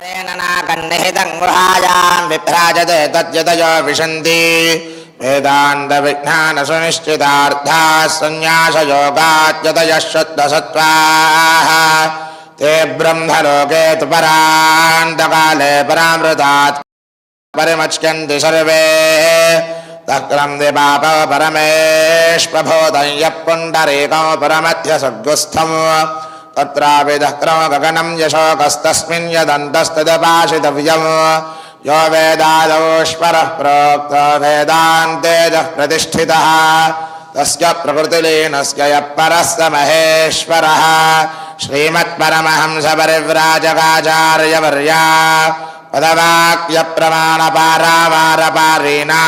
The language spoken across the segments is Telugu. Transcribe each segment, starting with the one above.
ेन नाकन्निहितं गृहायां विभ्राजते तद्यतयो विशन्ति वेदान्तविज्ञानसुनिश्चितार्थाः सन्न्यासयोगाद्यतयः शुद्धसत्त्वाः ते ब्रह्मलोके तु परान्तकाले परामृतात् परिमच्यन्ति सर्वे तक्रं दिपापो परमेष्वभूतं यः पुण्डरीकौ परमध्यसद्गुस्थम् तत्रापि दक्रम गगनं यशोकस्तस्मिन् यदन्तस्तदपाशितव्यम् यो वेदादौश्वरः प्रोक्तो वेदान्तेजः प्रतिष्ठितः तस्य प्रकृतिलीनस्य यः परः स महेश्वरः श्रीमत्परमहंसपरिव्राजकाचार्यवर्या पदवाक्यप्रमाणपारावारपारीणा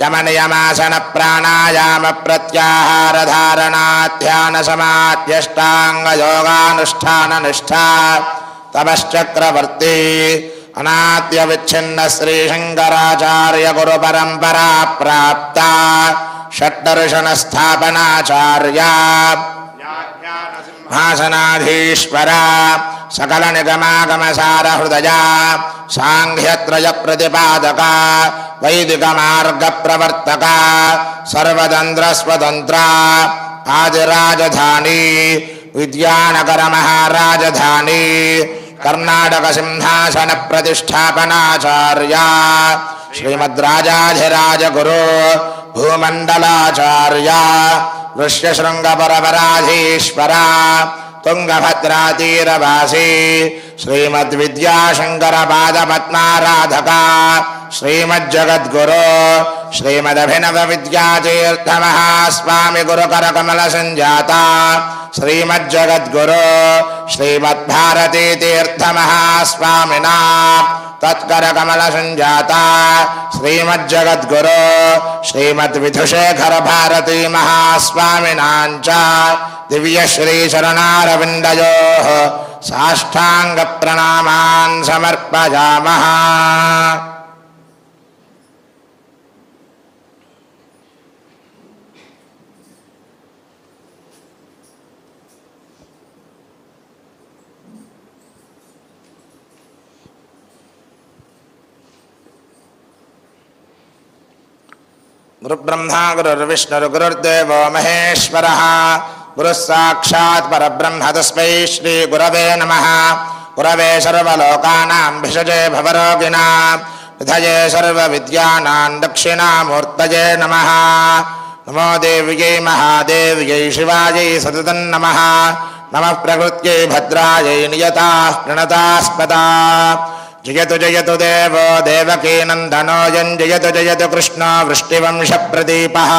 యమనియమాసన ప్రాణాయామ ప్రత్యాహారధారణాధ్యానసమాధ్యష్టాంగయోగానుష్ఠాననిష్ఠా తపశ్చక్రవర్తి అనాద్య విచ్ఛిన్న శ్రీశంకరాచార్య గురు పరంపరా ప్రాప్త షట్టరుషణ స్థాపనాచార్య భాసనాధీశ్వర సకల నిగమాగమసార హృదయ సాంఘ్యత్రయ ప్రతిపాదక वैदिकमार्गप्रवर्तका सर्वतन्त्रस्वतन्त्रा आदिराजधानी विद्यानगरमहाराजधानी कर्णाटकसिंहासनप्रतिष्ठापनाचार्या श्रीमद्राजाधिराजगुरु भूमण्डलाचार्या ऋष्यशृङ्गपरपराधीश्वरा तुङ्गभद्रातीरवासी श्रीमद्विद्याशङ्करपादपद्माराधका श्रीमज्जगद्गुरो श्रीमदभिनवविद्यातीर्थमहास्वामि गुरुकरकमलसञ्जाता श्रीमज्जगद्गुरो श्रीमद्भारतीतीर्थमहास्वामिना तत्करकमलसञ्जाता श्रीमज्जगद्गुरो श्रीमद्विधुशेखरभारती शरणारविंद दिव्यश्रीशरणारविन्दयोः साष्टाङ्गप्रणामान् समर्पयामः। गुरुब्रह्मा गुरुर्विष्णुर्गुरुर्देवो महेश्वरः गुरुः साक्षात् परब्रह्म तस्मै श्रीगुरवे नमः। गुरवे सर्वलोकानां भिषजे भवरोगिणां। विधये सर्वविद्यानां दक्षिणामूर्तये नमः। नमो देव्यै महादेव्यै शिवायै सततं नमः। नमः प्रकृत्यै भद्रायै नियताः प्रणतास्पदा। जयतु जयतु देवो जयत जयतु जयतु कृष्णो वृष्टिवंशप्रदीपः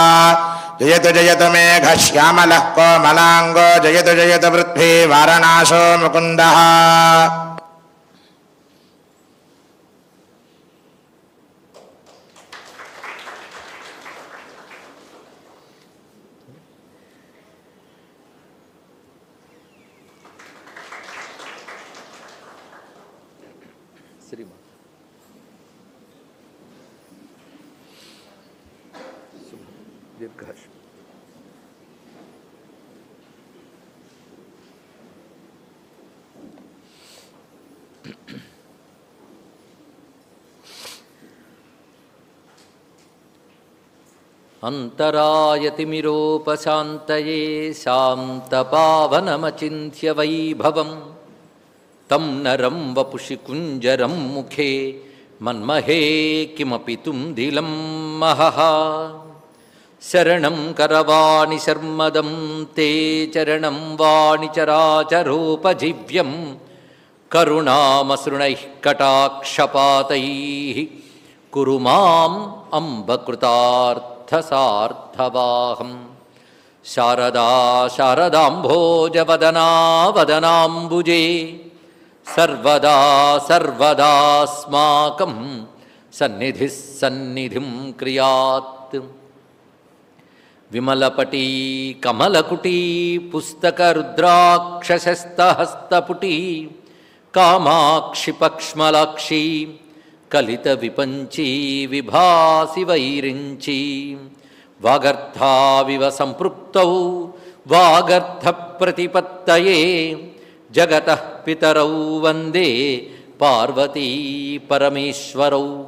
जयत जयतु मेघश्यामलः कोमलाङ्गो, जयतु जयत पृथ्वी वाराणसो मुकुन्दः। दीर्घाश अन्तरायतिमिरोपशान्तये शान्तपावनमचिन्त्य वैभवं तं नरं वपुषि कुञ्जरं मुखे मन्महे किमपि तुन्दिलं महः शरणं करवाणि शर्मदं ते चरणं वाणिचराचरोपजीव्यं करुणामसृणैः कटाक्षपातैः कुरु माम् अम्बकृतार्थसार्थवाहम् शारदा शारदाम्भोजवदना वदनाम्बुजे सर्वदा सर्वदास्माकं सन्निधिः सन्निधिं क्रियात् విమలపటీ కమలకుటీ పుస్తక రుద్రాక్షశస్తహస్తపుటీ కామాక్షి పక్ష్మలాక్షి కలిత విపంచీ విభాసి వైరించీ వాగర్థావివ సంపృప్తౌ వాగర్థ ప్రతిపత్తయే జగత పితరౌ వందే పార్వతీ పరమేశ్వరౌ.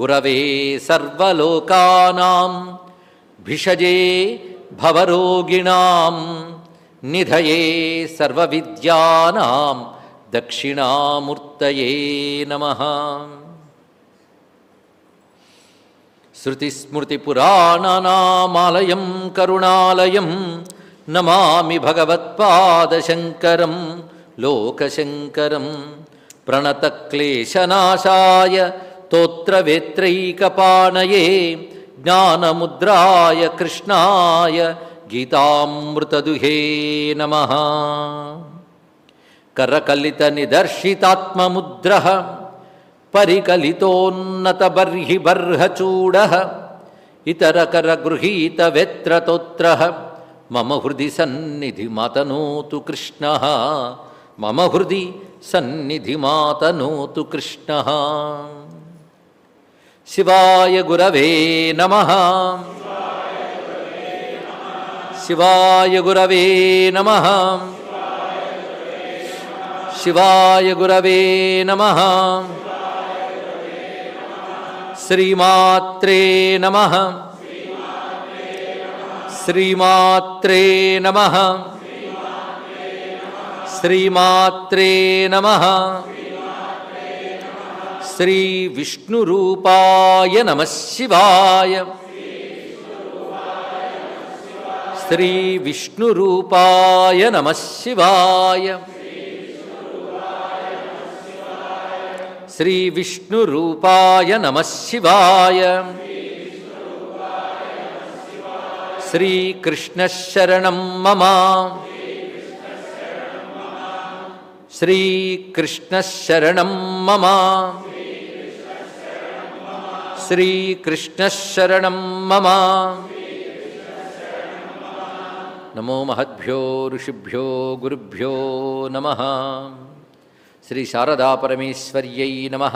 గురవే సర్వలోకానాం భిషజే భవరోగిణాం నిధయే సర్వవిద్యానాం దక్షిణామూర్తయే నమ. శృతిస్మృతిపురాణానామాలయం కరుణాలయం నమామి భగవత్పాదశంకరం లోకశంకరం ప్రణతక్లేశనాశాయ తోత్రవేత్రైకపాణయే జ్ఞానముద్రాయ కృష్ణాయ గీతామృతదుహే నమ. కరకలితనిదర్శితాత్మముద్ర పరికలితోన్నతబర్హి బర్హచూడ ఇతరకరగృహీతవేత్రతోత్ర మమ హృది సన్నిధి మాతనోతు కృష్ణ. మమ హృది సన్నిధి మాతనోతు కృష్ణ. శివాయ గురవే నమ. శివాయ గురవే నమ. శివాయ గురవే నమ. శ్రీమాత్రే నమ. శ్రీమాత్రే నమ. శ్రీమాత్రే నమ. శ్రీ విష్ణురూపాయ నమ శివాయ శ్రీ విష్ణురూపాయ నమ శివాయ శ్రీ విష్ణురూపాయ నమ శివాయ శ్రీకృష్ణశరణం మమ శ్రీకృష్ణశరణం మమ శ్రీకృష్ణశరణం మమ. నమో మహద్భ్యో ఋషిభ్యో గురుభ్యో నమ. శ్రీ శారదాపరమేశ్వర్యై నమ.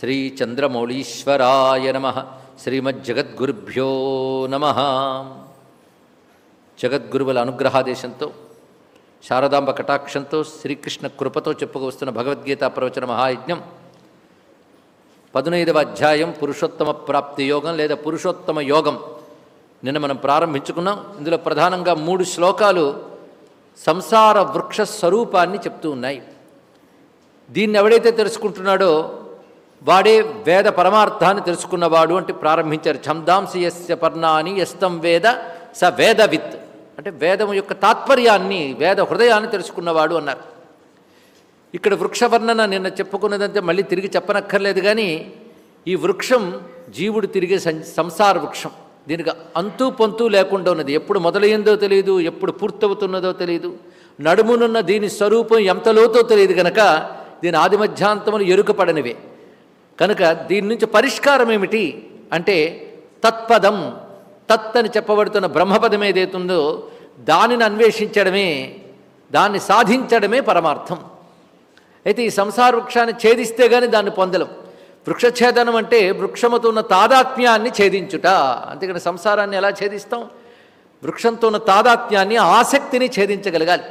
శ్రీచంద్రమౌళీశ్వరాయ నమ. శ్రీమజ్జగద్గురుభ్యో నమ. జగద్గురువుల అనుగ్రహాదేశంతో శారదాంబ కటాక్షంతో శ్రీకృష్ణ కృపతో చెప్పుకొస్తున్న భగవద్గీత ప్రవచన మహాయజ్ఞం పదునైదవ అధ్యాయం పురుషోత్తమ ప్రాప్తి యోగం లేదా పురుషోత్తమ యోగం. నిన్న మనం ప్రారంభించుకున్నాం. ఇందులో ప్రధానంగా మూడు శ్లోకాలు సంసార వృక్ష స్వరూపాన్ని చెప్తూ ఉన్నాయి. దీన్ని ఎవడైతే తెలుసుకుంటున్నాడో వాడే వేద పరమార్థాన్ని తెలుసుకున్నవాడు అంటే ప్రారంభించారు. ఛందాంసి యస్య పర్ణాని యస్తం వేద స వేదవిత్. అంటే వేదం యొక్క తాత్పర్యాన్ని వేద హృదయాన్ని తెలుసుకున్నవాడు అన్నారు. ఇక్కడ వృక్షవర్ణన నిన్న చెప్పుకున్నదంటే మళ్ళీ తిరిగి చెప్పనక్కర్లేదు కానీ ఈ వృక్షం జీవుడు తిరిగే సం- సంసార వృక్షం. దీనికి అంతు పొంతు లేకుండా ఉన్నది. ఎప్పుడు మొదలైందో తెలియదు ఎప్పుడు పూర్తవుతున్నదో తెలియదు నడుమునున్న దీని స్వరూపం ఎంతలోతో తెలియదు కనుక దీని ఆదిమధ్యాంతములు ఎరుకపడనివే. కనుక దీని నుంచి పరిష్కారం ఏమిటి అంటే తత్పదం. తత్ అని చెప్పబడుతున్న బ్రహ్మపదం ఏదైతుందో దానిని అన్వేషించడమే దాన్ని సాధించడమే పరమార్థం. అయితే ఈ సంసార వృక్షాన్ని ఛేదిస్తే కానీ దాన్ని పొందలం. వృక్షఛేదనం అంటే వృక్షముతో ఉన్న తాదాత్మ్యాన్ని ఛేదించుట. అంతేకాని సంసారాన్ని ఎలా ఛేదిస్తాం? వృక్షంతో ఉన్న తాదాత్మ్యాన్ని ఆసక్తిని ఛేదించగలగాలి.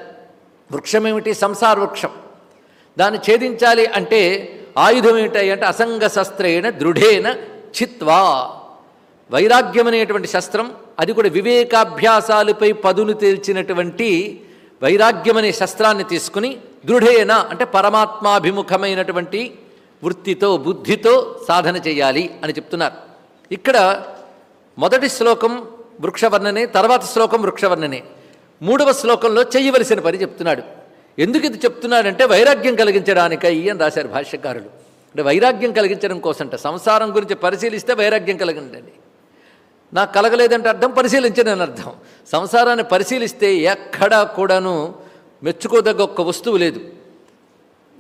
వృక్షం ఏమిటి సంసార వృక్షం. దాన్ని ఛేదించాలి అంటే ఆయుధం ఏమిటాయి అంటే అసంగ శస్త్రేణ దృఢేన చిత్వా వైరాగ్యం అనేటువంటి శస్త్రం అది కూడా వివేకాభ్యాసాలపై పదును తేల్చినటువంటి వైరాగ్యం అనే శస్త్రాన్ని తీసుకుని దృఢేన అంటే పరమాత్మాభిముఖమైనటువంటి వృత్తితో బుద్ధితో సాధన చేయాలి అని చెప్తున్నారు. ఇక్కడ మొదటి శ్లోకం వృక్షవర్ణనే తర్వాత శ్లోకం వృక్షవర్ణనే. మూడవ శ్లోకంలో చేయవలసిన పని చెప్తున్నాడు. ఎందుకు ఇది చెప్తున్నాడంటే వైరాగ్యం కలిగించడానికై అని రాశారు భాష్యకారులు. అంటే వైరాగ్యం కలిగించడం కోసంట. సంసారం గురించి పరిశీలిస్తే వైరాగ్యం కలిగిందండి. నాకు కలగలేదంటే అర్థం పరిశీలించనని అర్థం. సంసారాన్ని పరిశీలిస్తే ఎక్కడా కూడాను మెచ్చుకోదగ్గ ఒక్క వస్తువు లేదు.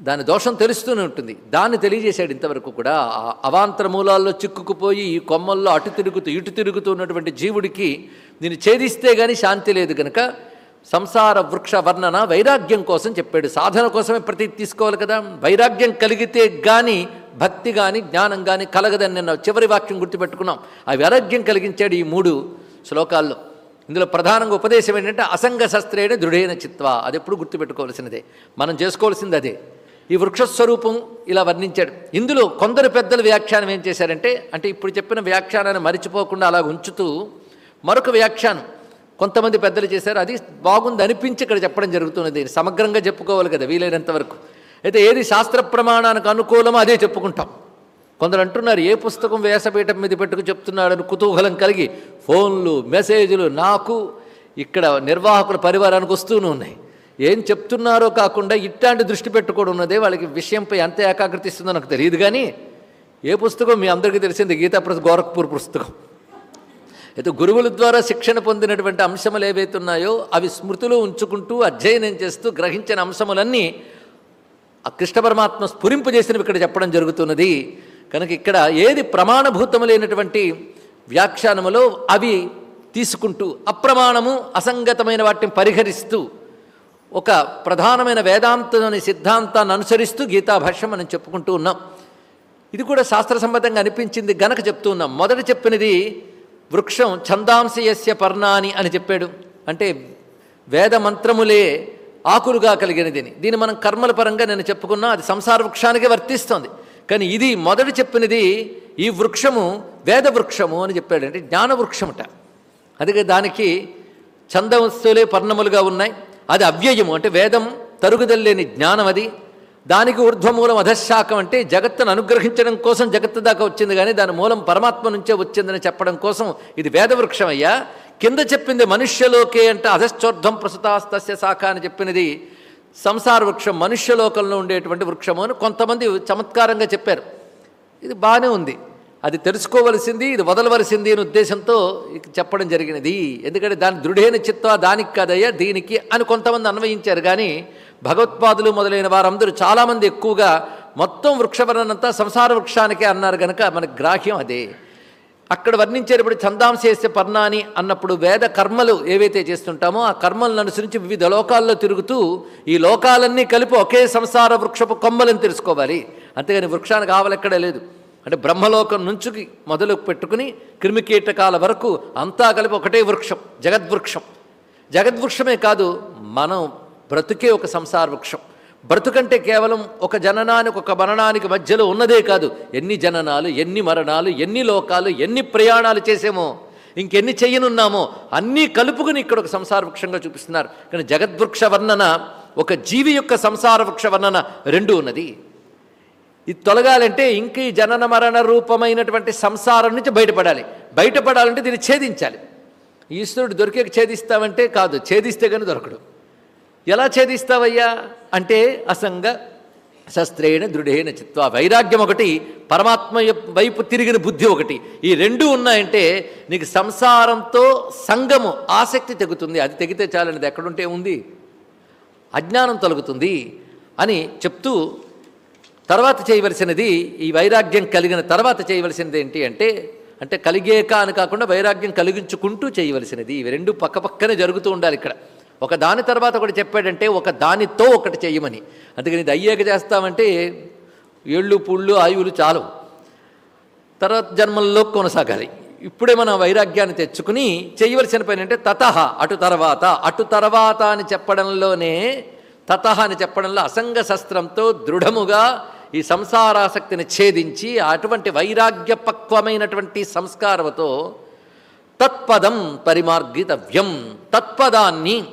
దాని దోషం తెలుస్తూనే ఉంటుంది. దాన్ని తెలియజేశాడు ఇంతవరకు కూడా. ఆ అవాంతర మూలాల్లో చిక్కుకుపోయి ఈ కొమ్మల్లో అటు తిరుగుతూ ఇటు తిరుగుతూ ఉన్నటువంటి జీవుడికి దీన్ని ఛేదిస్తే కానీ శాంతి లేదు కనుక సంసార వృక్ష వర్ణన వైరాగ్యం కోసం చెప్పాడు. సాధన కోసమే ప్రతి తీసుకోవాలి కదా. వైరాగ్యం కలిగితే కానీ భక్తి కానీ జ్ఞానం కానీ కలగదని నిన్న చివరి వాక్యం గుర్తుపెట్టుకున్నాం. ఆ వైరాగ్యం కలిగించాడు ఈ మూడు శ్లోకాల్లో. ఇందులో ప్రధానంగా ఉపదేశం ఏంటంటే అసంగ శస్త్రేణ దృఢైన చిత్వ. అది ఎప్పుడు గుర్తుపెట్టుకోవాల్సినదే. మనం చేసుకోవాల్సింది అదే ఈ వృక్షస్వరూపం ఇలా వర్ణించాడు. ఇందులో కొందరు పెద్దలు వ్యాఖ్యానం ఏం చేశారంటే అంటే ఇప్పుడు చెప్పిన వ్యాఖ్యానాన్ని మరిచిపోకుండా అలా ఉంచుతూ మరొక వ్యాఖ్యానం కొంతమంది పెద్దలు చేశారు. అది బాగుంది అనిపించి ఇక్కడ చెప్పడం జరుగుతున్నది. సమగ్రంగా చెప్పుకోవాలి కదా వీలైనంత వరకు. అయితే ఏది శాస్త్ర ప్రమాణానికి అనుకూలమో అదే చెప్పుకుంటాం. కొందరు అంటున్నారు ఏ పుస్తకం వేసపీఠం మీద పెట్టుకు చెప్తున్నాడని కుతూహలం కలిగి ఫోన్లు మెసేజ్లు నాకు ఇక్కడ నిర్వాహకుల పరివారానికి వస్తూనే ఉన్నాయి. ఏం చెప్తున్నారో కాకుండా ఇట్లాంటి దృష్టి పెట్టుకోవడం ఉన్నదే వాళ్ళకి విషయంపై ఎంత ఏకాగ్రత ఇస్తుందో నాకు తెలియదు కానీ ఏ పుస్తకం మీ అందరికీ తెలిసింది? గీతా ప్ర గోరఖ్పూర్ పుస్తకం. అయితే గురువుల ద్వారా శిక్షణ పొందినటువంటి అంశములు ఏవైతే ఉన్నాయో అవి స్మృతిలో ఉంచుకుంటూ అధ్యయనం చేస్తూ గ్రహించిన అంశములన్నీ ఆ కృష్ణ పరమాత్మ స్ఫురింపు చేసినవి ఇక్కడ చెప్పడం జరుగుతున్నది. కనుక ఇక్కడ ఏది ప్రమాణభూతము లేనటువంటి వ్యాఖ్యానములో అవి తీసుకుంటూ అప్రమాణము అసంగతమైన వాటిని పరిహరిస్తూ ఒక ప్రధానమైన వేదాంతమైన సిద్ధాంతాన్ని అనుసరిస్తూ గీతాభాష్యం మనం చెప్పుకుంటూ ఉన్నాం. ఇది కూడా శాస్త్రసమ్మతంగా అనిపించింది గనక చెప్తూ ఉన్నాం. మొదట చెప్పినది వృక్షం ఛందాంశయస్య పర్ణాని అని చెప్పాడు. అంటే వేద మంత్రములే ఆకులుగా కలిగినదిని. దీన్ని మనం కర్మల పరంగా నేను చెప్పుకున్నా అది సంసార వృక్షానికి వర్తిస్తుంది. కానీ ఇది మొదట చెప్పినది ఈ వృక్షము వేద వృక్షము అని చెప్పాడు అంటే జ్ఞాన వృక్షముట అందుకే దానికి ఛందవస్తువులే పర్ణములుగా ఉన్నాయి. అది అవ్యయము అంటే వేదం తరుగుదల్లేని జ్ఞానం అది. దానికి ఊర్ధ్వమూలం అధశాఖం అంటే జగత్తును అనుగ్రహించడం కోసం జగత్తు దాకా వచ్చింది కానీ దాని మూలం పరమాత్మ నుంచే వచ్చిందని చెప్పడం కోసం ఇది వేదవృక్షం అయ్యా కింద చెప్పింది మనుష్యలోకే అంటే అధశ్చోర్ధం ప్రసుతాస్తస్య శాఖ అని చెప్పినది సంసార వృక్షం మనుష్యలోకంలో ఉండేటువంటి వృక్షము అని కొంతమంది చమత్కారంగా చెప్పారు. ఇది బాగానే ఉంది. అది తెలుసుకోవలసింది ఇది వదలవలసింది అనే ఉద్దేశంతో చెప్పడం జరిగినది. ఎందుకంటే దాని దృఢైన చిత్త దానికి కదయ్యా దీనికి అని కొంతమంది అన్వయించారు. కానీ భగవత్పాదులు మొదలైన వారందరూ చాలామంది ఎక్కువగా మొత్తం వృక్షవర్ణనంతా సంసార వృక్షానికే అన్నారు కనుక మన గ్రాహ్యం అదే. అక్కడ వర్ణించేటప్పుడు చందాంశేస్య పర్ణాని అన్నప్పుడు వేద కర్మలు ఏవైతే చేస్తుంటామో ఆ కర్మలను అనుసరించి వివిధ లోకాల్లో తిరుగుతూ ఈ లోకాలన్నీ కలిపి ఒకే సంసార వృక్షపు కొమ్మలను తెలుసుకోవాలి. అంతేగాని వృక్షానికి ఆవలెక్కడ లేదు. అంటే బ్రహ్మలోకం నుంచి మొదలు పెట్టుకుని క్రిమికీటకాల వరకు అంతా కలిపి ఒకటే వృక్షం జగద్వృక్షం. జగద్వృక్షమే కాదు మనం బ్రతుకే ఒక సంసార వృక్షం. బ్రతుకంటే కేవలం ఒక జననానికి ఒక మరణానికి మధ్యలో ఉన్నదే కాదు. ఎన్ని జననాలు ఎన్ని మరణాలు ఎన్ని లోకాలు ఎన్ని ప్రయాణాలు చేసేమో ఇంకెన్ని చెయ్యనున్నామో అన్నీ కలుపుకుని ఇక్కడ ఒక సంసార వృక్షంగా చూపిస్తున్నారు. కానీ జగద్వృక్ష వర్ణన ఒక జీవి యొక్క సంసార వృక్ష వర్ణన రెండు ఉన్నది. ఇది తొలగాలంటే ఇంక ఈ జనన మరణ రూపమైనటువంటి సంసారం నుంచి బయటపడాలి. బయటపడాలంటే దీన్ని ఛేదించాలి. ఈశ్వరుడు దొరికే ఛేదిస్తామంటే కాదు ఛేదిస్తే కానీ దొరకడు. ఎలా ఛేదిస్తావయ్యా? అంటే అసంగ శస్త్రేణ దృఢేన చిత్వ. వైరాగ్యం ఒకటి పరమాత్మ వైపు తిరిగిన బుద్ధి ఒకటి. ఈ రెండు ఉన్నాయంటే నీకు సంసారంతో సంగము ఆసక్తి తెగుతుంది. అది తెగితే చాలనేది ఎక్కడుంటే ఉంది? అజ్ఞానం తొలగుతుంది అని చెప్తూ తర్వాత చేయవలసినది ఈ వైరాగ్యం కలిగిన తర్వాత చేయవలసినది ఏంటి అంటే అంటే కలిగేక అని కాకుండా వైరాగ్యం కలిగించుకుంటూ చేయవలసినది. ఇవి రెండు పక్కపక్కనే జరుగుతూ ఉండాలి ఇక్కడ. ఒక దాని తర్వాత ఒకటి చెప్పాడంటే ఒక దానితో ఒకటి చేయమని. అందుకని ఇది అయ్యాక చేస్తామంటే ఏళ్ళు పుళ్ళు ఆయువులు చాలు. తర్వాత జన్మల్లో కొనసాగాలి. ఇప్పుడే మనం వైరాగ్యాన్ని తెచ్చుకుని చేయవలసిన పని అంటే తతహ అటు తర్వాత. అటు తర్వాత అని చెప్పడంలోనే తతహ అని చెప్పడంలో అసంగ శస్త్రంతో దృఢముగా ఈ సంసారాసక్తిని ఛేదించి అటువంటి వైరాగ్య పక్వమైనటువంటి సంస్కారముతో తత్పదం పరిమార్గితవ్యం. తత్పదాన్ని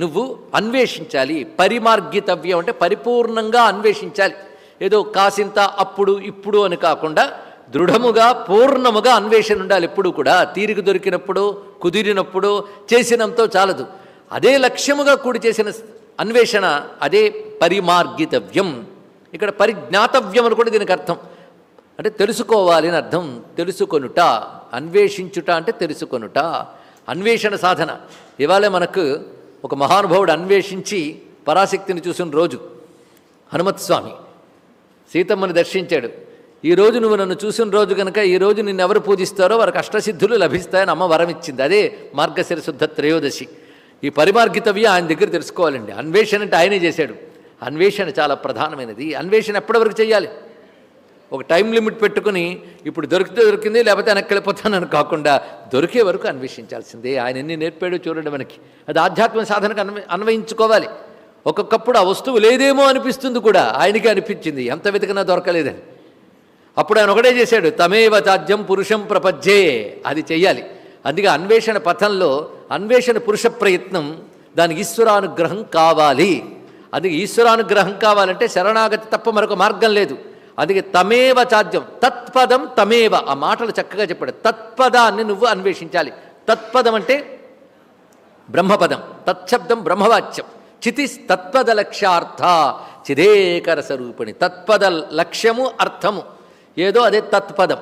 నువ్వు అన్వేషించాలి. పరిమార్గితవ్యం అంటే పరిపూర్ణంగా అన్వేషించాలి. ఏదో కాసింత అప్పుడు ఇప్పుడు అని కాకుండా దృఢముగా పూర్ణముగా అన్వేషణ ఉండాలి ఎప్పుడు కూడా. తీరిక దొరికినప్పుడు కుదిరినప్పుడు చేసినంతో చాలదు. అదే లక్ష్యముగా కూడి చేసిన అన్వేషణ అదే పరిమార్గితవ్యం. ఇక్కడ పరిజ్ఞాతవ్యం అని కూడా దీనికి అర్థం. అంటే తెలుసుకోవాలి అని అర్థం. తెలుసుకొనుట అన్వేషించుట అంటే తెలుసుకొనుట. అన్వేషణ సాధన. ఇవాళ మనకు ఒక మహానుభావుడు అన్వేషించి పరాశక్తిని చూసిన రోజు. హనుమత్ స్వామి సీతమ్మని దర్శించాడు. ఈ రోజు నువ్వు నన్ను చూసిన రోజు కనుక ఈ రోజు నిన్ను ఎవరు పూజిస్తారో వారికి అష్టసిద్ధులు లభిస్తాయని అమ్మ వరం ఇచ్చింది అదే మార్గశిర శుద్ధ త్రయోదశి. ఈ పరిమార్గితవ్య ఆయన దగ్గర తెలుసుకోవాలండి. అన్వేషణ అంటే ఆయనే చేశాడు. అన్వేషణ చాలా ప్రధానమైనది. అన్వేషణ ఎప్పటి వరకు చేయాలి? ఒక టైం లిమిట్ పెట్టుకుని ఇప్పుడు దొరికితే దొరికింది లేకపోతే వెనక్కి వెళ్ళిపోతానని కాకుండా దొరికే వరకు అన్వేషించాల్సిందే. ఆయన ఎన్ని నేర్పాడో చూడండి మనకి. అది ఆధ్యాత్మిక సాధనకు అన్వయించుకోవాలి. ఒక్కొక్కప్పుడు ఆ వస్తువు లేదేమో అనిపిస్తుంది కూడా. ఆయనకి అనిపించింది. ఎంత వెతికినా దొరకలేదని. అప్పుడు ఆయన ఒకటే చేశాడు తమేవ తాజ్యం పురుషం ప్రపంచే అది చెయ్యాలి. అందుకే అన్వేషణ పథంలో అన్వేషణ పురుష ప్రయత్నం దానికి ఈశ్వరానుగ్రహం కావాలి. అందుకే ఈశ్వరానుగ్రహం కావాలంటే శరణాగతి తప్ప మరొక మార్గం లేదు. అందుకే తమేవ చాద్యం తత్పదం తమేవ. ఆ మాటలు చక్కగా చెప్పాడు. తత్పదాన్ని నువ్వు అన్వేషించాలి. తత్పదం అంటే బ్రహ్మపదం తత్శబ్దం బ్రహ్మవాచ్యం. చితి తత్పద లక్ష్యార్థ చిదేకర స్వరూపిణి. తత్పద లక్ష్యము అర్థము. ఏదో అదే తత్పదం.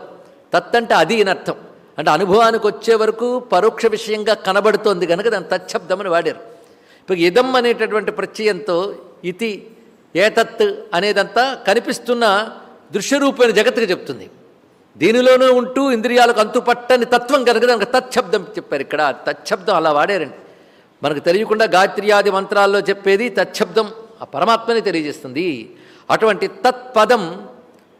తత్ అంటే అది అర్థం. అంటే అనుభవానికి వచ్చే వరకు పరోక్ష విషయంగా కనబడుతోంది కనుక దాని తత్శబ్దం అని వాడారు. ఇప్పుడు ఇదం అనేటటువంటి ప్రత్యయంతో ఇతి ఏతత్ అనేదంతా కనిపిస్తున్న దృశ్యరూపమైన జగత్తుగా చెప్తుంది. దీనిలోనూ ఉంటూ ఇంద్రియాలకు అంతుపట్టని తత్వం కనుక దానికి తత్శబ్దం చెప్పారు ఇక్కడ. తచ్చబ్దం తత్శబ్దం అలా వాడారండి. మనకు తెలియకుండా గాయత్రియాది మంత్రాల్లో చెప్పేది తత్శబ్దం ఆ పరమాత్మని తెలియజేస్తుంది. అటువంటి తత్పదం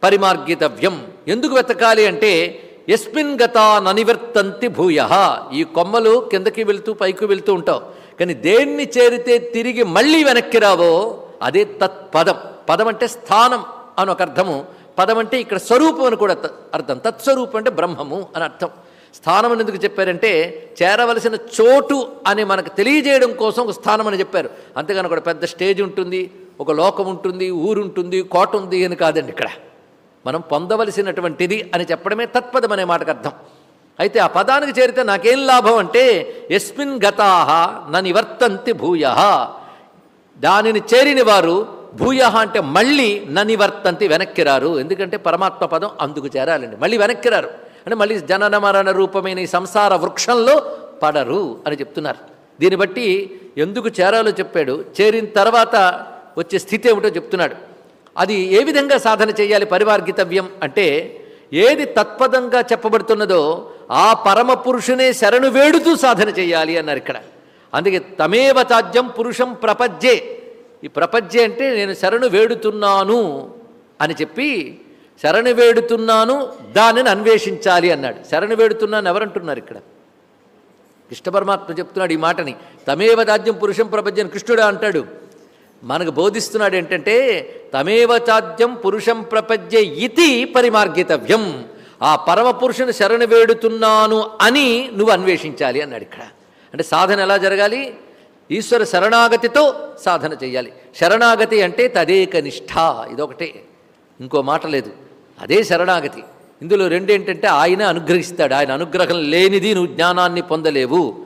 పరిమార్గితవ్యం. ఎందుకు వెతకాలి అంటే ఎస్మిన్ గతాననివర్తంతి భూయ. ఈ కొమ్మలు కిందకి వెళుతూ పైకి వెళుతూ ఉంటావు. కానీ దేన్ని చేరితే తిరిగి మళ్ళీ వెనక్కి రావో అదే తత్పదం. పదం అంటే స్థానం అని ఒక అర్థము. పదం అంటే ఇక్కడ స్వరూపం అని కూడా అర్థం. తత్స్వరూపం అంటే బ్రహ్మము అని అర్థం. స్థానం అని ఎందుకు చెప్పారంటే చేరవలసిన చోటు అని మనకు తెలియజేయడం కోసం ఒక స్థానం అని చెప్పారు. అంతేగాని ఒక పెద్ద స్టేజ్ ఉంటుంది ఒక లోకం ఉంటుంది ఊరు ఉంటుంది కోట ఉంది అని కాదండి ఇక్కడ. మనం పొందవలసినటువంటిది అని చెప్పడమే తత్పదం అనే మాటకు అర్థం. అయితే ఆ పదానికి చేరితే నాకేం లాభం అంటే ఎస్మిన్ గతాహ న నివర్తంతి భూయ. దానిని చేరిన వారు భూయ అంటే మళ్ళీ ననివర్తంతి వెనక్కి రారు ఎందుకంటే పరమాత్మ పదం అందుకు చేరాలండి. మళ్ళీ వెనక్కి రారు అంటే మళ్ళీ జనన మరణ రూపమైన ఈ సంసార వృక్షంలో పడరు అని చెప్తున్నారు. దీన్ని బట్టి ఎందుకు చేరాలో చెప్పాడు. చేరిన తర్వాత వచ్చే స్థితి ఏమిటో చెప్తున్నాడు. అది ఏ విధంగా సాధన చేయాలి పరివార్గితవ్యం అంటే ఏది తత్పదంగా చెప్పబడుతున్నదో ఆ పరమ పురుషునే శరణు వేడుతూ సాధన చేయాలి అన్నారు ఇక్కడ. అందుకే తమేవతాజ్యం పురుషం ప్రపజ్జే ఈ ప్రపంచే అంటే నేను శరణు వేడుతున్నాను అని చెప్పి శరణు వేడుతున్నాను దానిని అన్వేషించాలి అన్నాడు. శరణు వేడుతున్నాను ఎవరంటున్నారు ఇక్కడ? కృష్ణ పరమాత్మ చెప్తున్నాడు ఈ మాటని. తమేవ చాద్యం పురుషం ప్రపంచం కృష్ణుడు అంటాడు. మనకు బోధిస్తున్నాడు ఏంటంటే తమేవ చాద్యం పురుషం ప్రపంచ ఇతి పరిమార్గితవ్యం. ఆ పరమ పురుషుని శరణు వేడుతున్నాను అని నువ్వు అన్వేషించాలి అన్నాడు ఇక్కడ. అంటే సాధన ఎలా జరగాలి? ఈశ్వర శరణాగతితో సాధన చేయాలి. శరణాగతి అంటే తదేక నిష్ఠ ఇదొకటే. ఇంకో మాట లేదు. అదే శరణాగతి. ఇందులో రెండేంటంటే ఆయన అనుగ్రహిస్తాడు. ఆయన అనుగ్రహం లేనిది నువ్వు జ్ఞానాన్ని పొందలేవు.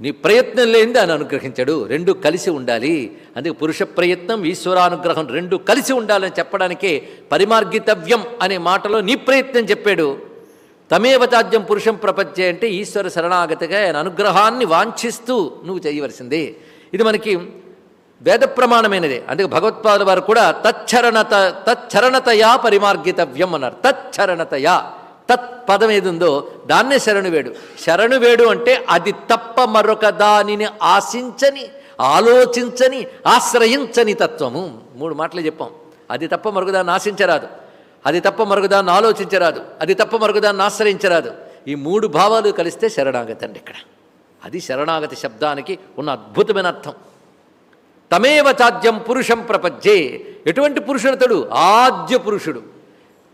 నీ ప్రయత్నం లేనిది ఆయన అనుగ్రహించడు. రెండు కలిసి ఉండాలి. అందుకే పురుష ప్రయత్నం ఈశ్వరానుగ్రహం రెండు కలిసి ఉండాలని చెప్పడానికే పరిమార్గితవ్యం అనే మాటలో నీ ప్రయత్నం చెప్పాడు. తమేవచాద్యం పురుషం ప్రపంచే అంటే ఈశ్వర శరణాగతిగా ఆయన అనుగ్రహాన్ని వాంఛిస్తూ నువ్వు చేయవలసిందే. ఇది మనకి వేద ప్రమాణమైనదే. అందుకే భగవత్పాదుల వారు కూడా తచ్చరణత తచ్చరణతయా పరిమార్గితవ్యం అన్నారు. తచ్చరణతయా. తత్ పదం ఏది ఉందో దాన్నే శరణు వేడు శరణు వేడు అంటే అది తప్ప మరొక దానిని ఆశించని ఆలోచించని ఆశ్రయించని తత్వము. మూడు మాటలు చెప్పాం. అది తప్ప మరొక దాన్ని ఆశించరాదు. అది తప్ప మరొకదాన్ని ఆలోచించరాదు. అది తప్ప మరొకదాన్ని ఆశ్రయించరాదు. ఈ మూడు భావాలు కలిస్తే శరణాగతి అండి ఇక్కడ. అది శరణాగతి శబ్దానికి ఉన్న అద్భుతమైన అర్థం. తమేవ చాద్యం పురుషం ప్రపంచే ఎటువంటి పురుషుడతడు? ఆద్య పురుషుడు.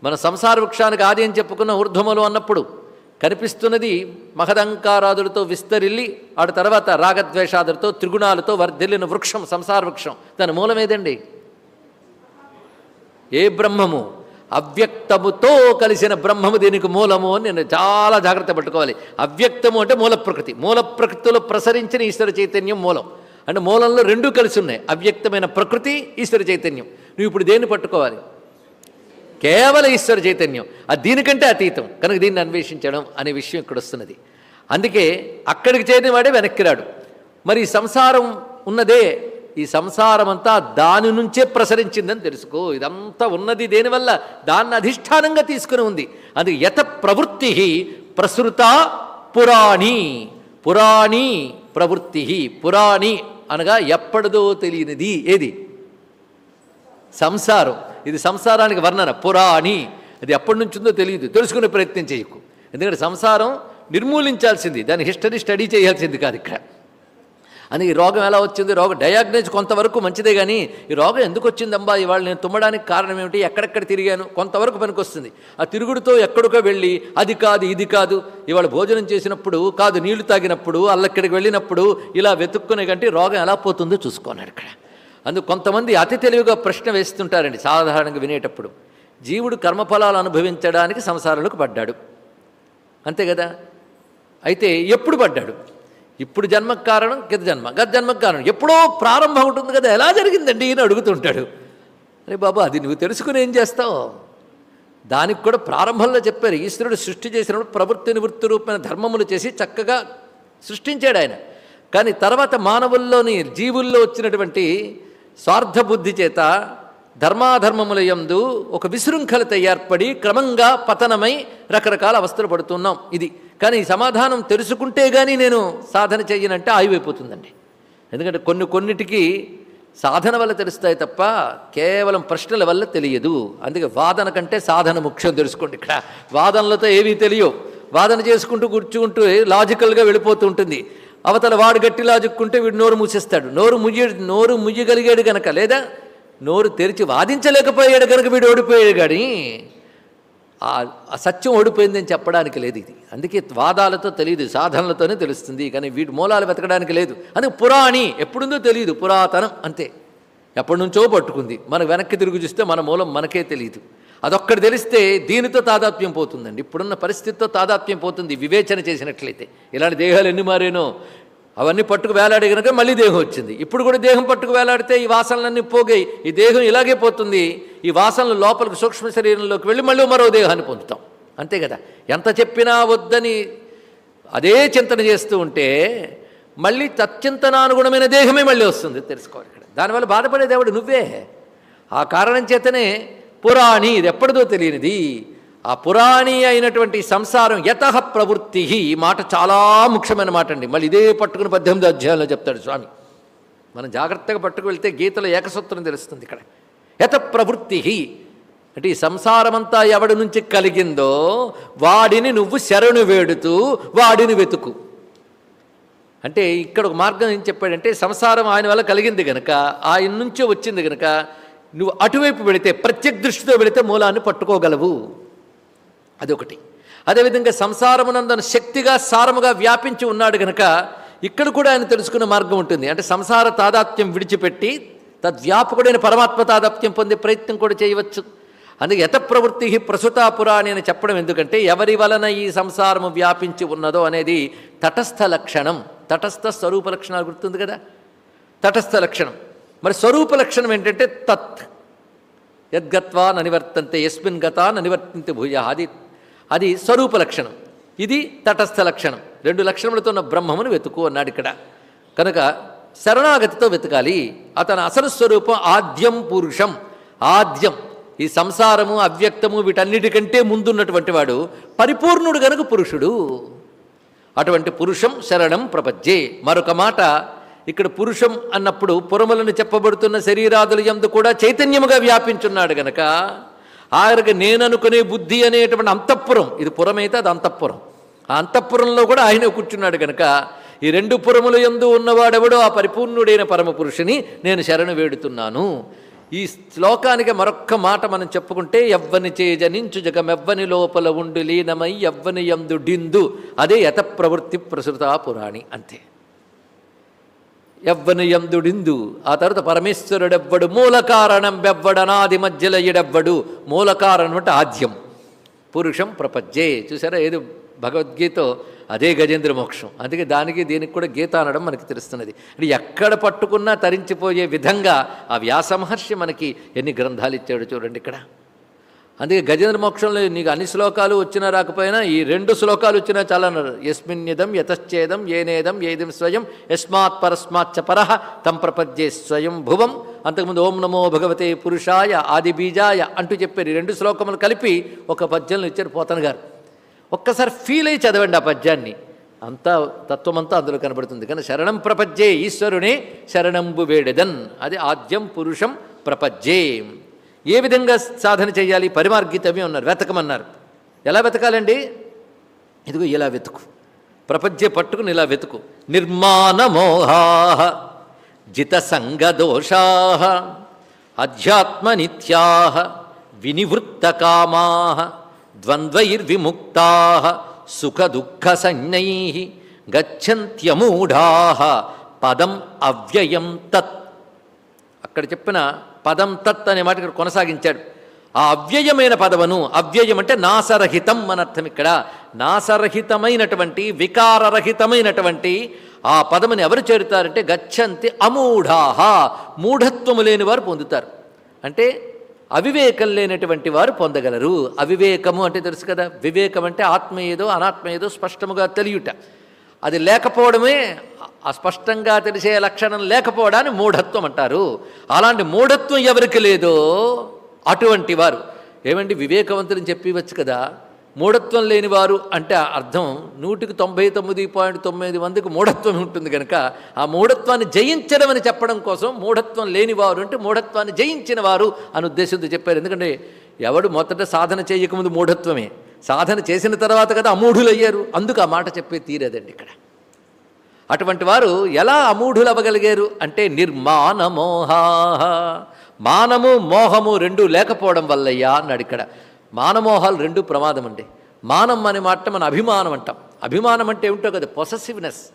మన సంసార వృక్షానికి ఆది అని చెప్పుకున్న ఊర్ధ్వములు అన్నప్పుడు కనిపిస్తున్నది మహదంకారాదులతో విస్తరిల్లి ఆడ తర్వాత రాగద్వేషాదులతో త్రిగుణాలతో వర్ధిల్లిన వృక్షం సంసార వృక్షం. దాని మూలమేదండి ఏ బ్రహ్మము? అవ్యక్తముతో కలిసిన బ్రహ్మము దీనికి మూలము అని నేను చాలా జాగ్రత్త పట్టుకోవాలి. అవ్యక్తము అంటే మూల ప్రకృతి. మూల ప్రకృతిలో ప్రసరించిన ఈశ్వర చైతన్యం మూలం. అంటే మూలంలో రెండూ కలిసి ఉన్నాయి. అవ్యక్తమైన ప్రకృతి ఈశ్వర చైతన్యం. నువ్వు ఇప్పుడు దేన్ని పట్టుకోవాలి? కేవలం ఈశ్వర చైతన్యం. అది దీనికంటే అతీతం. కనుక దీన్ని అన్వేషించడం అనే విషయం ఇక్కడ వస్తున్నది. అందుకే అక్కడికి చేరిన వాడే వెనక్కి రాడు. మరి సంసారం ఉన్నదే ఈ సంసారమంతా దాని నుంచే ప్రసరించిందని తెలుసుకో. ఇదంతా ఉన్నది దేనివల్ల దాన్ని అధిష్టానంగా తీసుకుని ఉంది. అది యత ప్రవృత్తి ప్రసృత పురాణి. పురాణి ప్రవృత్తి పురాణి అనగా ఎప్పటిదో తెలియనిది. ఏది? సంసారం. ఇది సంసారానికి వర్ణన. పురాణి. అది ఎప్పటి నుంచి ఉందో తెలియదు. తెలుసుకునే ప్రయత్నం చేయకు. ఎందుకంటే సంసారం నిర్మూలించాల్సింది. దాని హిస్టరీ స్టడీ చేయాల్సింది కాదు ఇక్కడ. అని ఈ రోగం ఎలా వచ్చింది? రోగం డయాగ్నైజ్ కొంతవరకు మంచిదే కానీ ఈ రోగం ఎందుకు వచ్చిందమ్మా ఇవాళ నేను తుమ్మడానికి కారణం ఏమిటి? ఎక్కడెక్కడ తిరిగాను? కొంతవరకు పనికొస్తుంది. ఆ తిరుగుడుతో ఎక్కడికో వెళ్ళి అది కాదు ఇది కాదు ఇవాళ భోజనం చేసినప్పుడు కాదు నీళ్ళు తాగినప్పుడు అల్లక్కడికి వెళ్ళినప్పుడు ఇలా వెతుక్కునే కంటే రోగం ఎలా పోతుందో చూసుకోనాడు ఇక్కడ అందుకు కొంతమంది అతి తెలివిగా ప్రశ్న వేస్తుంటారండి సాధారణంగా వినేటప్పుడు. జీవుడు కర్మఫలాలు అనుభవించడానికి సంసారంలోకి పడ్డాడు. అంతే కదా? అయితే ఎప్పుడు పడ్డాడు? ఇప్పుడు జన్మకు కారణం గత జన్మ. గత జన్మకు కారణం. ఎప్పుడో ప్రారంభం ఉంటుంది కదా ఎలా జరిగిందండి అని అడుగుతుంటాడు. అరే బాబు అది నువ్వు తెలుసుకుని ఏం చేస్తావు? దానికి కూడా ప్రారంభంలో చెప్పారు. ఈశ్వరుడు సృష్టి చేసినప్పుడు ప్రవృత్తి నివృత్తి రూపమైన ధర్మములు చేసి చక్కగా సృష్టించాడు ఆయన. కానీ తర్వాత మానవుల్లోని జీవుల్లో వచ్చినటువంటి స్వార్థ బుద్ధి చేత ధర్మాధర్మముల యందు ఒక విశృంఖలత ఏర్పడి క్రమంగా పతనమై రకరకాల అవస్థలు పడుతున్నాం. ఇది కానీ ఈ సమాధానం తెలుసుకుంటే కానీ నేను సాధన చెయ్యనంటే ఆయువైపోతుందండి ఎందుకంటే కొన్ని కొన్నిటికి సాధన వల్ల తెలుస్తాయి తప్ప కేవలం ప్రశ్నల వల్ల తెలియదు. అందుకే వాదన కంటే సాధన ముఖ్యం తెలుసుకోండి ఇక్కడ. వాదనలతో ఏవీ తెలియవు. వాదన చేసుకుంటూ కూర్చుకుంటూ లాజికల్గా వెళ్ళిపోతూ ఉంటుంది. అవతల వాడు గట్టి లాజుక్కుంటే వీడు నోరు మూసేస్తాడు. నోరు ముయ్య నోరు ముయ్యగలిగాడు గనక లేదా నోరు తెరిచి వాదించలేకపోయాడు కనుక వీడు ఓడిపోయాడు కానీ సత్యం ఓడిపోయిందని చెప్పడానికి లేదు ఇది. అందుకే వాదాలతో తెలియదు సాధనలతోనే తెలుస్తుంది కానీ వీటి మూలాలు వెతకడానికి లేదు. అందుకే పురాణి ఎప్పుడుందో తెలియదు పురాతనం అంతే. ఎప్పటి నుంచో పట్టుకుంది. మనం వెనక్కి తిరిగి చూస్తే మన మూలం మనకే తెలియదు. అదొక్కటి తెలిస్తే దీనితో తాదాత్మ్యం పోతుందండి. ఇప్పుడున్న పరిస్థితితో తాదాత్మ్యం పోతుంది వివేచన చేసినట్లయితే. ఇలాంటి దేహాలు ఎన్ని మారేనో అవన్నీ పట్టుకు వేలాడే కనుక మళ్ళీ దేహం వచ్చింది. ఇప్పుడు కూడా దేహం పట్టుకు వేలాడితే ఈ వాసనలన్నీ పోగాయి. ఈ దేహం ఇలాగే పోతుంది ఈ వాసనలు లోపలికి సూక్ష్మ శరీరంలోకి వెళ్ళి మళ్ళీ మరో దేహాన్ని పొందుతాం. అంతే కదా? ఎంత చెప్పినా వద్దని అదే చింతన చేస్తూ ఉంటే మళ్ళీ తత్చింతనానుగుణమైన దేహమే మళ్ళీ వస్తుంది తెలుసుకోవాలి ఇక్కడ. దానివల్ల బాధపడే దేవుడు నువ్వే. ఆ కారణం చేతనే పురాణి ఇది ఎప్పటిదో తెలియనిది. ఆ పురాణి అయినటువంటి సంసారం యత ప్రవృత్తి. ఈ మాట చాలా ముఖ్యమైన మాట అండి. మళ్ళీ ఇదే పట్టుకుని పద్దెనిమిది అధ్యాయంలో చెప్తాడు స్వామి. మనం జాగ్రత్తగా పట్టుకు వెళ్తే గీతలో ఏకసూత్రం తెలుస్తుంది ఇక్కడ. యత ప్రవృత్తి అంటే ఈ సంసారమంతా ఎవడి నుంచి కలిగిందో వాడిని నువ్వు శరణు వేడుతూ వాడిని వెతుకు. అంటే ఇక్కడ ఒక మార్గం ఏం చెప్పాడంటే సంసారం ఆయన వల్ల కలిగింది గనక ఆయన నుంచే వచ్చింది గనక నువ్వు అటువైపు వెళితే ప్రత్యేక దృష్టితో వెళితే మూలాన్ని పట్టుకోగలవు. అదొకటి. అదేవిధంగా సంసారమునందన శక్తిగా సారముగా వ్యాపించి ఉన్నాడు గనక ఇక్కడ కూడా ఆయన తెలుసుకునే మార్గం ఉంటుంది. అంటే సంసార తాదాత్మ్యం విడిచిపెట్టి తద్వ్యాపకుడైన పరమాత్మ తాదప్త్యం పొందే ప్రయత్నం కూడా చేయవచ్చు. అందుకే యత ప్రవృత్తి ప్రసుతా పురాణి అని చెప్పడం ఎందుకంటే ఎవరి వలన ఈ సంసారము వ్యాపించి ఉన్నదో అనేది తటస్థ లక్షణం. తటస్థ స్వరూప లక్షణాలు గుర్తుంది కదా? తటస్థ లక్షణం. మరి స్వరూప లక్షణం ఏంటంటే తత్. యద్గత్వా ననివర్తంతే యస్మిన్ గతా ననివర్తంతే భూయ. అది అది స్వరూప లక్షణం. ఇది తటస్థ లక్షణం. రెండు లక్షణములతో ఉన్న బ్రహ్మమును వెతుకు అన్నాడు ఇక్కడ. కనుక శరణాగతితో వెతకాలి. అతని అసలు స్వరూపం ఆద్యం పురుషం. ఆద్యం. ఈ సంసారము అవ్యక్తము వీటన్నిటికంటే ముందున్నటువంటి వాడు పరిపూర్ణుడు గనుక పురుషుడు. అటువంటి పురుషం శరణం ప్రపంచే. మరొక మాట ఇక్కడ పురుషం అన్నప్పుడు పురములను చెప్పబడుతున్న శరీరాదుల యందు కూడా చైతన్యముగా వ్యాపించున్నాడు గనక ఆఖరికి నేననుకునే బుద్ధి అనేటువంటి అంతఃపురం ఇది పురమైతే అది అంతఃపురం. ఆ అంతఃపురంలో కూడా ఆయన కూర్చున్నాడు గనక ఈ రెండు పురముల యందు ఉన్నవాడెవడో ఆ పరిపూర్ణుడైన పరమ పురుషుని నేను శరణు వేడుతున్నాను. ఈ శ్లోకానికి మరొక్క మాట మనం చెప్పుకుంటే ఎవ్వని చేజనించు జగమెవ్వని లోపల ఉండు లీనమై ఎవ్వని యందు డిందు అదే యత ప్రవృత్తి ప్రసృత పురాణి అంతే. ఎవ్వని ఎందుడిందు ఆ తర్వాత పరమేశ్వరుడెవ్వడు మూల కారణం వెవ్వడనాది మధ్యలో ఎడెవ్వడు మూల కారణం అంటే ఆద్యం పురుషం ప్రపంచే చూసారా ఏదో భగవద్గీత అదే గజేంద్ర మోక్షం. అందుకే దానికి దీనికి కూడా గీత అనడం మనకి తెలుస్తున్నది. అంటే ఎక్కడ పట్టుకున్నా తరించిపోయే విధంగా ఆ వ్యాస మహర్షి మనకి ఎన్ని గ్రంథాలు ఇచ్చాడు చూడండి ఇక్కడ. అందుకే గజేంద్ర మోక్షంలో నీకు అన్ని శ్లోకాలు వచ్చినా రాకపోయినా ఈ రెండు శ్లోకాలు వచ్చినా చాలా అన్నారు. యతశ్చేదం ఏనేదం ఏదిం స్వయం యస్మాత్ పరస్మాచ్చ పర తం ప్రపద్యే స్వయం భువం. అంతకుముందు ఓం నమో భగవతే పురుషాయ ఆది బీజాయ అంటూ చెప్పారు. ఈ రెండు శ్లోకములు కలిపి ఒక పద్యంలో ఇచ్చారు పోతన్ గారు ఒక్కసారి ఫీల్ అయ్యి చదవండి ఆ పద్యాన్ని. అంతా తత్వమంతా అందులో కనబడుతుంది. కానీ శరణం ప్రపజ్జే ఈశ్వరునే శరణంబు వేడెదన్. అది ఆద్యం పురుషం ప్రపజ్జే ఏ విధంగా సాధన చేయాలి? పరిమార్గితమే ఉన్నారు వెతకమన్నారు. ఎలా వెతకాలండి? ఇదిగో ఇలా వెతుకు. ప్రపంచ పట్టుకుని ఇలా వెతుకు. నిర్మాణమోహా జిత సంగదోషా అధ్యాత్మనిత్యా వినివృత్తకామా ద్వంద్వైర్విముక్తా సుఖదుఃఖ సంజ్ఞై గచ్చంత్యమూఢా పదం అవ్యయం తత్. అక్కడ చెప్పిన పదం తత్ అనే మాట ఇక్కడ కొనసాగించాడు. ఆ అవ్యయమైన పదవను అవ్యయం అంటే నాసరహితం అనర్థం అర్థం ఇక్కడ. నాసరహితమైనటువంటి వికారరహితమైనటువంటి ఆ పదముని ఎవరు చేరుతారంటే గచ్చంతి అమూఢాహ మూఢత్వము లేని వారు పొందుతారు. అంటే అవివేకం లేనటువంటి వారు పొందగలరు. అవివేకము అంటే తెలుసు కదా? వివేకం అంటే ఆత్మ ఏదో అనాత్మ ఏదో స్పష్టముగా తెలియట. అది లేకపోవడమే అస్పష్టంగా తెలిసే లక్షణం లేకపోవడాన్ని మూఢత్వం అంటారు. అలాంటి మూఢత్వం ఎవరికి లేదో అటువంటి వారు. ఏమండి? వివేకవంతుని చెప్పివచ్చు కదా? మూఢత్వం లేనివారు అంటే అర్థం నూటికి తొంభై తొమ్మిది పాయింట్ తొమ్మిది మందికి మూఢత్వం ఉంటుంది కనుక ఆ మూఢత్వాన్ని జయించడం అని చెప్పడం కోసం మూఢత్వం లేనివారు అంటే మూఢత్వాన్ని జయించిన వారు అని ఉద్దేశంతో చెప్పారు. ఎందుకంటే ఎవడు మొదట సాధన చేయకముందు మూఢత్వమే. సాధన చేసిన తర్వాత కదా అమూఢులయ్యారు. అందుకు ఆ మాట చెప్పే తీరేదండి ఇక్కడ. అటువంటి వారు ఎలా అమూఢులు అవ్వగలిగారు అంటే నిర్మాణమోహా మానము మోహము రెండూ లేకపోవడం వల్లయ్యా అన్నాడు ఇక్కడ. మానమోహాలు రెండు ప్రమాదం అండి మానం అనే మాట మన అభిమానం అంటాం. అభిమానం అంటే ఏమిటో కదా పొసెసివ్నెస్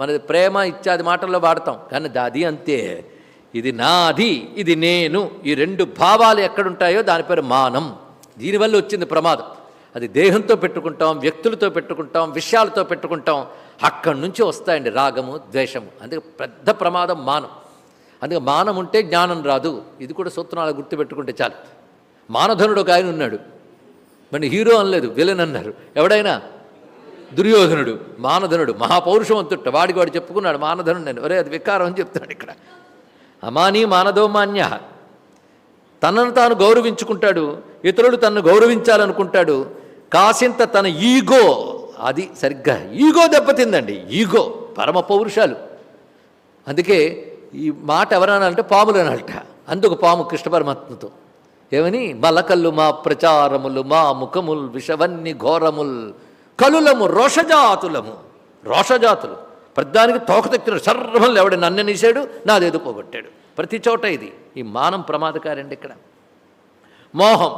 మనది ప్రేమ ఇత్యాది మాటల్లో వాడతాం. కానీ అది అంతే. ఇది నాది ఇది నేను ఈ రెండు భావాలు ఎక్కడుంటాయో దాని పేరు మానం. దీనివల్ల వచ్చింది ప్రమాదం. అది దేహంతో పెట్టుకుంటాం వ్యక్తులతో పెట్టుకుంటాం విషయాలతో పెట్టుకుంటాం. అక్కడి నుంచి వస్తాయండి రాగము ద్వేషము. అందుకే పెద్ద ప్రమాదం మానం. అందుకే మానం ఉంటే జ్ఞానం రాదు. ఇది కూడా సూత్రాలు గుర్తుపెట్టుకుంటే చాలు. మానధనుడు ఒక ఆయన ఉన్నాడు. మన హీరో అనలేదు విలన్ అన్నారు. ఎవడైనా? దుర్యోధనుడు మానధనుడు మహాపౌరుషవంతుట్ట వాడికి వాడు చెప్పుకున్నాడు మానధనుడు నేను. ఒరే అది వికారం అని చెప్తాడు ఇక్కడ. అమాని మానదో మాన్య. తనను తాను గౌరవించుకుంటాడు ఇతరులు తనను గౌరవించాలనుకుంటాడు. కాసింత తన ఈగో అది సరిగ్గా ఈగో దెబ్బతిందండి ఈగో పరమ పౌరుషాలు అందుకే ఈ మాట ఎవరనాలంటే పాములు అనాలట అందుకు పాము కృష్ణ పరమాత్మతో. ఏమని? మలకల్లు మా ప్రచారములు మా ముఖముల్ విషవన్ని ఘోరముల్ కలులము రోషజాతులము. రోషజాతులు. ప్రతిదానికి తోక తెక్కిన సర్వం ఎవడ నన్ను నీసాడు నాదేదో పోగొట్టాడు. ప్రతి చోట ఇది. ఈ మానం ప్రమాదకారండి ఇక్కడ. మోహం.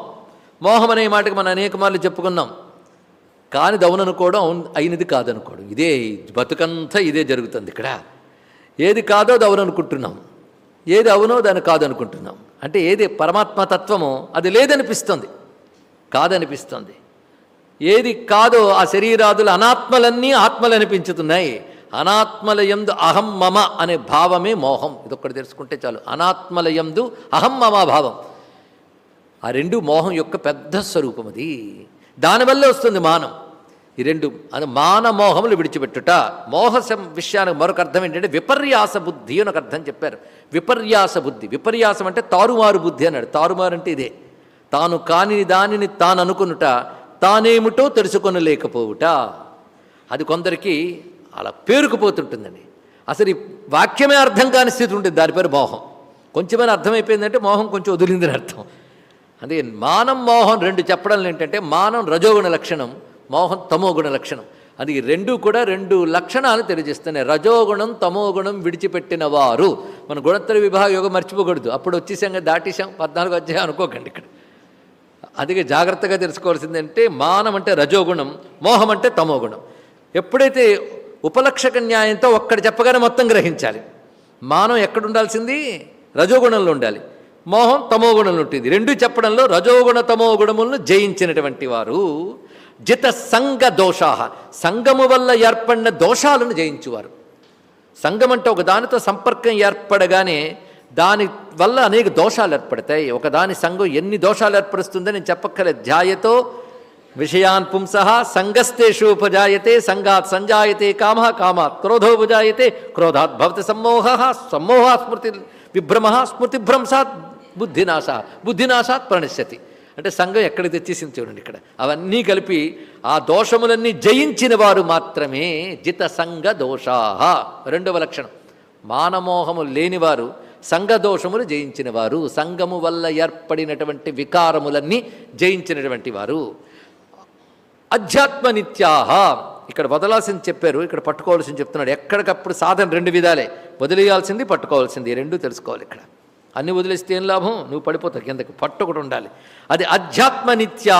మోహం అనే మాటకి మనం అనేక మార్లు చెప్పుకున్నాం. కాని దవుననుకోవడం అవును- అయినది కాదనుకోవడం. ఇదే బతుకంతా ఇదే జరుగుతుంది ఇక్కడ. ఏది కాదో అది ఏది అవునో దాన్ని కాదనుకుంటున్నాం. అంటే ఏది పరమాత్మ తత్వమో అది లేదనిపిస్తుంది. కాదనిపిస్తుంది. ఏది కాదో ఆ శరీరాదుల అనాత్మలన్నీ ఆత్మలు అనిపించుతున్నాయి అనాత్మలయందు అహం మమ అనే భావమే మోహం. ఇదొక్కటి తెలుసుకుంటే చాలు. అనాత్మలయందు అహం మమ భావం. ఆ రెండు మోహం యొక్క పెద్ద స్వరూపం అది దానివల్ల వస్తుంది మానం. ఈ రెండు అది మాన మోహములు విడిచిపెట్టుట. మోహ విషయానికి మరొక అర్థం ఏంటంటే విపర్యాస బుద్ధి అని ఒక అర్థం చెప్పారు. విపర్యాస బుద్ధి. విపర్యాసం అంటే తారుమారు బుద్ధి అన్నాడు. తారుమారు అంటే ఇదే. తాను కాని దానిని తాను అనుకునుట తానేమిటో తెలుసుకొనలేకపోవుట. అది కొందరికి అలా పేరుకుపోతుంటుందండి. అసలు ఈ వాక్యమే అర్థం కాని స్థితి ఉంటుంది. దాని పేరు మోహం. కొంచెమైనా అర్థమైపోయిందంటే మోహం కొంచెం వదిలిందని అర్థం. అదే మానం మోహం రెండు చెప్పడం ఏంటంటే మానం రజోగుణ లక్షణం మోహం తమోగుణ లక్షణం. అది రెండు కూడా రెండు లక్షణాలు తెలియజేస్తున్నాయి. రజోగుణం తమోగుణం విడిచిపెట్టిన వారు మన గుణత్తర విభాగ యోగం మర్చిపోకూడదు. అప్పుడు వచ్చేసాం దాటేసాం. పద్నాలుగు వచ్చాయి అనుకోకండి ఇక్కడ. అందుకే జాగ్రత్తగా తెలుసుకోవాల్సిందంటే మానం అంటే రజోగుణం మోహం అంటే తమోగుణం. ఎప్పుడైతే ఉపలక్షక న్యాయంతో ఒక్కడ చెప్పగానే మొత్తం గ్రహించాలి. మానం ఎక్కడ ఉండాల్సింది రజోగుణంలో ఉండాలి. మోహం తమోగుణంలో ఉంటుంది. రెండు చెప్పడంలో రజోగుణ తమోగుణములను జయించినటువంటి వారు జిత సంగ సంగము వల్ల ఏర్పడిన దోషాలను జయించువారు. సంఘం అంటే ఒకదానితో సంపర్కం ఏర్పడగానే దాని వల్ల అనేక దోషాలు ఏర్పడతాయి. ఒకదాని సంఘం ఎన్ని దోషాలు ఏర్పరుస్తుందో నేను చెప్పక్కర్లేదు. ధ్యాయతో విషయాన్ పుంస సంగస్తేషు ఉపజాయతే సంఘాత్ సంజాయతే కామ కామాత్ క్రోధోపజాయతే క్రోధాత్ భవతి సమ్మోహ సమ్మోహా స్మృతి విభ్రమ స్మృతిభ్రంశాత్ బుద్ధినాశ బుద్ధినాశాత్ ప్రణశ్యతి. అంటే సంఘం ఎక్కడ తెచ్చేసింది చూడండి ఇక్కడ. అవన్నీ కలిపి ఆ దోషములన్నీ జయించిన వారు మాత్రమే జిత సంఘ దోషాహ. రెండవ లక్షణం. మానమోహము లేనివారు సంఘదోషములు జయించిన వారు సంఘము వల్ల ఏర్పడినటువంటి వికారములన్నీ జయించినటువంటి వారు. అధ్యాత్మ నిత్యాహ. ఇక్కడ వదలాల్సింది చెప్పారు ఇక్కడ పట్టుకోవాల్సింది చెప్తున్నాడు. ఎక్కడికప్పుడు సాధన రెండు విధాలే. వదిలేయాల్సింది పట్టుకోవాల్సింది. రెండు తెలుసుకోవాలి ఇక్కడ. అన్ని వదిలేస్తే ఏం లాభం? నువ్వు పడిపోతావు కిందకి. పట్టు ఒకటి ఉండాలి. అది అధ్యాత్మ అధ్యాత్మనిత్య.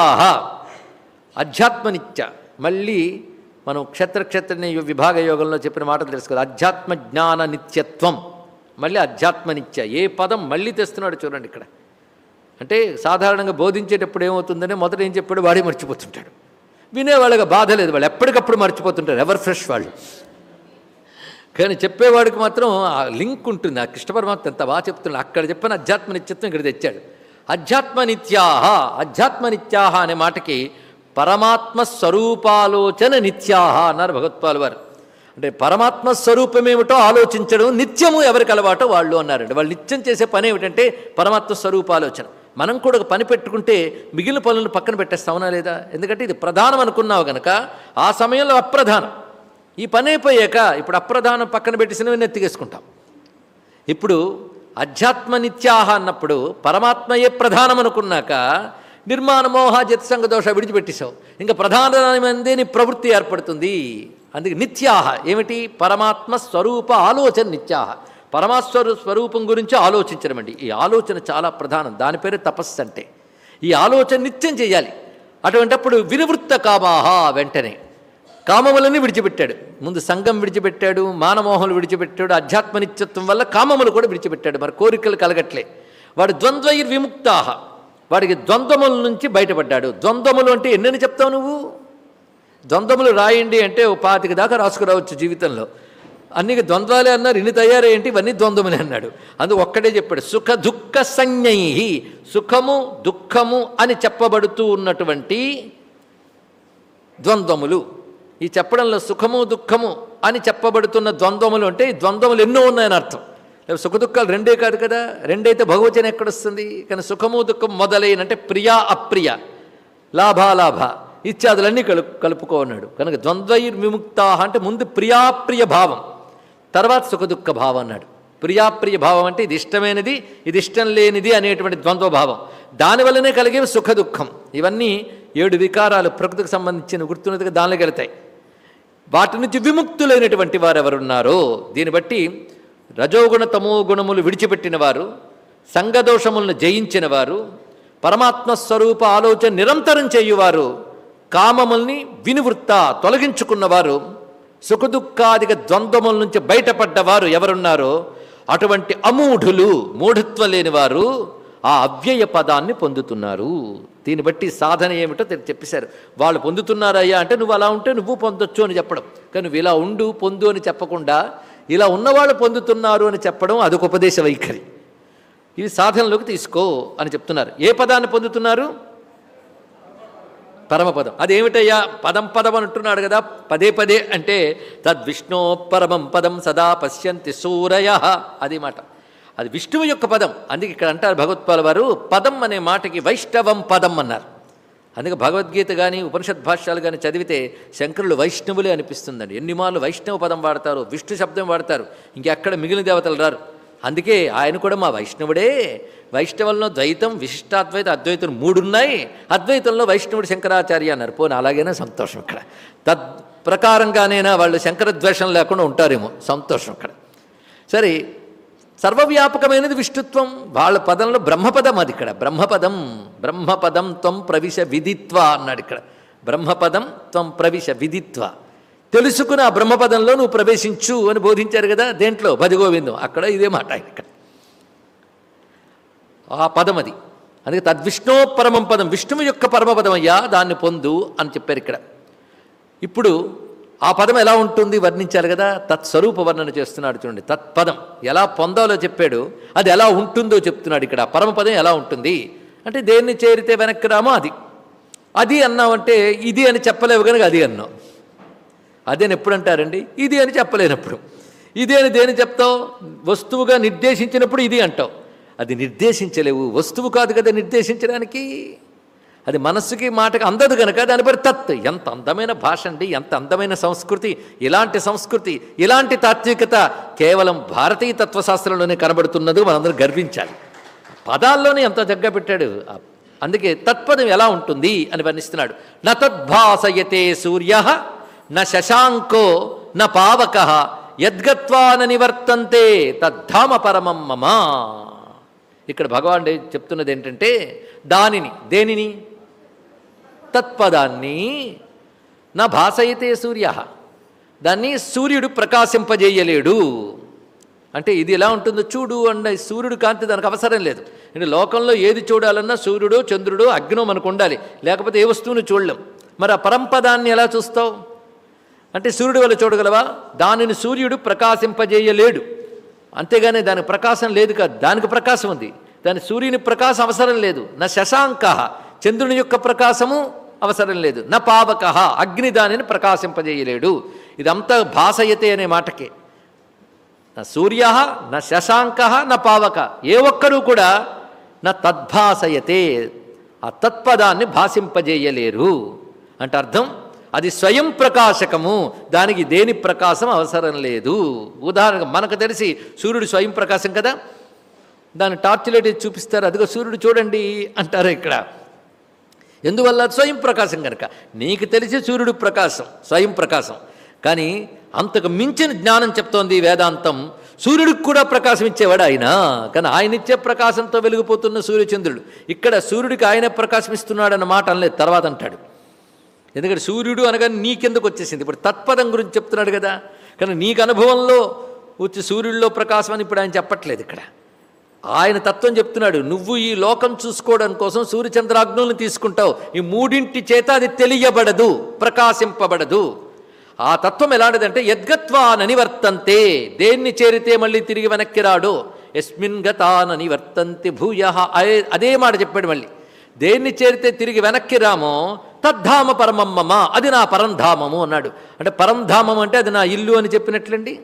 అధ్యాత్మ నిత్య మళ్ళీ మనం క్షత్రక్షత్రని విభాగ యోగంలో చెప్పిన మాటలు తెలుసుకోవాలి అధ్యాత్మ జ్ఞాన నిత్యత్వం మళ్ళీ అధ్యాత్మ నిత్య ఏ పదం మళ్ళీ తెస్తున్నాడు చూడండి ఇక్కడ. అంటే సాధారణంగా బోధించేటప్పుడు ఏమవుతుందని మొదట ఏం చెప్పాడు? వాడే మర్చిపోతుంటాడు. వినేవాళ్ళకి బాధ లేదు వాళ్ళు. ఎప్పటికప్పుడు మర్చిపోతుంటారు. ఎవర్ ఫ్రెష్ వాళ్ళు? కానీ చెప్పేవాడికి మాత్రం ఆ లింక్ ఉంటుంది ఆ కృష్ణ పరమాత్మ ఎంత బాగా చెప్తున్నాడు. అక్కడ చెప్పిన అధ్యాత్మ నిత్యత్వం ఇక్కడ తెచ్చాడు. అధ్యాత్మ నిత్యాహ అధ్యాత్మ నిత్యాహ అనే మాటకి పరమాత్మ స్వరూపాలోచన నిత్యాహ అన్నారు భగవత్పాల్ వారు. అంటే పరమాత్మ స్వరూపమేమిటో ఆలోచించడం నిత్యము ఎవరికి అలవాటో వాళ్ళు అన్నారండి. వాళ్ళు నిత్యం చేసే పని ఏమిటంటే పరమాత్మ స్వరూపాలోచన. మనం కూడా ఒక పని పెట్టుకుంటే మిగిలిన పనులను పక్కన పెట్టేస్తావునా లేదా? ఎందుకంటే ఇది ప్రధానం అనుకున్నావు గనక ఆ సమయంలో అప్రధానం. ఈ పని అయిపోయాక ఇప్పుడు అప్రధానం పక్కన పెట్టేసినవి నెత్తికేసుకుంటాం ఇప్పుడు అధ్యాత్మ నిత్యాహ అన్నప్పుడు పరమాత్మయే ప్రధానం అనుకున్నాక నిర్మాణ మోహ జతసంగ దోష విడిచిపెట్టేశావు. ఇంకా ప్రధానమైనదే నీ ప్రవృత్తి ఏర్పడుతుంది. అందుకే నిత్యాహ ఏమిటి? పరమాత్మ స్వరూప ఆలోచన నిత్యాహ. పరమాస్వరు స్వరూపం గురించి ఆలోచించడం అండి. ఈ ఆలోచన చాలా ప్రధానం. దాని పేరే తపస్సు అంటే. ఈ ఆలోచన నిత్యం చేయాలి. అటువంటప్పుడు వినివృత్త కామాహ వెంటనే. కామములని విడిచిపెట్టాడు. ముందు సంఘం విడిచిపెట్టాడు మానమోహములు విడిచిపెట్టాడు అధ్యాత్మనిత్యత్వం వల్ల కామములు కూడా విడిచిపెట్టాడు. మరి కోరికలు కలగట్లే. వాడు ద్వంద్వైర్ విముక్తాహ వాడికి ద్వంద్వముల నుంచి బయటపడ్డాడు. ద్వంద్వములు అంటే ఎన్నని చెప్తావు నువ్వు? ద్వంద్వములు రాయండి అంటే ఓ పాతిక దాకా రాసుకురావచ్చు జీవితంలో. అన్ని ద్వంద్వాలే అన్నారు ఇన్ని తయారేంటి? ఇవన్నీ ద్వంద్వములే అన్నాడు. అందు ఒక్కడే చెప్పాడు సుఖ దుఃఖ సంజ్ఞై సుఖము దుఃఖము అని చెప్పబడుతూ ఉన్నటువంటి ద్వంద్వములు. ఈ చెప్పడంలో సుఖము దుఃఖము అని చెప్పబడుతున్న ద్వంద్వములు అంటే ఈ ద్వంద్వములు ఎన్నో ఉన్నాయని అర్థం. లేకపోతే సుఖ దుఃఖాలు రెండే కాదు కదా? రెండైతే భగవచనం ఎక్కడొస్తుంది? కానీ సుఖము దుఃఖం మొదలైన అంటే ప్రియా అప్రియ లాభాలాభ ఇత్యాదులన్నీ కలు కలుపుకోన్నాడు. కనుక ద్వంద్వైర్విముక్త అంటే ముందు ప్రియాప్రియ భావం తర్వాత సుఖదుఖ భావం అన్నాడు. ప్రియాప్రియ భావం అంటే ఇది ఇష్టమైనది ఇది ఇష్టం లేనిది అనేటువంటి ద్వంద్వ భావం. దానివల్లనే కలిగేవి సుఖ దుఃఖం. ఇవన్నీ ఏడు వికారాలు ప్రకృతికి సంబంధించిన గుర్తున్నదిగా దానిలోకి వెళతాయి. వాటి నుంచి విముక్తులైనటువంటి వారు ఎవరున్నారో దీన్ని బట్టి రజోగుణ తమో గుణములు విడిచిపెట్టిన వారు సంఘదోషములను జయించిన వారు పరమాత్మ స్వరూప ఆలోచన నిరంతరం చేయువారు కామముల్ని వినివృత్త తొలగించుకున్నవారు సుఖదుఖాదిక ద్వంద్వముల నుంచి బయటపడ్డవారు ఎవరున్నారో? అటువంటి అమూఢులు మూఢత్వం లేనివారు ఆ అవ్యయ పదాన్ని పొందుతున్నారు. దీన్ని బట్టి సాధన ఏమిటో తె- చెప్పేశారు. వాళ్ళు పొందుతున్నారయ్యా అంటే నువ్వు అలా ఉంటే నువ్వు పొందొచ్చు అని చెప్పడం. కానీ నువ్వు ఇలా ఉండు పొందు అని చెప్పకుండా ఇలా ఉన్నవాళ్ళు పొందుతున్నారు అని చెప్పడం అదొక ఉపదేశ వైఖరి. ఇవి సాధనలోకి తీసుకో అని చెప్తున్నారు. ఏ పదాన్ని పొందుతున్నారు? పరమపదం. అదేమిటయ్యా? పదం పదం అంటున్నాడు కదా. పదే పదే అంటే తద్విష్ణో పరమం పదం సదా పశ్యంతి సూరయ. అది మాట. అది విష్ణువు యొక్క పదం. అందుకే ఇక్కడ అంటారు భగవత్పాల వారు పదం అనే మాటకి వైష్ణవం పదం అన్నారు. అందుకే భగవద్గీత కానీ ఉపనిషత్ భాష్యాలు కానీ చదివితే శంకరులు వైష్ణవులే అనిపిస్తుందండి. ఎన్ని మార్లు వైష్ణవ పదం వాడతారు విష్ణు శబ్దం వాడతారు. ఇంకెక్కడ మిగిలిన దేవతలు రారు. అందుకే ఆయన కూడా మా వైష్ణవుడే. వైష్ణవంలో ద్వైతం విశిష్టాద్వైత అద్వైతం మూడు ఉన్నాయి అద్వైతంలో వైష్ణవుడు శంకరాచార్య అన్నారు. పోనీ అలాగైనా సంతోషం ఇక్కడ. తద్ ప్రకారంగానైనా వాళ్ళు శంకరద్వేషం లేకుండా ఉంటారేమో. సంతోషం ఇక్కడ. సరే సర్వవ్యాపకమైనది విష్ణుత్వం. వాళ్ళ పదంలో బ్రహ్మపదం అది ఇక్కడ. బ్రహ్మపదం బ్రహ్మపదం త్వం ప్రవిశ విధిత్వ అన్నాడు ఇక్కడ. బ్రహ్మపదం త్వం ప్రవిశ విధిత్వ తెలుసుకుని ఆ బ్రహ్మపదంలో నువ్వు ప్రవేశించు అని బోధించారు కదా దేంట్లో? భజగోవిందం. అక్కడ ఇదే మాట ఇక్కడ. ఆ పదం అది. అందుకే తద్విష్ణో పరమం పదం. విష్ణువు యొక్క పరమపదం అయ్యా దాన్ని పొందు అని చెప్పారు ఇక్కడ. ఇప్పుడు ఆ పదం ఎలా ఉంటుంది వర్ణించాలి కదా? తత్స్వరూప వర్ణన చేస్తున్నాడు చూడండి. తత్పదం. ఎలా పొందాలో చెప్పాడు. అది ఎలా ఉంటుందో చెప్తున్నాడు ఇక్కడ. పరమపదం ఎలా ఉంటుంది? అంటే దేన్ని చేరితే వెనక్కి రామో అది. అది అన్నామంటే ఇది అని చెప్పలేవు కనుక అది అన్నావు. అదేని ఎప్పుడు అంటారండి? ఇది అని చెప్పలేనప్పుడు. ఇది అని దేని చెప్తావు? వస్తువుగా నిర్దేశించినప్పుడు ఇది అంటావు. అది నిర్దేశించలేవు. వస్తువు కాదు కదా నిర్దేశించడానికి. అది మనస్సుకి మాటకి అందదు కనుక దాని పేరు తత్. ఎంత అందమైన భాష అండి ఎంత అందమైన సంస్కృతి. ఇలాంటి సంస్కృతి ఇలాంటి తాత్వికత కేవలం భారతీయ తత్వశాస్త్రంలోనే కనబడుతున్నది మనందరం గర్వించాలి. పదాల్లోనే ఎంత దగ్గర పెట్టాడు. అందుకే తత్పదం ఎలా ఉంటుంది అని వర్ణిస్తున్నాడు. న తద్భాసయతే సూర్య న శశాంకో న పావక యద్గత్వాన నివర్తంతే తద్ధామ పరమం మమ. ఇక్కడ భగవాన్ చెప్తున్నది ఏంటంటే దానిని దేనిని? తత్పదాన్ని నా భాసయితే సూర్య. దాన్ని సూర్యుడు ప్రకాశింపజేయలేడు. అంటే ఇది ఎలా ఉంటుందో చూడు అండ్ సూర్యుడు కాంతి దానికి అవసరం లేదు. అంటే లోకంలో ఏది చూడాలన్నా సూర్యుడు చంద్రుడు అగ్నో మనకు ఉండాలి. లేకపోతే ఏ వస్తువును చూడలేం. మరి ఆ పరంపదాన్ని ఎలా చూస్తావు? అంటే సూర్యుడు వల్ల చూడగలవా? దానిని సూర్యుడు ప్రకాశింపజేయలేడు. అంతేగాని దానికి ప్రకాశం లేదు కాదు. దానికి ప్రకాశం ఉంది. దాని సూర్యుని ప్రకాశం అవసరం లేదు. నా శశాంక చంద్రుని యొక్క ప్రకాశము అవసరం లేదు. నా పావక అగ్ని దానిని ప్రకాశింపజేయలేడు. ఇదంతా భాసయతే అనే మాటకే. నా సూర్య నా శశాంక నా పావక. ఏ ఒక్కరూ కూడా నా తద్భాసయతే ఆ తత్పదాన్ని భాషింపజేయలేరు. అంటే అర్థం? అది స్వయం ప్రకాశకము. దానికి దేని ప్రకాశం అవసరం లేదు. ఉదాహరణకు మనకు తెలిసి సూర్యుడు స్వయం ప్రకాశం కదా? దాన్ని టార్చ్ లైట్ చూపిస్తారు. అదిగో సూర్యుడు చూడండి అంటారు ఇక్కడ. ఎందువల్ల? స్వయం ప్రకాశం కనుక నీకు తెలిసి సూర్యుడు ప్రకాశం స్వయం ప్రకాశం. కానీ అంతకు మించిన జ్ఞానం చెప్తోంది ఈ వేదాంతం. సూర్యుడికి కూడా ప్రకాశం ఇచ్చేవాడు ఆయన. కానీ ఆయన ఇచ్చే ప్రకాశంతో వెలిగిపోతున్న సూర్యచంద్రుడు. ఇక్కడ సూర్యుడికి ఆయన ప్రకాశం మాట అనలేదు తర్వాత అంటాడు. ఎందుకంటే సూర్యుడు అనగా నీకెందుకు వచ్చేసింది? ఇప్పుడు తత్పదం గురించి చెప్తున్నాడు కదా. కానీ నీకు అనుభవంలో వచ్చి సూర్యుడిలో ప్రకాశం అని ఇప్పుడు ఆయన చెప్పట్లేదు ఇక్కడ. ఆయన తత్వం చెప్తున్నాడు నువ్వు ఈ లోకం చూసుకోవడం కోసం సూర్యచంద్రాగ్నులను తీసుకుంటావు. ఈ మూడింటి చేత అది తెలియబడదు ప్రకాశింపబడదు. ఆ తత్వం ఎలాంటిదంటే యద్గత్వానని వర్తంతే దేన్ని చేరితే మళ్ళీ తిరిగి వెనక్కి రాడు? ఎస్మిన్ గతానని వర్తంతి భూయ. అదే అదే మాట చెప్పాడు మళ్ళీ. దేన్ని చేరితే తిరిగి వెనక్కి రామో తద్ధామ పరమమ్మమ అది నా పరంధామము అన్నాడు. అంటే పరంధామం అంటే అది నా ఇల్లు అని చెప్పినట్లండి?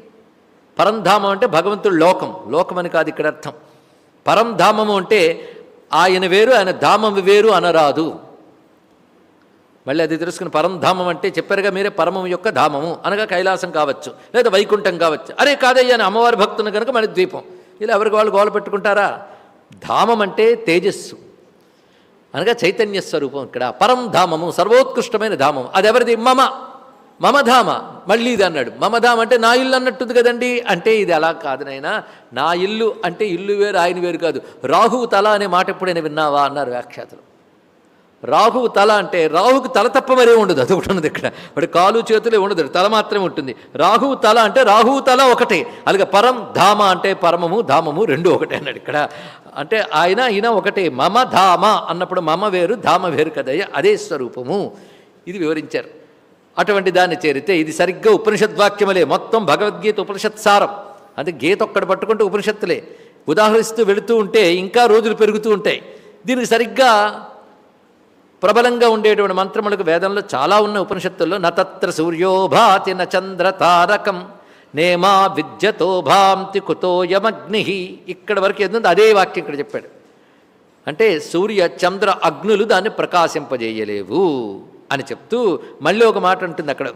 పరంధామం అంటే భగవంతుడు లోకం. లోకం అని కాదు ఇక్కడ అర్థం. పరంధామము అంటే ఆయన వేరు ఆయన ధామం వేరు అనరాదు. మళ్ళీ అది తెలుసుకుని పరంధామం అంటే చెప్పారుగా మీరే పరమం యొక్క ధామము అనగా కైలాసం కావచ్చు లేదా వైకుంఠం కావచ్చు. అరే కాదయ్యా అని అమ్మవారి భక్తుని కనుక మళ్ళీ ద్వీపం ఇలా ఎవరికి వాళ్ళు గోల పెట్టుకుంటారా? ధామం అంటే తేజస్సు. అనగా చైతన్య స్వరూపం ఇక్కడ. పరం ధామము సర్వోత్కృష్టమైన ధామం అది ఎవరిది మమ. మమధామ మళ్ళీ ఇది అన్నాడు. మమధామ అంటే నా ఇల్లు అన్నట్టుంది కదండి. అంటే ఇది అలా కాదు నాయనా. నా ఇల్లు అంటే ఇల్లు వేరు ఆయన వేరు కాదు. రాహువు తల అనే మాట ఎప్పుడైనా విన్నావా? అన్నారు వ్యాఖ్యాతలు. రాహువు తల అంటే రాహుకు తల తప్ప మరే ఉండదు. అది ఒకటి ఉన్నది ఇక్కడ. వాడు కాలు చేతులే ఉండదు. తల మాత్రమే ఉంటుంది. రాహువు తల అంటే రాహువు తల ఒకటే. అలాగే పరం ధామ అంటే పరమము ధామము రెండు ఒకటే అన్నాడు ఇక్కడ. అంటే ఆయన ఈయన ఒకటే. మమ ధామ అన్నప్పుడు మమ వేరు ధామ వేరు కదయ్య. అదే స్వరూపము. ఇది వివరించారు. అటువంటి దాన్ని చేరితే ఇది సరిగ్గా ఉపనిషద్వాక్యములే మొత్తం భగవద్గీత ఉపనిషత్ సారం. అంటే గీత ఒక్కడ పట్టుకుంటే ఉపనిషత్తులే. ఉదాహరిస్తూ వెళుతూ ఉంటే ఇంకా రోజులు పెరుగుతూ ఉంటాయి. దీనికి సరిగ్గా ప్రబలంగా ఉండేటువంటి మంత్రములకు వేదంలో చాలా ఉన్న ఉపనిషత్తుల్లో. నతత్ర సూర్యోభాతి న చంద్ర తారకం నేమా విద్యతో భాంతి కుతోయమగ్ని ఇక్కడ వరకు ఎందుకు అదే వాక్యం ఇక్కడ చెప్పాడు. అంటే సూర్య చంద్ర అగ్నులు దాన్ని ప్రకాశింపజేయలేవు. అని చెప్తూ మళ్ళీ ఒక మాట ఉంటుంది అక్కడ.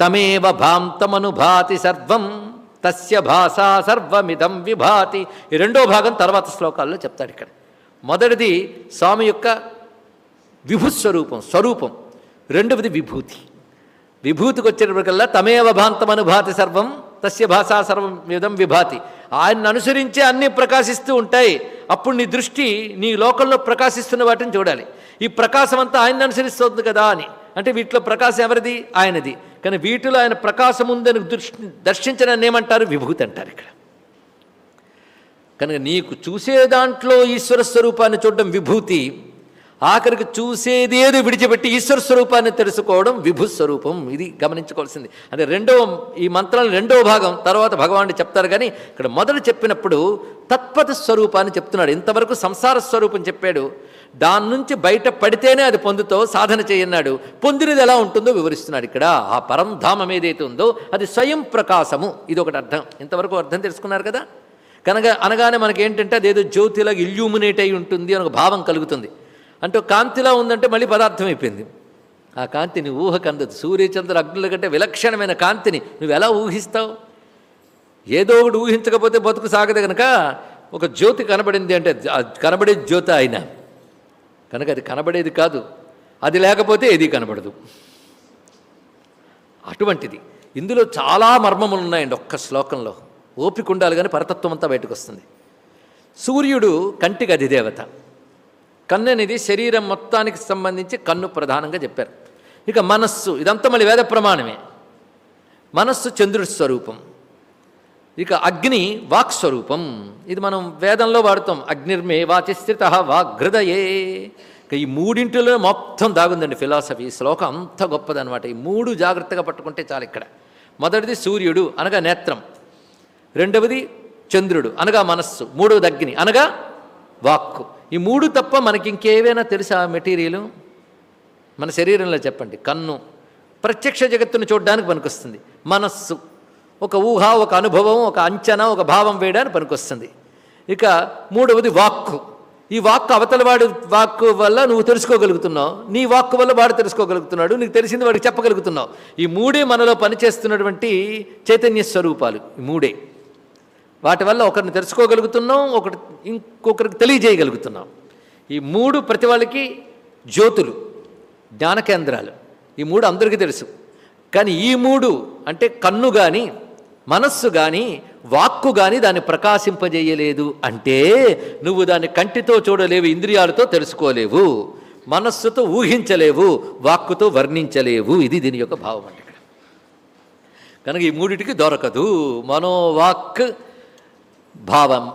తమేవ భాంతమనుభాతి సర్వం తస్య భాషా సర్వమిదం విభాతి. ఈ రెండో భాగం తర్వాత శ్లోకాల్లో చెప్తాడు ఇక్కడ. మొదటిది స్వామి యొక్క విభుస్వరూపం స్వరూపం. రెండవది విభూతి. విభూతికి వచ్చేటప్పటికల్లా తమేవ భాంతం అనుభాతి సర్వం తస్య భాషా సర్వం విధం విభాతి. ఆయన్ని అనుసరించే అన్నీ ప్రకాశిస్తూ ఉంటాయి. అప్పుడు నీ దృష్టి నీ లోకంలో ప్రకాశిస్తున్న వాటిని చూడాలి. ఈ ప్రకాశం అంతా ఆయన్ని అనుసరిస్తుంది కదా అని. అంటే వీటిలో ప్రకాశం ఎవరిది? ఆయనది. కానీ వీటిలో ఆయన ప్రకాశం ఉందని దృష్టి దర్శించడాన్ని ఏమంటారు? విభూతి అంటారు ఇక్కడ. కనుక నీకు చూసే దాంట్లో ఈశ్వర స్వరూపాన్ని చూడడం విభూతి. ఆఖరికి చూసేదేదో విడిచిపెట్టి ఈశ్వర స్వరూపాన్ని తెలుసుకోవడం విభు స్వరూపం. ఇది గమనించుకోవాల్సింది. అంటే రెండవ ఈ మంత్రాలు రెండవ భాగం తర్వాత భగవానుడు చెప్తారు కానీ ఇక్కడ మొదలు చెప్పినప్పుడు తత్పద స్వరూపాన్ని చెప్తున్నాడు. ఇంతవరకు సంసార స్వరూపం చెప్పాడు. దాని నుంచి బయట పడితేనే అది పొందుతో సాధన చేయన్నాడు. పొందినది ఎలా ఉంటుందో వివరిస్తున్నాడు ఇక్కడ. ఆ పరంధామం ఏదైతే ఉందో అది స్వయం ప్రకాశము. ఇది ఒకటి అర్థం. ఇంతవరకు అర్థం తెలుసుకున్నారు కదా? కనుక అనగానే మనకి ఏంటంటే అదేదో జ్యోతిలాగా ఇల్యూమినేట్ అయి ఉంటుంది అని ఒక భావం కలుగుతుంది. అంటే కాంతిలా ఉందంటే మళ్ళీ పదార్థం అయిపోయింది ఆ కాంతిని ఊహకు అందదు సూర్యచంద్ర అగ్నుల కంటే విలక్షణమైన కాంతిని నువ్వు ఎలా ఊహిస్తావు? ఏదో ఒకటి ఊహించకపోతే బతుకు సాగదు కనుక ఒక జ్యోతి కనబడింది అంటే కనబడే జ్యోతి ఆయన. కనుక అది కనబడేది కాదు. అది లేకపోతే ఏది కనబడదు. అటువంటిది. ఇందులో చాలా మర్మములు ఉన్నాయండి ఒక్క శ్లోకంలో. ఓపిక ఉండాలి కానీ పరతత్వం అంతా బయటకు వస్తుంది. సూర్యుడు కంటికి అధిదేవత కన్ను అనేది శరీరం మొత్తానికి సంబంధించి కన్ను ప్రధానంగా చెప్పారు. ఇక మనస్సు ఇదంతా మళ్ళీ వేద ప్రమాణమే. మనస్సు చంద్రుడి స్వరూపం. ఇక అగ్ని వాక్ స్వరూపం. ఇది మనం వేదంలో వాడుతాం. అగ్నిర్మే వాచిస్థిత వాగ్హృదయే ఇక ఈ మూడింటిలో మొత్తం దాగుందండి ఫిలాసఫీ. శ్లోకం అంత గొప్పదనమాట ఈ మూడు జాగ్రత్తగా పట్టుకుంటే చాలు ఇక్కడ. మొదటిది సూర్యుడు అనగా నేత్రం. రెండవది చంద్రుడు అనగా మనస్సు. మూడవది అగ్ని అనగా వాక్కు. ఈ మూడు తప్ప మనకి ఇంకేవైనా తెలుసా మెటీరియల్? మన శరీరంలో చెప్పండి కన్ను. ప్రత్యక్ష జగత్తును చూడడానికి పనికొస్తుంది. మనస్సు. ఒక ఊహ ఒక అనుభవం ఒక అంచనా ఒక భావం వేయడానికి పనికొస్తుంది. ఇక మూడవది వాక్కు. ఈ వాక్కు అవతల వాడి వాక్కు వల్ల నువ్వు తెలుసుకోగలుగుతున్నావు. నీ వాక్కు వల్ల వాడు తెలుసుకోగలుగుతున్నాడు. నీకు తెలిసింది వాడికి చెప్పగలుగుతున్నావు. ఈ మూడే మనలో పనిచేస్తున్నటువంటి చైతన్య స్వరూపాలు. ఈ మూడే. వాటి వల్ల ఒకరిని తెలుసుకోగలుగుతున్నాం ఒకటి ఇంకొకరికి తెలియజేయగలుగుతున్నాం. ఈ మూడు ప్రతి వాళ్ళకి జ్యోతులు జ్ఞాన కేంద్రాలు. ఈ మూడు అందరికీ తెలుసు. కానీ ఈ మూడు అంటే కన్ను కానీ మనస్సు కానీ వాక్కు కానీ దాన్ని ప్రకాశింపజేయలేదు అంటే నువ్వు దాన్ని కంటితో చూడలేవు ఇంద్రియాలతో తెలుసుకోలేవు. మనస్సుతో ఊహించలేవు వాక్కుతో వర్ణించలేవు. ఇది దీని యొక్క భావం అంటే ఇక్కడ. కనుక ఈ మూడిటికి దొరకదు. మనోవాక్ భావం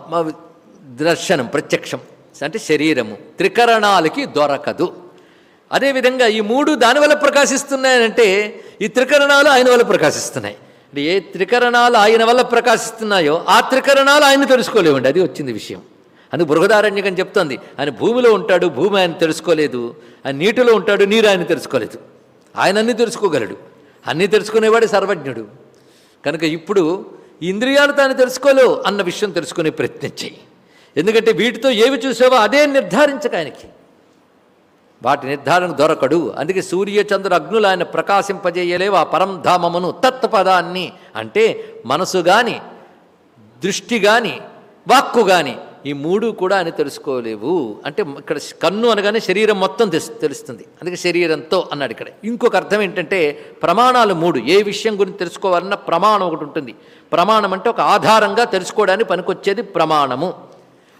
దర్శనం ప్రత్యక్షం అంటే శరీరము త్రికరణాలకి దొరకదు. అదేవిధంగా ఈ మూడు దాని వల్ల ప్రకాశిస్తున్నాయనంటే ఈ త్రికరణాలు ఆయన వల్ల ప్రకాశిస్తున్నాయి. అంటే ఏ త్రికరణాలు ఆయన వల్ల ప్రకాశిస్తున్నాయో ఆ త్రికరణాలు ఆయన తెలుసుకోలేవండి. అది వచ్చింది విషయం. అని బృహదారణ్యకం చెప్తోంది. ఆయన భూమిలో ఉంటాడు భూమి ఆయన తెలుసుకోలేదు. ఆయన నీటిలో ఉంటాడు నీరు ఆయన తెలుసుకోలేదు. ఆయన అన్నీ తెలుసుకోగలడు. అన్నీ తెలుసుకునేవాడు సర్వజ్ఞుడు. కనుక ఇప్పుడు ఇంద్రియాలు తాను తెలుసుకోలేవు అన్న విషయం తెలుసుకునే ప్రయత్నం చేయి. ఎందుకంటే వీటితో ఏవి చూసావో అదే నిర్ధారించక ఆయనకి. వాటి నిర్ధారణ దొరకడు. అందుకే సూర్య చంద్ర అగ్నులు ఆయన ప్రకాశింపజేయలేవు. ఆ పరంధామమును తత్పదాన్ని అంటే మనసు గాని దృష్టి గాని వాక్కు గాని ఈ మూడు కూడా ఆయన తెలుసుకోలేవు. అంటే ఇక్కడ కన్ను అనగానే శరీరం మొత్తం తెస్ తెలుస్తుంది. అందుకే శరీరంతో అన్నాడు ఇక్కడ. ఇంకొక అర్థం ఏంటంటే ప్రమాణాలు మూడు. ఏ విషయం గురించి తెలుసుకోవాలన్నా ప్రమాణం ఒకటి ఉంటుంది. ప్రమాణం అంటే ఒక ఆధారంగా తెలుసుకోవడానికి పనికొచ్చేది ప్రమాణము.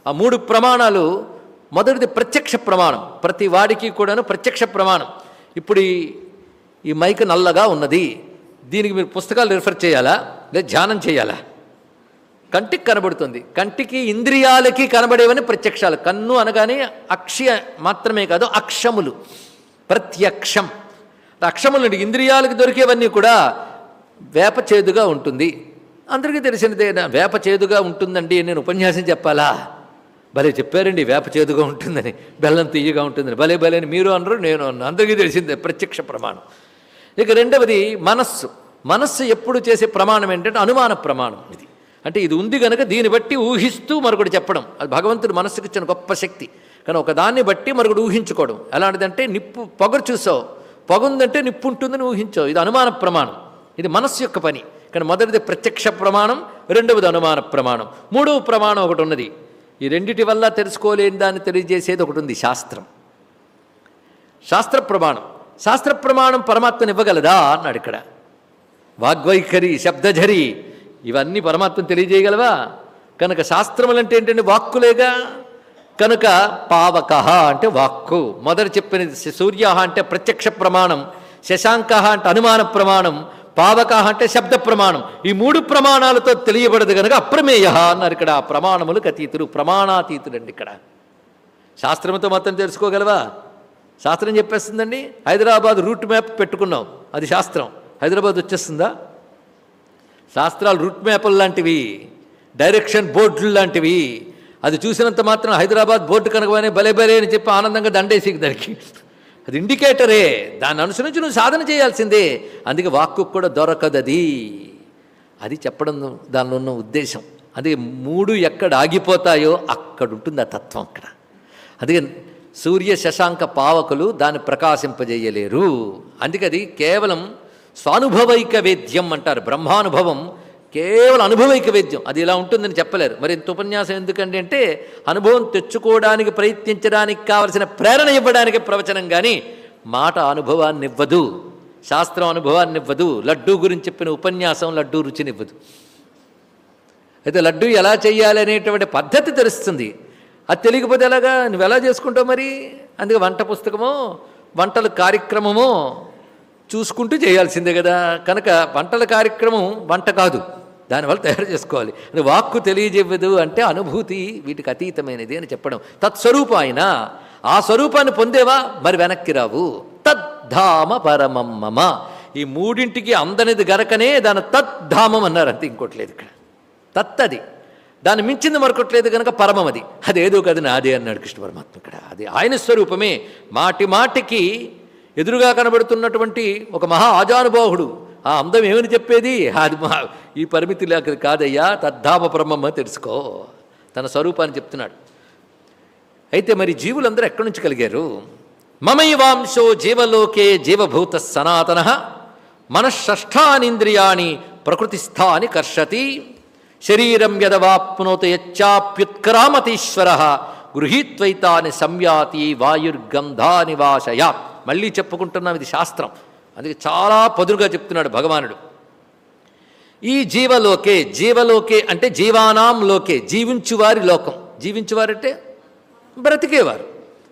ఆ మూడు ప్రమాణాలు మొదటిది ప్రత్యక్ష ప్రమాణం. ప్రతి వాడికి కూడాను ప్రత్యక్ష ప్రమాణం. ఇప్పుడు ఈ మైక్ నల్లగా ఉన్నది. దీనికి మీరు పుస్తకాలు రిఫర్ చేయాలా? లేదా ధ్యానం చేయాలా? కంటికి కనబడుతుంది. కంటికి ఇంద్రియాలకి కనబడేవని ప్రత్యక్షాలు. కన్ను అనగానే అక్షయ మాత్రమే కాదు అక్షములు. ప్రత్యక్షం. అక్షములు ఇంద్రియాలకు దొరికేవన్నీ కూడా వేప చేదుగా ఉంటుంది. అందరికీ తెలిసినదే వేప చేదుగా ఉంటుందండి నేను ఉపన్యాసం చెప్పాలా? భలే చెప్పారండి వేప చేదుగా ఉంటుందని బెల్లం తీయగా ఉంటుందని. భలే భలే అని మీరు అనరు నేను అన్న. అందరికీ తెలిసిందే ప్రత్యక్ష ప్రమాణం. ఇక రెండవది మనస్సు. మనస్సు ఎప్పుడు చేసే ప్రమాణం ఏంటంటే అనుమాన ప్రమాణం ఇది. అంటే ఇది ఉంది కనుక దీన్ని బట్టి ఊహిస్తూ మరొకటి చెప్పడం. అది భగవంతుడు మనస్సుకి ఇచ్చిన గొప్ప శక్తి. కానీ ఒకదాన్ని బట్టి మరొకటి ఊహించుకోవడం. ఎలాంటిదంటే నిప్పు పొగరు చూసావు. పొగుందంటే నిప్పు ఉంటుందని ఊహించావు. ఇది అనుమాన ప్రమాణం. ఇది మనస్సు యొక్క పని. కానీ మొదటిది ప్రత్యక్ష ప్రమాణం రెండవది అనుమాన ప్రమాణం. మూడవ ప్రమాణం ఒకటి ఉన్నది. ఈ రెండిటి వల్ల తెలుసుకోలేని దాన్ని తెలియజేసేది ఒకటి ఉంది శాస్త్రం. శాస్త్ర ప్రమాణం. శాస్త్ర ప్రమాణం పరమాత్మను ఇవ్వగలదా అన్నాడు ఇక్కడ. వాగ్వైఖరి శబ్దఝరి ఇవన్నీ పరమాత్మను తెలియజేయగలవా? కనుక శాస్త్రములంటే ఏంటంటే వాక్కులేగా? కనుక పావక అంటే వాక్కు. మొదటి చెప్పినది సూర్య అంటే ప్రత్యక్ష ప్రమాణం శశాంక అంటే అనుమాన ప్రమాణం పావక అంటే శబ్ద ప్రమాణం. ఈ మూడు ప్రమాణాలతో తెలియబడదు కనుక అప్రమేయ అన్నారు ఇక్కడ ఆ ప్రమాణములకు అతీతుడు ప్రమాణాతీతుడండి ఇక్కడ. శాస్త్రంతో మొత్తం తెలుసుకోగలవా? శాస్త్రం చెప్పేస్తుందండి హైదరాబాద్ రూట్ మ్యాప్ పెట్టుకున్నాం. అది శాస్త్రం. హైదరాబాద్ వచ్చేస్తుందా? శాస్త్రాలు రూట్ మ్యాప్లు లాంటివి డైరెక్షన్ బోర్డులు లాంటివి. అది చూసినంత మాత్రం హైదరాబాద్ బోర్డు కనుకనే భలే భలే అని చెప్పి ఆనందంగా దండేసి దానికి. అది ఇండికేటరే. దాన్ని అనుసరించి నువ్వు సాధన చేయాల్సిందే. అందుకే వాక్కు కూడా దొరకదది. అది చెప్పడం దానిలో ఉన్న ఉద్దేశం. అందుకే మూడు ఎక్కడ ఆగిపోతాయో అక్కడ ఉంటుంది ఆ తత్వం అక్కడ. అందుకే సూర్య శశాంక పావకులు దాన్ని ప్రకాశింపజేయలేరు. అందుకది కేవలం స్వానుభవైక వేద్యం అంటారు. బ్రహ్మానుభవం కేవలం అనుభవైక వేద్యం అది ఇలా ఉంటుందని చెప్పలేరు. మరి ఇంత ఉపన్యాసం ఎందుకండి అంటే అనుభవం తెచ్చుకోవడానికి ప్రయత్నించడానికి కావలసిన ప్రేరణ ఇవ్వడానికి ప్రవచనం కానీ మాట అనుభవాన్ని ఇవ్వదు శాస్త్రం అనుభవాన్ని ఇవ్వదు లడ్డూ గురించి చెప్పిన ఉపన్యాసం లడ్డూ రుచినివ్వదు. అయితే లడ్డూ ఎలా చేయాలి అనేటువంటి పద్ధతి తెలుస్తుంది. అది తెలియకపోతే ఎలాగా? నువ్వు ఎలా చేసుకుంటావు మరి? అందుకే వంట పుస్తకమో వంటల కార్యక్రమమో చూసుకుంటూ చేయాల్సిందే కదా. కనుక వంటల కార్యక్రమం వంట కాదు. దానివల్ల తయారు చేసుకోవాలి. అది వాక్కు తెలియజేయదు అంటే అనుభూతి వీటికి అతీతమైనది అని చెప్పడం. తత్స్వరూప ఆయన ఆ స్వరూపాన్ని పొందేవా? మరి వెనక్కి రావు. తద్ధామ పరమం మమ. ఈ మూడింటికి అందనిది గరకనే దాని తద్ధామం అన్నారు అంతే ఇంకోటి లేదు ఇక్కడ. తత్తది దాన్ని మించింది మరొకట్లేదు కనుక పరమం అది. అదేదో కదా నాదే అన్నాడు కృష్ణ పరమాత్మ ఇక్కడ. అది ఆయన స్వరూపమే. మాటి మాటికి ఎదురుగా కనబడుతున్నటువంటి ఒక మహా ఆజానుబాహుడు ఆ అందం ఏమని చెప్పేది? అది మా ఈ పరిమితి లేక కాదయ్యా తద్ధామ బ్రహ్మమ్మ తెలుసుకో. తన స్వరూపాన్ని చెప్తున్నాడు. అయితే మరి జీవులందరూ ఎక్కడి నుంచి కలిగారు? మమైవాంశో జీవలోకే జీవభూత సనాతన మనషష్ఠానింద్రియాణి ప్రకృతిస్థాని కర్షతి శరీరం యదవాప్నోత యచ్చాప్యుత్క్రామతీశ్వర గృహీత్వైతాని సంయాతి వాయుర్గంధాని వాశయాత్ మళ్ళీ చెప్పుకుంటున్నాం ఇది శాస్త్రం. అందుకే చాలా పదురుగా చెప్తున్నాడు భగవానుడు. ఈ జీవలోకే జీవలోకే అంటే జీవానాం లోకే జీవించువారి లోకం. జీవించువారంటే బ్రతికేవారు.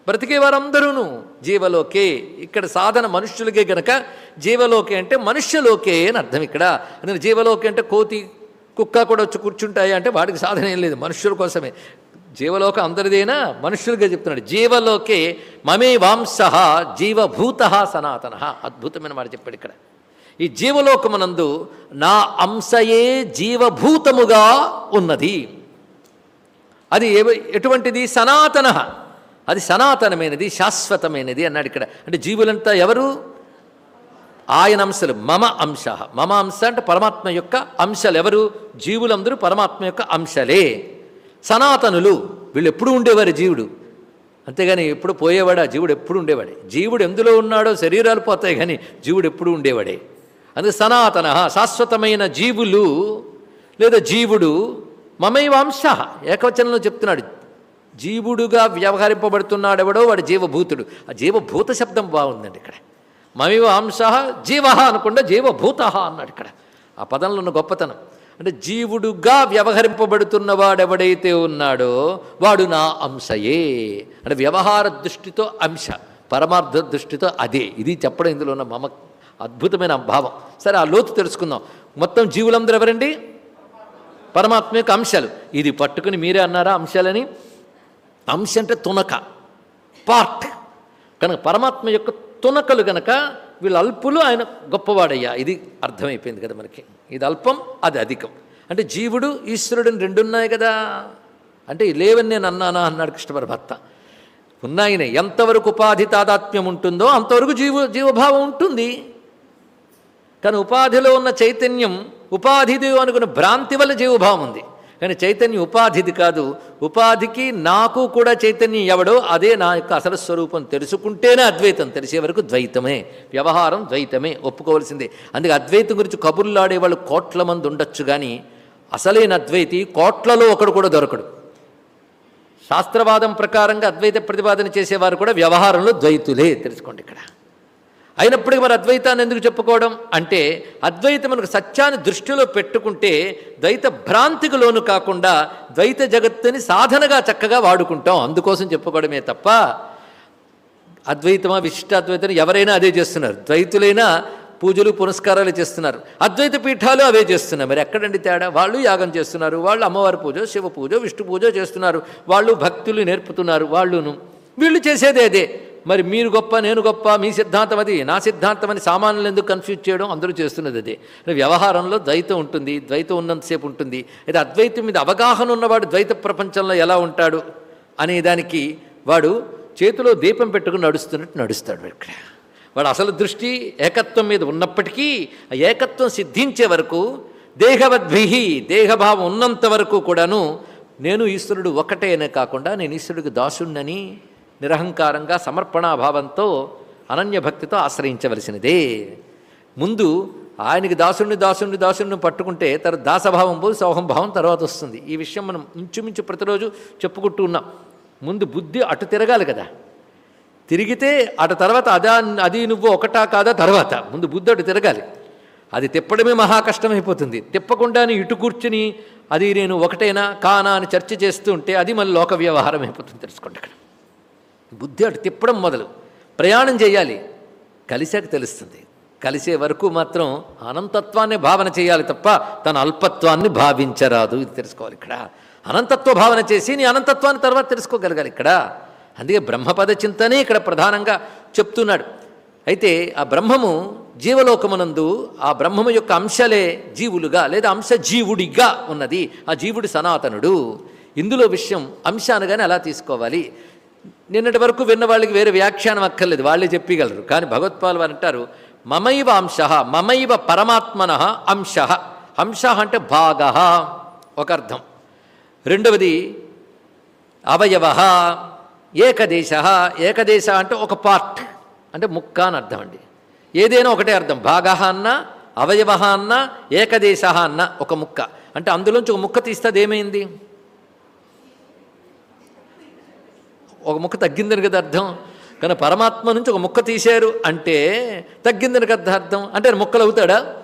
బ్రతికేవారు అందరూను జీవలోకే. ఇక్కడ సాధన మనుష్యులకే గనక జీవలోకే అంటే మనుష్యలోకే అని అర్థం ఇక్కడ. అందుకని జీవలోకే అంటే కోతి కుక్క కూడా వచ్చి కూర్చుంటాయి అంటే వాడికి సాధన ఏం లేదు. మనుష్యుల కోసమే. జీవలోక అందరిదేనా? మనుష్యులుగా చెప్తున్నాడు. జీవలోకే మమే వాంస జీవభూత సనాతన. అద్భుతమైన మాట చెప్పాడు ఇక్కడ. ఈ జీవలోకమునందు నా అంశయే జీవభూతముగా ఉన్నది. అది ఏ- ఎటువంటిది? సనాతన. అది సనాతనమైనది శాశ్వతమైనది అన్నాడు ఇక్కడ. అంటే జీవులంతా ఎవరు? ఆయన అంశలు. మమ అంశ. మమ అంశ అంటే పరమాత్మ యొక్క అంశలు ఎవరు? జీవులందరూ పరమాత్మ యొక్క అంశలే. సనాతనులు వీళ్ళు ఎప్పుడు ఉండేవారు జీవుడు? అంతేగాని ఎప్పుడు పోయేవాడా? జీవుడు ఎప్పుడు ఉండేవాడే? జీవుడు ఎందులో ఉన్నాడో శరీరాలు పోతాయి కానీ జీవుడు ఎప్పుడు ఉండేవాడే? అందుకే సనాతన శాశ్వతమైన జీవులు లేదా జీవుడు మమైవాంశ ఏకవచనంలో చెప్తున్నాడు. జీవుడుగా వ్యవహరింపబడుతున్నాడెవడో వాడు జీవభూతుడు. ఆ జీవభూత శబ్దం బాగుందండి ఇక్కడ. మమివ అంశ జీవ అనుకుండా జీవభూత అన్నాడు ఇక్కడ. ఆ పదంలో ఉన్న గొప్పతనం. అంటే జీవుడుగా వ్యవహరింపబడుతున్న వాడెవడైతే ఉన్నాడో వాడు నా అంశయే. అంటే వ్యవహార దృష్టితో అంశ పరమార్థ దృష్టితో అదే. ఇది చెప్పడం ఇందులో ఉన్న మమ అద్భుతమైన భావం. సరే ఆ లోతు తెలుసుకుందాం. మొత్తం జీవులందరూ ఎవరండి? పరమాత్మ యొక్క అంశాలు. ఇది పట్టుకుని మీరే అన్నారా అంశాలని? అంశ అంటే తునక పార్ట్. కనుక పరమాత్మ యొక్క తునకలు గనక వీళ్ళు అల్పులు ఆయన గొప్పవాడయ్యా. ఇది అర్థమైపోయింది కదా మనకి. ఇది అల్పం అది అధికం. అంటే జీవుడు ఈశ్వరుడిని రెండున్నాయి కదా. అంటే లేవని నేను అన్నానా అన్నాడు కృష్ణ భర్త ఉన్నాయినే. ఎంతవరకు ఉపాధి తాదాత్మ్యం ఉంటుందో అంతవరకు జీవ జీవభావం ఉంటుంది. కానీ ఉపాధిలో ఉన్న చైతన్యం ఉపాధిదేవు అనుకున్న భ్రాంతి వల్ల జీవభావం ఉంది. కానీ చైతన్యం ఉపాధిది కాదు. ఉపాధికి నాకు కూడా చైతన్యం ఎవడో అదే నా యొక్క అసలు స్వరూపం తెలుసుకుంటేనే అద్వైతం తెలిసే వరకు ద్వైతమే. వ్యవహారం ద్వైతమే ఒప్పుకోవాల్సిందే. అందుకే అద్వైతం గురించి కబుర్లాడే వాళ్ళు కోట్ల మంది ఉండొచ్చు కానీ అసలైన అద్వైతి కోట్లలో ఒకడు కూడా దొరకడు. శాస్త్రవాదం ప్రకారంగా అద్వైత ప్రతిపాదన చేసేవారు కూడా వ్యవహారంలో ద్వైతులే తెలుసుకోండి ఇక్కడ. అయినప్పటికీ మరి అద్వైతాన్ని ఎందుకు చెప్పుకోవడం? అంటే అద్వైతం మనకు సత్యాన్ని దృష్టిలో పెట్టుకుంటే ద్వైత భ్రాంతికి లోను కాకుండా ద్వైత జగత్తుని సాధనగా చక్కగా వాడుకుంటాం. అందుకోసం చెప్పుకోవడమే తప్ప అద్వైతమా విశిష్ట అద్వైతం ఎవరైనా అదే చేస్తున్నారు. ద్వైతులైనా పూజలు పునస్కారాలు చేస్తున్నారు. అద్వైత పీఠాలు అవే చేస్తున్నారు. మరి ఎక్కడండి తేడా? వాళ్ళు యాగం చేస్తున్నారు. వాళ్ళు అమ్మవారి పూజ శివ పూజ విష్ణు పూజ చేస్తున్నారు. వాళ్ళు భక్తులు నేర్పుతున్నారు. వాళ్ళును వీళ్ళు చేసేది అదే. మరి మీరు గొప్ప నేను గొప్ప మీ సిద్ధాంతం అది నా సిద్ధాంతం అని సామాన్యులు ఎందుకు కన్ఫ్యూజ్ చేయడం? అందరూ చేస్తున్నది అదే. వ్యవహారంలో ద్వైతం ఉంటుంది ద్వైతం ఉన్నంతసేపు ఉంటుంది. అయితే అద్వైతం మీద అవగాహన ఉన్నవాడు ద్వైత ప్రపంచంలో ఎలా ఉంటాడు అనే దానికి వాడు చేతిలో దీపం పెట్టుకుని నడుస్తున్నట్టు నడుస్తాడు ఇక్కడ. వాడు అసలు దృష్టి ఏకత్వం మీద ఉన్నప్పటికీ ఆ ఏకత్వం సిద్ధించే వరకు దేహవద్భిహి దేహభావం ఉన్నంత వరకు కూడాను నేను ఈశ్వరుడు ఒకటేనే కాకుండా నేను ఈశ్వరుడికి దాసుణ్ణని నిరహంకారంగా సమర్పణాభావంతో అనన్యభక్తితో ఆశ్రయించవలసినదే. ముందు ఆయనకి దాసుడిని దాసుడిని దాసుడిని పట్టుకుంటే తర్వాత దాసభావం పోయి సౌహంభావం తర్వాత వస్తుంది. ఈ విషయం మనం ఇంచుమించు ప్రతిరోజు చెప్పుకుంటూ ఉన్నాం. ముందు బుద్ధి అటు తిరగాలి కదా. తిరిగితే అటు తర్వాత అదా అది నువ్వు ఒకటా కాదా తర్వాత. ముందు బుద్ధి అటు తిరగాలి. అది తిప్పడమే మహా కష్టమైపోతుంది. తిప్పకుండానే ఇటు కూర్చుని అది నేను ఒకటేనా కానా అని చర్చ చేస్తూ ఉంటే అది మళ్ళీ లోక వ్యవహారం అయిపోతుంది తెలుసుకోండి ఇక్కడ బుద్ధి అటు తిప్పడం మొదలు. ప్రయాణం చేయాలి. కలిసాక తెలుస్తుంది. కలిసే వరకు మాత్రం అనంతత్వాన్ని భావన చేయాలి తప్ప తన అల్పత్వాన్ని భావించరాదు. ఇది తెలుసుకోవాలి ఇక్కడ. అనంతత్వ భావన చేసి నీ అనంతత్వాన్ని తర్వాత తెలుసుకోగలగాలి ఇక్కడ. అందుకే బ్రహ్మపద చింతనే ఇక్కడ ప్రధానంగా చెప్తున్నాడు. అయితే ఆ బ్రహ్మము జీవలోకమునందు ఆ బ్రహ్మము యొక్క అంశలే జీవులుగా లేదా అంశ జీవుడిగా ఉన్నది. ఆ జీవుడు సనాతనుడు. ఇందులో విషయం అంశ కానీ అలా తీసుకోవాలి. నిన్నటి వరకు విన్న వాళ్ళకి వేరే వ్యాఖ్యానం అక్కర్లేదు వాళ్ళే చెప్పగలరు. కానీ భగవత్పాల్ వారు అంటారు మమైవ అంశ మమైవ పరమాత్మన అంశ. అంశ అంటే భాగ ఒక అర్థం. రెండవది అవయవ ఏకదేశ. ఏకదేశ అంటే ఒక పార్ట్ అంటే ముక్క అని అర్థం అండి. ఏదైనా ఒకటే అర్థం భాగ అన్న అవయవ అన్న ఏకదేశ అన్న ఒక ముక్క. అంటే అందులోంచి ఒక ముక్క తీస్తే అదేమైంది ఒక ముక్క తగ్గిందని కదా అర్థం? కానీ పరమాత్మ నుంచి ఒక ముక్క తీశారు అంటే తగ్గిందని కదా అర్థం? అంటే ముక్కలు అవుతాడా?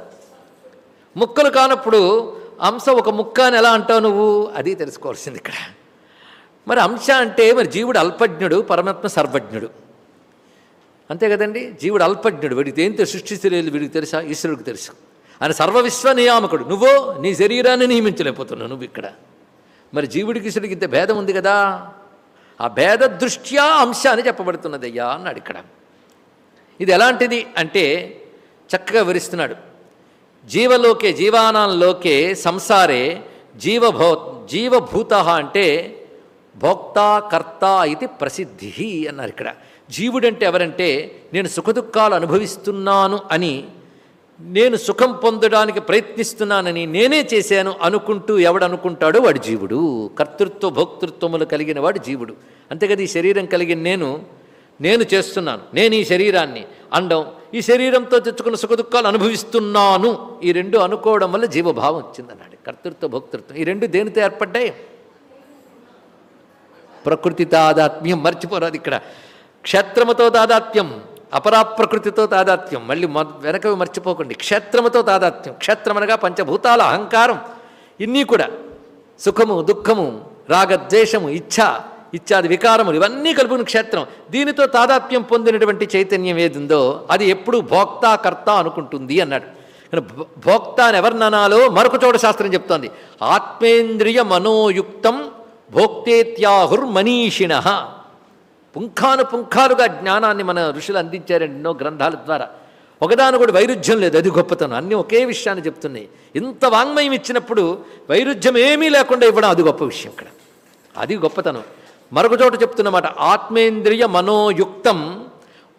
ముక్కలు కానప్పుడు అంశ ఒక ముక్క అని ఎలా అంటావు నువ్వు? అది తెలుసుకోవాల్సింది ఇక్కడ. మరి అంశ అంటే మరి జీవుడు అల్పజ్ఞుడు పరమాత్మ సర్వజ్ఞుడు. అంతే కదండి? జీవుడు అల్పజ్ఞుడు వీడికి ఏంటో తెలియదు వీడికి తెలుసా? ఈశ్వరుడికి తెలుసు. ఆయన సర్వవిశ్వ నియామకుడు. నువ్వో నీ శరీరాన్ని నియమించలేకపోతున్నావు నువ్వు ఇక్కడ. మరి జీవుడికి ఈశ్వరుడికి ఇంత భేదం ఉంది కదా? ఆ భేద దృష్ట్యా అంశ అని చెప్పబడుతున్నదయ్యా అన్నాడు ఇక్కడ. ఇది ఎలాంటిది అంటే చక్కగా వివరిస్తున్నాడు. జీవలోకే జీవానాంలోకే సంసారే జీవభో జీవభూత అంటే భోక్త కర్త ఇది ప్రసిద్ధి అన్నారు ఇక్కడ. జీవుడంటే ఎవరంటే నేను సుఖదుఖాలు అనుభవిస్తున్నాను అని నేను సుఖం పొందడానికి ప్రయత్నిస్తున్నానని నేనే చేశాను అనుకుంటూ ఎవడనుకుంటాడో వాడు జీవుడు. కర్తృత్వ భోక్తృత్వములు కలిగిన వాడు జీవుడు. అంతేకాదు ఈ శరీరం కలిగిన నేను నేను చేస్తున్నాను. నేను ఈ శరీరాన్ని అండం ఈ శరీరంతో తెచ్చుకున్న సుఖదుఖాలు అనుభవిస్తున్నాను. ఈ రెండు అనుకోవడం వల్ల జీవభావం వచ్చిందన్నాడు. కర్తృత్వ భోక్తృత్వం. ఈ రెండు దేనితో ఏర్పడ్డాయి? ప్రకృతి తాదాత్మ్యం మర్చిపోరాదు ఇక్కడ. క్షేత్రముతో తాదాత్మ్యం అపరాప్రకృతితో తాదాత్యం మళ్ళీ వెనక మర్చిపోకండి. క్షేత్రముతో తాదాత్యం క్షేత్రం అనగా పంచభూతాల అహంకారం. ఇన్నీ కూడా సుఖము దుఃఖము రాగద్వేషము ఇచ్ఛ ఇత్యాది వికారములు ఇవన్నీ కలుపుకుని క్షేత్రం. దీనితో తాదాత్మ్యం పొందినటువంటి చైతన్యం ఏదుందో అది ఎప్పుడు భోక్త కర్త అనుకుంటుంది అన్నాడు. భోక్త అని ఎవరిననాలో మరొక చోట శాస్త్రం చెప్తోంది. ఆత్మేంద్రియ మనోయుక్తం భోక్తేత్యాహుర్మనీషిణ. పుంఖాను పుంఖాలుగా జ్ఞానాన్ని మన ఋషులు అందించారు ఎన్నో గ్రంథాల ద్వారా. ఒకదాని కూడా వైరుధ్యం లేదు అది గొప్పతనం. అన్నీ ఒకే విషయాన్ని చెప్తున్నాయి. ఇంత వాంగ్మయం ఇచ్చినప్పుడు వైరుధ్యం ఏమీ లేకుండా ఇవ్వడం అది గొప్ప విషయం ఇక్కడ. అది గొప్పతనం. మరొక చోట చెప్తున్నమాట ఆత్మేంద్రియ మనోయుక్తం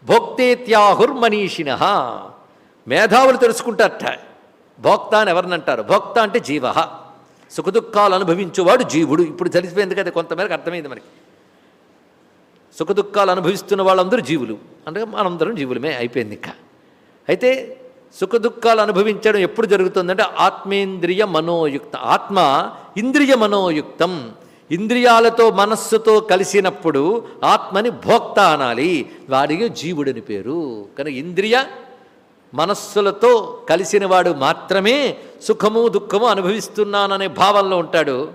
భోక్తేత్యాహుర్మనీషిణ. మేధావులు తెలుసుకుంటారట. భోక్త అని ఎవరినంటారు భోక్త అంటే జీవ. సుఖదుఖాలు అనుభవించేవాడు జీవుడు. ఇప్పుడు తెలిసిపోయింది కదా కొంతమేరకు అర్థమైంది మనకి. సుఖదుఖాలు అనుభవిస్తున్న వాళ్ళందరూ జీవులు. అంటే మనందరం జీవులమే అయిపోయింది ఇంకా. అయితే సుఖదుఖాలు అనుభవించడం ఎప్పుడు జరుగుతుందంటే ఆత్మేంద్రియ మనోయుక్త ఆత్మ ఇంద్రియ మనోయుక్తం. ఇంద్రియాలతో మనస్సుతో కలిసినప్పుడు ఆత్మని భోక్త అనాలి. వాడికి జీవుడని పేరు. కనుక ఇంద్రియ మనస్సులతో కలిసినవాడు మాత్రమే సుఖము దుఃఖము అనుభవిస్తున్నాననే భావంలో ఉంటాడు.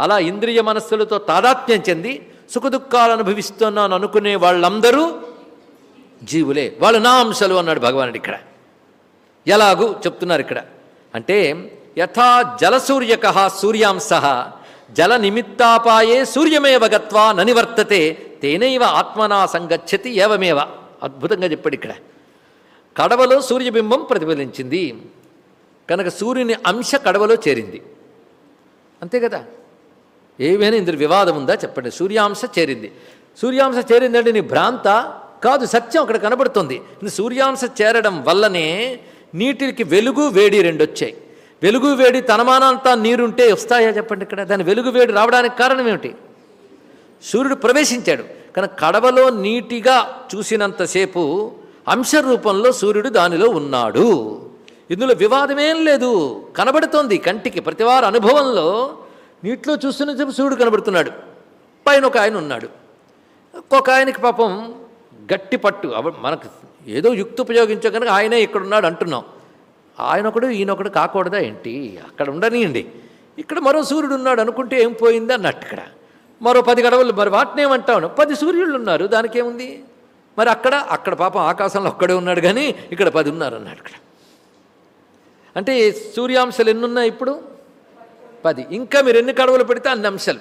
అలా ఇంద్రియ మనస్సులతో తాదాత్మ్యం చెంది సుఖదుఖాలు అనుభవిస్తున్నాను అనుకునే వాళ్ళందరూ జీవులే. వాళ్ళు నా అంశాలు అన్నాడు భగవానుడు ఇక్కడ. ఎలాగూ చెప్తున్నారు ఇక్కడ. అంటే యథా జలసూర్యక సూర్యాంశ జల నిమిత్తాపాయే సూర్యమేవ గత్వా ననివర్తతే తేనైవ ఆత్మనా సంగచ్చతి ఏవమేవ. అద్భుతంగా చెప్పాడు ఇక్కడ. కడవలో సూర్యబింబం ప్రతిఫలించింది. కనుక సూర్యుని అంశ కడవలో చేరింది. అంతే కదా? ఏమైనా ఇందులో వివాదం ఉందా చెప్పండి. సూర్యాంశ చేరింది. సూర్యాంశ చేరిందంటే నీ భ్రాంత? కాదు సత్యం అక్కడ కనబడుతుంది. సూర్యాంశ చేరడం వల్లనే నీటికి వెలుగు వేడి రెండు వచ్చాయి వెలుగు వేడి తనమానంతా నీరుంటే వస్తాయా చెప్పండి ఇక్కడ? దాని వెలుగు వేడి రావడానికి కారణం ఏమిటి? సూర్యుడు ప్రవేశించాడు. కానీ కడవలో నీటిగా చూసినంతసేపు అంశ రూపంలో సూర్యుడు దానిలో ఉన్నాడు. ఇందులో వివాదమేం లేదు. కనబడుతోంది కంటికి. ప్రతివారు అనుభవంలో నీటిలో చెప్పు సూర్యుడు కనబడుతున్నాడు. పైన ఒక ఆయన ఉన్నాడు. ఒక ఆయనకి పాపం గట్టి పట్టు. మనకు ఏదో యుక్తి ఉపయోగించే కనుక ఆయనే ఇక్కడ ఉన్నాడు అంటున్నాం. ఆయన ఒకడు ఈయనొకడు కాకూడదా ఏంటి? అక్కడ ఉండనియండి. ఇక్కడ మరో సూర్యుడు ఉన్నాడు అనుకుంటే ఏం పోయింది అన్నట్టు ఇక్కడ. మరో పది గడవలు మరి వాటిని ఏమంటాను పది సూర్యుళ్ళు ఉన్నారు దానికి ఏముంది మరి అక్కడ అక్కడ పాపం ఆకాశంలో ఒక్కడే ఉన్నాడు కానీ ఇక్కడ పది ఉన్నారు అన్నాడు ఇక్కడ. అంటే సూర్యాంశాలు ఎన్నున్నాయి ఇప్పుడు? పది. ఇంకా మీరు ఎన్ని కడవలు పెడితే అన్ని అంశాలు.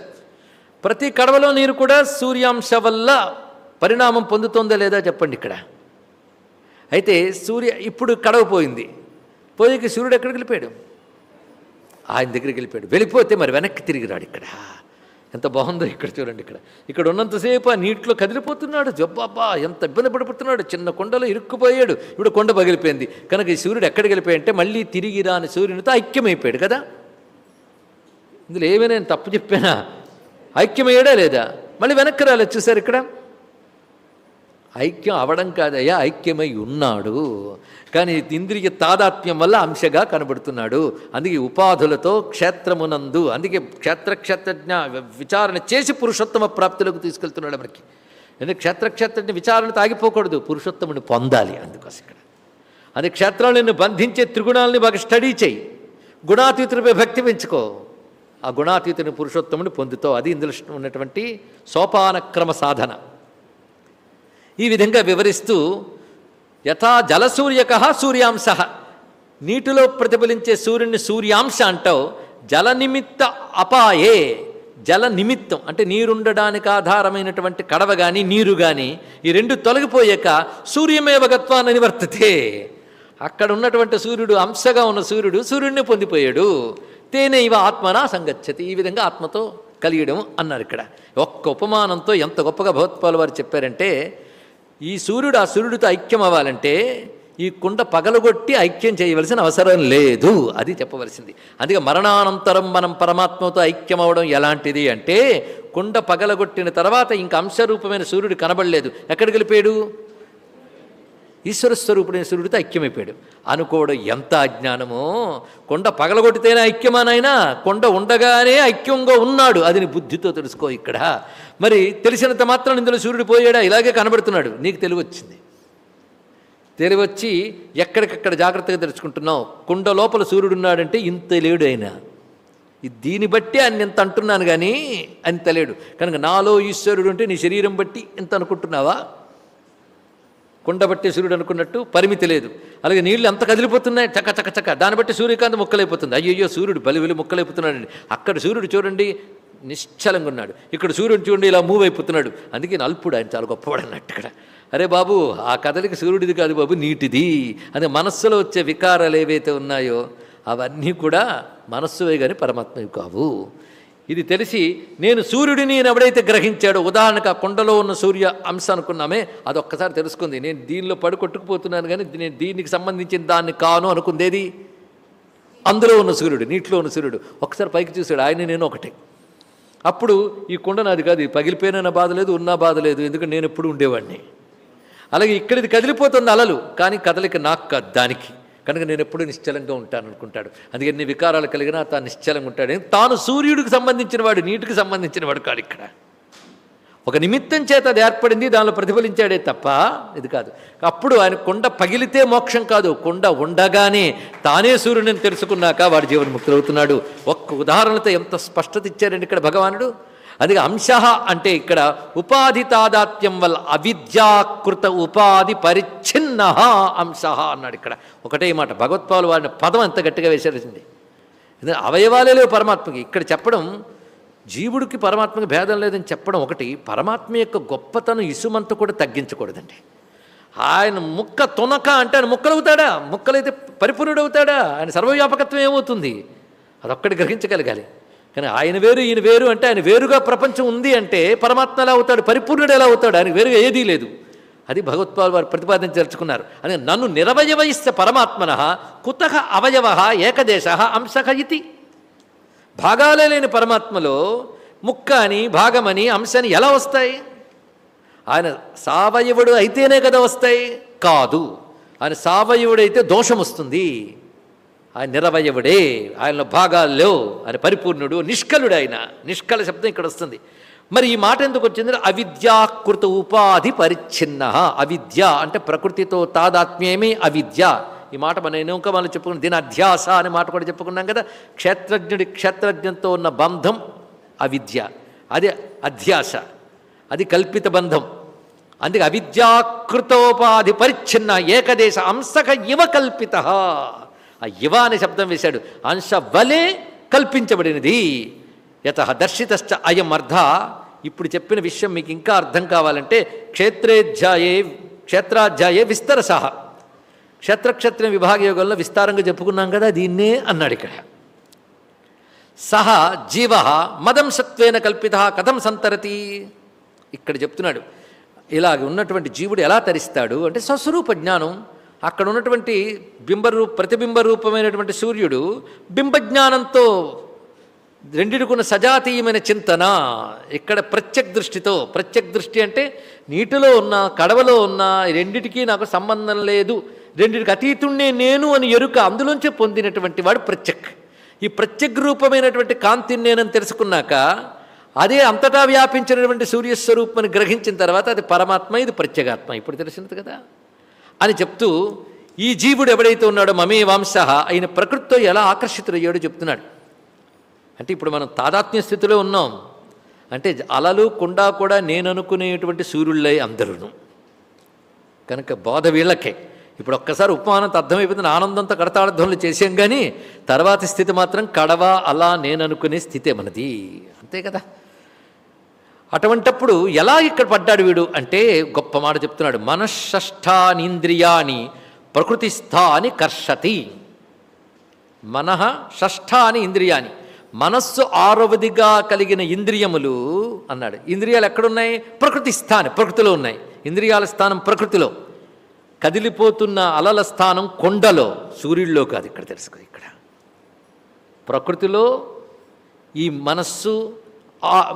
ప్రతి కడవలో నీరు కూడా సూర్యాంశ వల్ల పరిణామం పొందుతుందా లేదా చెప్పండి ఇక్కడ. అయితే సూర్య ఇప్పుడు కడవ పోయింది. పోయికి సూర్యుడు ఎక్కడికి వెళ్ళిపోయాడు? ఆయన దగ్గరికి వెళ్ళిపోయాడు. వెళ్ళిపోతే మరి వెనక్కి తిరిగి రాడు ఇక్కడ. ఎంత బాగుందో ఇక్కడ చూడండి ఇక్కడ. ఇక్కడ ఉన్నంతసేపు ఆ నీటిలో కదిలిపోతున్నాడు. జబ్బాబ్బా ఎంత ఇబ్బంది పడిపోతున్నాడు. చిన్న కొండలో ఇరుక్కుపోయాడు. ఇప్పుడు కొండ పగిలిపోయింది. కనుక ఈ సూర్యుడు ఎక్కడికి వెళ్ళిపోయాడంటే మళ్ళీ తిరిగి రాని సూర్యునితో ఐక్యమైపోయాడు కదా. ఇందులో ఏమీ నేను తప్పు చెప్పానా? ఐక్యమయ్యాడా లేదా? మళ్ళీ వెనక్కి రాలేదు చూసారు ఇక్కడ? ఐక్యం అవడం కాదయ్యా ఐక్యమై ఉన్నాడు. కానీ ఇంద్రియ తాదాత్మ్యం వల్ల అంశగా కనబడుతున్నాడు. అందుకే ఉపాధులతో క్షేత్రమునందు అందుకే క్షేత్ర క్షేత్రజ్ఞ విచారణ చేసి పురుషోత్తమ ప్రాప్తులకు తీసుకెళ్తున్నాడు మనకి. ఎందుకంటే క్షేత్రక్షేత్రజ్ఞ విచారణ తాగిపోకూడదు పురుషోత్తముని పొందాలి అందుకోసం ఇక్కడ. అది క్షేత్రాలను బంధించే త్రిగుణాలని బాగా స్టడీ చేయి. గుణాతీతులపై భక్తి పెంచుకో. ఆ గుణాతీతుని పురుషోత్తముని పొందుతావు. అది ఇందులో ఉన్నటువంటి సోపానక్రమ సాధన. ఈ విధంగా వివరిస్తూ యథా జలసూర్యక సూర్యాంశ. నీటిలో ప్రతిఫలించే సూర్యుని సూర్యాంశ అంటావు. జల నిమిత్త అపాయే. జల నిమిత్తం అంటే నీరుండడానికి ఆధారమైనటువంటి కడవ కానీ నీరు కానీ ఈ రెండు తొలగిపోయాక సూర్యమేవ గత్వాన్ని నివర్తతే. అక్కడ ఉన్నటువంటి సూర్యుడు అంశగా ఉన్న సూర్యుడు సూర్యుడిని పొందిపోయాడు. తేనే ఇవ ఆత్మనా సంగచ్చతి. ఈ విధంగా ఆత్మతో కలియడం అన్నారు ఇక్కడ. ఒక్క ఉపమానంతో ఎంత గొప్పగా భగవత్పాల్ వారు చెప్పారంటే ఈ సూర్యుడు ఆ సూర్యుడితో ఐక్యం అవ్వాలంటే ఈ కుండ పగలగొట్టి ఐక్యం చేయవలసిన అవసరం లేదు అది చెప్పవలసింది. అందుకే మరణానంతరం మనం పరమాత్మతో ఐక్యం అవడం ఎలాంటిది అంటే కుండ పగలగొట్టిన తర్వాత ఇంక అంశరూపమైన సూర్యుడు కనబడలేదు. ఎక్కడికి వెళ్ళిపోయాడు? ఈశ్వర స్వరూపుడైన సూర్యుడితో ఐక్యమైపోయాడు. అనుకోవడం ఎంత అజ్ఞానమో? కొండ పగలగొట్టితేనే ఐక్యమానైనా కొండ ఉండగానే ఐక్యంగా ఉన్నాడు. అది నీ బుద్ధితో తెలుసుకో ఇక్కడ. మరి తెలిసినంత మాత్రం ఇందులో సూర్యుడు పోయాడా? ఇలాగే కనబడుతున్నాడు. నీకు తెలివచ్చింది. తెలివచ్చి ఎక్కడికక్కడ జాగ్రత్తగా తెలుసుకుంటున్నావు. కుండ లోపల సూర్యుడు ఉన్నాడంటే ఇంత లేడు అయినా దీన్ని బట్టి ఆయన ఇంత అంటున్నాను కానీ అంత లేడు. కనుక నాలో ఈశ్వరుడు అంటే నీ శరీరం బట్టి ఇంత అనుకుంటున్నావా? కుండ బట్టి సూర్యుడు అనుకున్నట్టు పరిమితి లేదు. అలాగే నీళ్ళు ఎంత కదిలిపోతున్నాయి చక్క చక్క చక్క దాన్ని బట్టి సూర్యకాంతి ముక్కలైపోతుంది. అయ్యయ్యో సూర్యుడు బలివిలి ముక్కలైపోతున్నాడండి. అక్కడ సూర్యుడు చూడండి నిశ్చలంగా ఉన్నాడు. ఇక్కడ సూర్యుడు చూడండి ఇలా మూవ్ అయిపోతున్నాడు. అందుకే నల్పుడు ఆయన చాలా గొప్పవాడు అన్నట్టు ఇక్కడ. అరే బాబు ఆ కథలకి సూర్యుడిది కాదు బాబు నీటిది. అదే మనస్సులో వచ్చే వికారాలు ఏవైతే ఉన్నాయో అవన్నీ కూడా మనస్సువే కానీ పరమాత్మవి కావు. ఇది తెలిసి నేను సూర్యుడిని నేను ఎవడైతే గ్రహించాడో ఉదాహరణకు ఆ కొండలో ఉన్న సూర్య అంశ అనుకున్నామే అదొక్కసారి తెలుసుకుంది. నేను దీనిలో పడి కొట్టుకుపోతున్నాను కానీ నేను దీనికి సంబంధించిన దాన్ని కాను అనుకుందేది? అందులో ఉన్న సూర్యుడు నీటిలో ఉన్న సూర్యుడు. ఒకసారి పైకి చూశాడు ఆయన నేను ఒకటే. అప్పుడు ఈ కుండ నాది కాదు పగిలిపోయిన బాధ లేదు ఉన్నా బాధ లేదు ఎందుకంటే నేను ఎప్పుడు ఉండేవాడిని. అలాగే ఇక్కడ ఇది కదిలిపోతుంది అలలు కానీ కదలిక నాకు కాదు దానికి. కనుక నేను ఎప్పుడు నిశ్చలంగా ఉంటాను అనుకుంటాడు. అందుకే ఎన్ని వికారాలు కలిగినా తాను నిశ్చలంగా ఉంటాడు. తాను సూర్యుడికి సంబంధించిన వాడు నీటికి సంబంధించిన వాడు కాడు ఇక్కడ. ఒక నిమిత్తం చేత అది ఏర్పడింది దానిలో ప్రతిఫలించాడే తప్ప ఇది కాదు. అప్పుడు ఆయన కొండ పగిలితే మోక్షం కాదు కొండ ఉండగానే తానే సూర్యుడిని తెలుసుకున్నాక వాడు జీవన్ముక్తులవుతున్నాడు. ఒక్క ఉదాహరణతో ఎంత స్పష్టత ఇచ్చారండి ఇక్కడ భగవానుడు? అది అంశ అంటే ఇక్కడ ఉపాధి తాదాత్యం వల్ల అవిద్యాకృత ఉపాధి పరిచ్ఛిన్న అంశ అన్నాడు ఇక్కడ. ఒకటే మాట భగవత్పాలు వారిని పదం ఎంత గట్టిగా వేసేసింది. ఎందుకంటే అవయవాలే లేవు పరమాత్మకి. ఇక్కడ చెప్పడం జీవుడికి పరమాత్మకి భేదం లేదని చెప్పడం ఒకటి పరమాత్మ యొక్క గొప్పతనం ఇసుమంతా కూడా తగ్గించకూడదండి. ఆయన ముక్క తునక అంటే ఆయన ముక్కలవుతాడా? ముక్కలైతే పరిపూర్ణుడవుతాడా? ఆయన సర్వవ్యాపకత్వం ఏమవుతుంది? అదొక్కటి గ్రహించగలగాలి. కానీ ఆయన వేరు ఈయన వేరు అంటే ఆయన వేరుగా ప్రపంచం ఉంది అంటే పరమాత్మ ఎలా అవుతాడు? పరిపూర్ణుడు ఎలా అవుతాడు? ఆయన వేరుగా ఏదీ లేదు. అది భగవత్పాల్ వారు ప్రతిపాదించదలుచుకున్నారు అని నన్ను నిరవయవయిస్త పరమాత్మన కుత అవయవ ఏకదేశ అంశ ఇది భాగాలే లేని పరమాత్మలో ముక్క అని భాగమని అంశని ఎలా వస్తాయి? ఆయన సావయవుడు అయితేనే కదా వస్తాయి? కాదు. ఆయన సావయవుడైతే దోషం వస్తుంది. ఆయన నిరవయవుడే ఆయనలో భాగాల్లో ఆయన పరిపూర్ణుడు నిష్కలుడు ఆయన. నిష్కల శబ్దం ఇక్కడ వస్తుంది. మరి ఈ మాట ఎందుకు వచ్చింది? అవిద్యాకృత ఉపాధి పరిచ్ఛిన్న. అవిద్య అంటే ప్రకృతితో తాదాత్మ్యమే అవిద్య. ఈ మాట మన ఎన్నోక మనం చెప్పుకున్నాం. దీని అధ్యాస అనే మాట కూడా చెప్పుకున్నాం కదా. క్షేత్రజ్ఞుడి క్షేత్రజ్ఞంతో ఉన్న బంధం అవిద్య. అది అధ్యాస. అది కల్పిత బంధం. అందుకే అవిద్యాకృతోపాధి పరిచ్ఛిన్న. ఏకదేశ అంశక ఇవ కల్పిత. ఆ యువ అనే శబ్దం వేశాడు. అంశ వలే కల్పించబడినది. యత దర్శితశ్చ అయం అర్థ ఇప్పుడు చెప్పిన విషయం మీకు ఇంకా అర్థం కావాలంటే క్షేత్రేధ్యాయే క్షేత్రాధ్యాయే విస్తరస. క్షేత్రక్షత్ర విభాగ యోగంలో విస్తారంగా చెప్పుకున్నాం కదా దీన్నే అన్నాడు ఇక్కడ. సహ జీవ మదంశత్వేన కల్పిత కథం సంతరతి. ఇక్కడ చెప్తున్నాడు. ఇలాగ ఉన్నటువంటి జీవుడు ఎలా తరిస్తాడు అంటే స్వస్వరూప జ్ఞానం. అక్కడ ఉన్నటువంటి బింబరూ ప్రతిబింబ రూపమైనటువంటి సూర్యుడు బింబజ్ఞానంతో రెండిడుకున్న సజాతీయమైన చింతన ఇక్కడ ప్రత్యక్ దృష్టితో ప్రత్యక్ దృష్టి అంటే నీటిలో ఉన్న కడవలో ఉన్న ఈ నాకు సంబంధం లేదు. రెండిటికి అతీతుణ్ణే నేను అని ఎరుక అందులోంచే పొందినటువంటి వాడు ప్రత్యక్ ఈ ప్రత్యక్ రూపమైనటువంటి కాంతిని నేనని తెలుసుకున్నాక అదే అంతటా వ్యాపించినటువంటి సూర్యస్వరూపమని గ్రహించిన తర్వాత అది పరమాత్మ ఇది ప్రత్యేగాత్మ. ఇప్పుడు తెలిసినది కదా? అని చెప్తూ ఈ జీవుడు ఎవడైతే ఉన్నాడో మమే వాంశ ఆయన ప్రకృతితో ఎలా ఆకర్షితుడయ్యాడో చెప్తున్నాడు. అంటే ఇప్పుడు మనం తాదాత్మ్య స్థితిలో ఉన్నాం. అంటే అలలు కుండా కూడా నేను అనుకునేటువంటి సూర్యుళ్ళై అందరును. కనుక బోధ వీళ్ళకే. ఇప్పుడు ఒక్కసారి ఉపమానంత అర్థమైపోతుంది ఆనందంతో కడతాళధ్వనులు చేసాం కానీ తర్వాత స్థితి మాత్రం కడవ అలా నేను అనుకునే స్థితే మనది. అంతే కదా? అటువంటప్పుడు ఎలా ఇక్కడ పడ్డాడు వీడు అంటే గొప్ప మాట చెప్తున్నాడు. మనఃష్టానింద్రియాని ప్రకృతిస్థాని కర్షతి. మనః షష్ఠాని ఇంద్రియాని మనస్సు ఆరవదిగా కలిగిన ఇంద్రియములు అన్నాడు. ఇంద్రియాలు ఎక్కడున్నాయి? ప్రకృతి స్థానం ప్రకృతిలో ఉన్నాయి. ఇంద్రియాల స్థానం ప్రకృతిలో. కదిలిపోతున్న అలల స్థానం కొండలో. సూర్యుడిలో కాదు ఇక్కడ తెలుసుకో ఇక్కడ. ప్రకృతిలో ఈ మనస్సు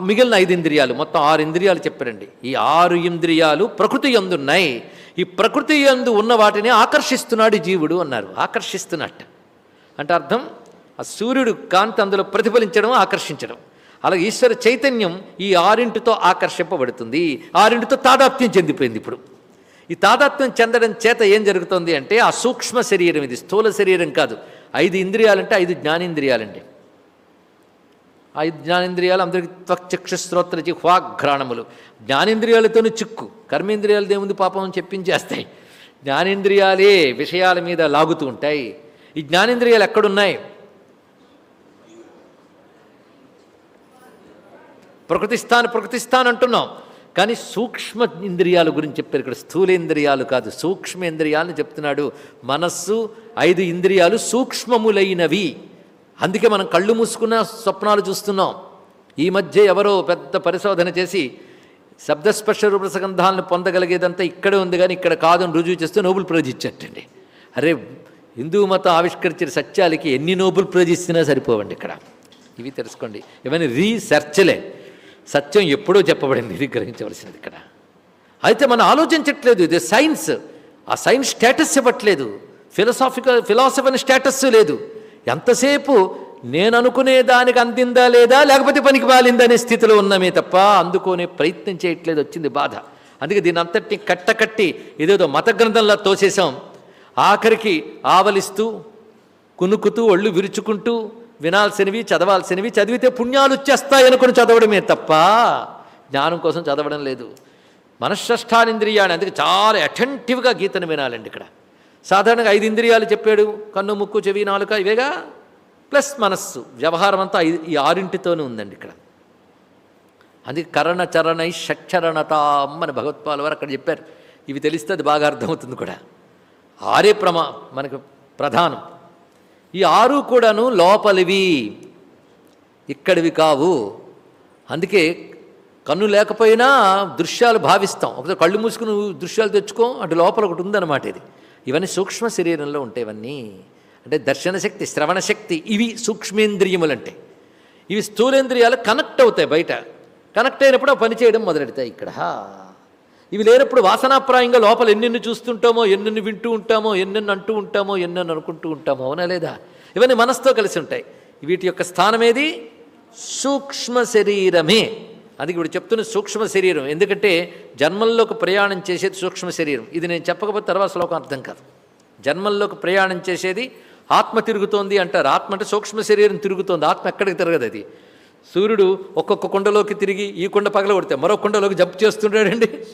మిగిలిన ఐదు ఇంద్రియాలు మొత్తం ఆరు ఇంద్రియాలు చెప్పారండి. ఈ ఆరు ఇంద్రియాలు ప్రకృతి ఎందున్నాయి ఈ ప్రకృతి ఎందు ఉన్న వాటిని ఆకర్షిస్తున్నాడు జీవుడు అన్నారు. ఆకర్షిస్తున్నట్టు. అంటే అర్థం? ఆ సూర్యుడు కాంతి అందులో ప్రతిఫలించడం ఆకర్షించడం. అలాగే ఈశ్వర చైతన్యం ఈ ఆరింటితో ఆకర్షింపబడుతుంది. ఆరింటితో తాదాత్మ్యం చెందిపోయింది ఇప్పుడు. ఈ తాదాత్మ్యం చెందడం చేత ఏం జరుగుతుంది అంటే ఆ సూక్ష్మ శరీరం ఇది స్థూల శరీరం కాదు. ఐదు ఇంద్రియాలంటే ఐదు జ్ఞానేంద్రియాలండి. ఐదు జ్ఞానేంద్రియాలు అందరికీ త్వక్చక్షుశ్రోత్ర జిహ్వాఘ్రాణములు జ్ఞానేంద్రియాలతోనే చిక్కు. కర్మేంద్రియాలు దేవుంది పాపం చెప్పించేస్తాయి. జ్ఞానేంద్రియాలే విషయాల మీద లాగుతూ ఉంటాయి. ఈ జ్ఞానేంద్రియాలు ఎక్కడున్నాయి? ప్రకృతిస్థాన్ ప్రకృతిస్థాన్ అంటున్నాం. కానీ సూక్ష్మ ఇంద్రియాల గురించి చెప్పారు ఇక్కడ. స్థూలేంద్రియాలు కాదు సూక్ష్మేంద్రియాలను చెప్తున్నాడు మనస్సు. ఐదు ఇంద్రియాలు సూక్ష్మములైనవి. అందుకే మనం కళ్ళు మూసుకున్న స్వప్నాలు చూస్తున్నాం. ఈ మధ్య ఎవరో పెద్ద పరిశోధన చేసి శబ్దస్పర్శ రూపసగంధాలను పొందగలిగేదంతా ఇక్కడే ఉంది కానీ ఇక్కడ కాదని రుజువు చేస్తే నోబుల్ ప్రైజ్ ఇచ్చేటండి. అరే హిందూ మతం ఆవిష్కరించిన సత్యాలకి ఎన్ని నోబుల్ ప్రైజ్ ఇచ్చినా సరిపోవండి ఇక్కడ. ఇవి తెలుసుకోండి. ఇవన్నీ రీసెర్చ్లే. సత్యం ఎప్పుడో చెప్పబడింది ఇది గ్రహించవలసినది ఇక్కడ. అయితే మనం ఆలోచించట్లేదు ఇది సైన్స్. ఆ సైన్స్ స్టేటస్ ఇవ్వట్లేదు. ఫిలసాఫికల్ ఫిలాసఫీ స్టేటస్ లేదు. ఎంతసేపు నేను అనుకునే దానికి అందిందా లేదా లేకపోతే పనికి బాలిందనే స్థితిలో ఉన్నామే తప్ప అందుకోనే ప్రయత్నం చేయట్లేదు వచ్చింది బాధ. అందుకే దీని అంతటిని కట్టకట్టి ఏదేదో మత గ్రంథంలా తోసేసాం ఆఖరికి ఆవలిస్తూ కునుకుతూ ఒళ్ళు విరుచుకుంటూ వినాల్సినవి చదవాల్సినవి చదివితే పుణ్యాలు వచ్చేస్తాయి అనుకుని చదవడమే తప్ప జ్ఞానం కోసం చదవడం లేదు. మనశ్రష్టానింద్రియాన్ని అందుకే చాలా అటెంటివ్గా గీతను వినాలండి ఇక్కడ. సాధారణంగా ఐదు ఇంద్రియాలు చెప్పాడు కన్ను ముక్కు చెవి నాలుక ఇవేగా? ప్లస్ మనస్సు. వ్యవహారం అంతా ఈ ఆరింటితోనే ఉందండి ఇక్కడ. అందుకే కరణ చరణై షక్షరణతాం అని భగవత్పాల్ వారు అక్కడ చెప్పారు. ఇవి తెలిస్తే అది బాగా అర్థమవుతుంది కూడా. ఆరే ప్రమా మనకు ప్రధానం. ఈ ఆరు కూడాను లోపలివి ఇక్కడివి కావు. అందుకే కన్ను లేకపోయినా దృశ్యాలు భావిస్తాం. ఒకసారి కళ్ళు మూసుకుని దృశ్యాలు తెచ్చుకో అటు లోపల ఒకటి ఉందన్నమాట ఇది. ఇవన్నీ సూక్ష్మ శరీరంలో ఉంటాయి ఇవన్నీ అంటే దర్శన శక్తి శ్రవణ శక్తి ఇవి సూక్ష్మేంద్రియములంటే. ఇవి స్థూలేంద్రియాలు కనెక్ట్ అవుతాయి బయట. కనెక్ట్ అయినప్పుడు ఆ పని చేయడం మొదలెడతాయి ఇక్కడ. ఇవి లేనప్పుడు వాసనాప్రాయంగా లోపల ఎన్నెన్ని చూస్తుంటామో ఎన్నెన్ని వింటూ ఉంటామో ఎన్నెన్ని అంటూ ఉంటామో ఎన్నెన్ని అనుకుంటూ ఉంటామో అవునా లేదా? ఇవన్నీ మనసుతో కలిసి ఉంటాయి. వీటి యొక్క స్థానం ఏది సూక్ష్మ శరీరమే. అది ఇప్పుడు చెప్తున్న సూక్ష్మ శరీరం. ఎందుకంటే జన్మల్లోకి ప్రయాణం చేసేది సూక్ష్మ శరీరం. ఇది నేను చెప్పకపోతే తర్వాత శ్లోకం అర్థం కాదు. జన్మల్లోకి ప్రయాణం చేసేది ఆత్మ తిరుగుతోంది అంటారు. ఆత్మ అంటే సూక్ష్మ శరీరం తిరుగుతోంది. ఆత్మ ఎక్కడికి తిరగదు అది. సూర్యుడు ఒక్కొక్క కొండలోకి తిరిగి ఈ కొండ పగలగొడితే మరో కొండలోకి జంప్ చేస్తుంటాడండి.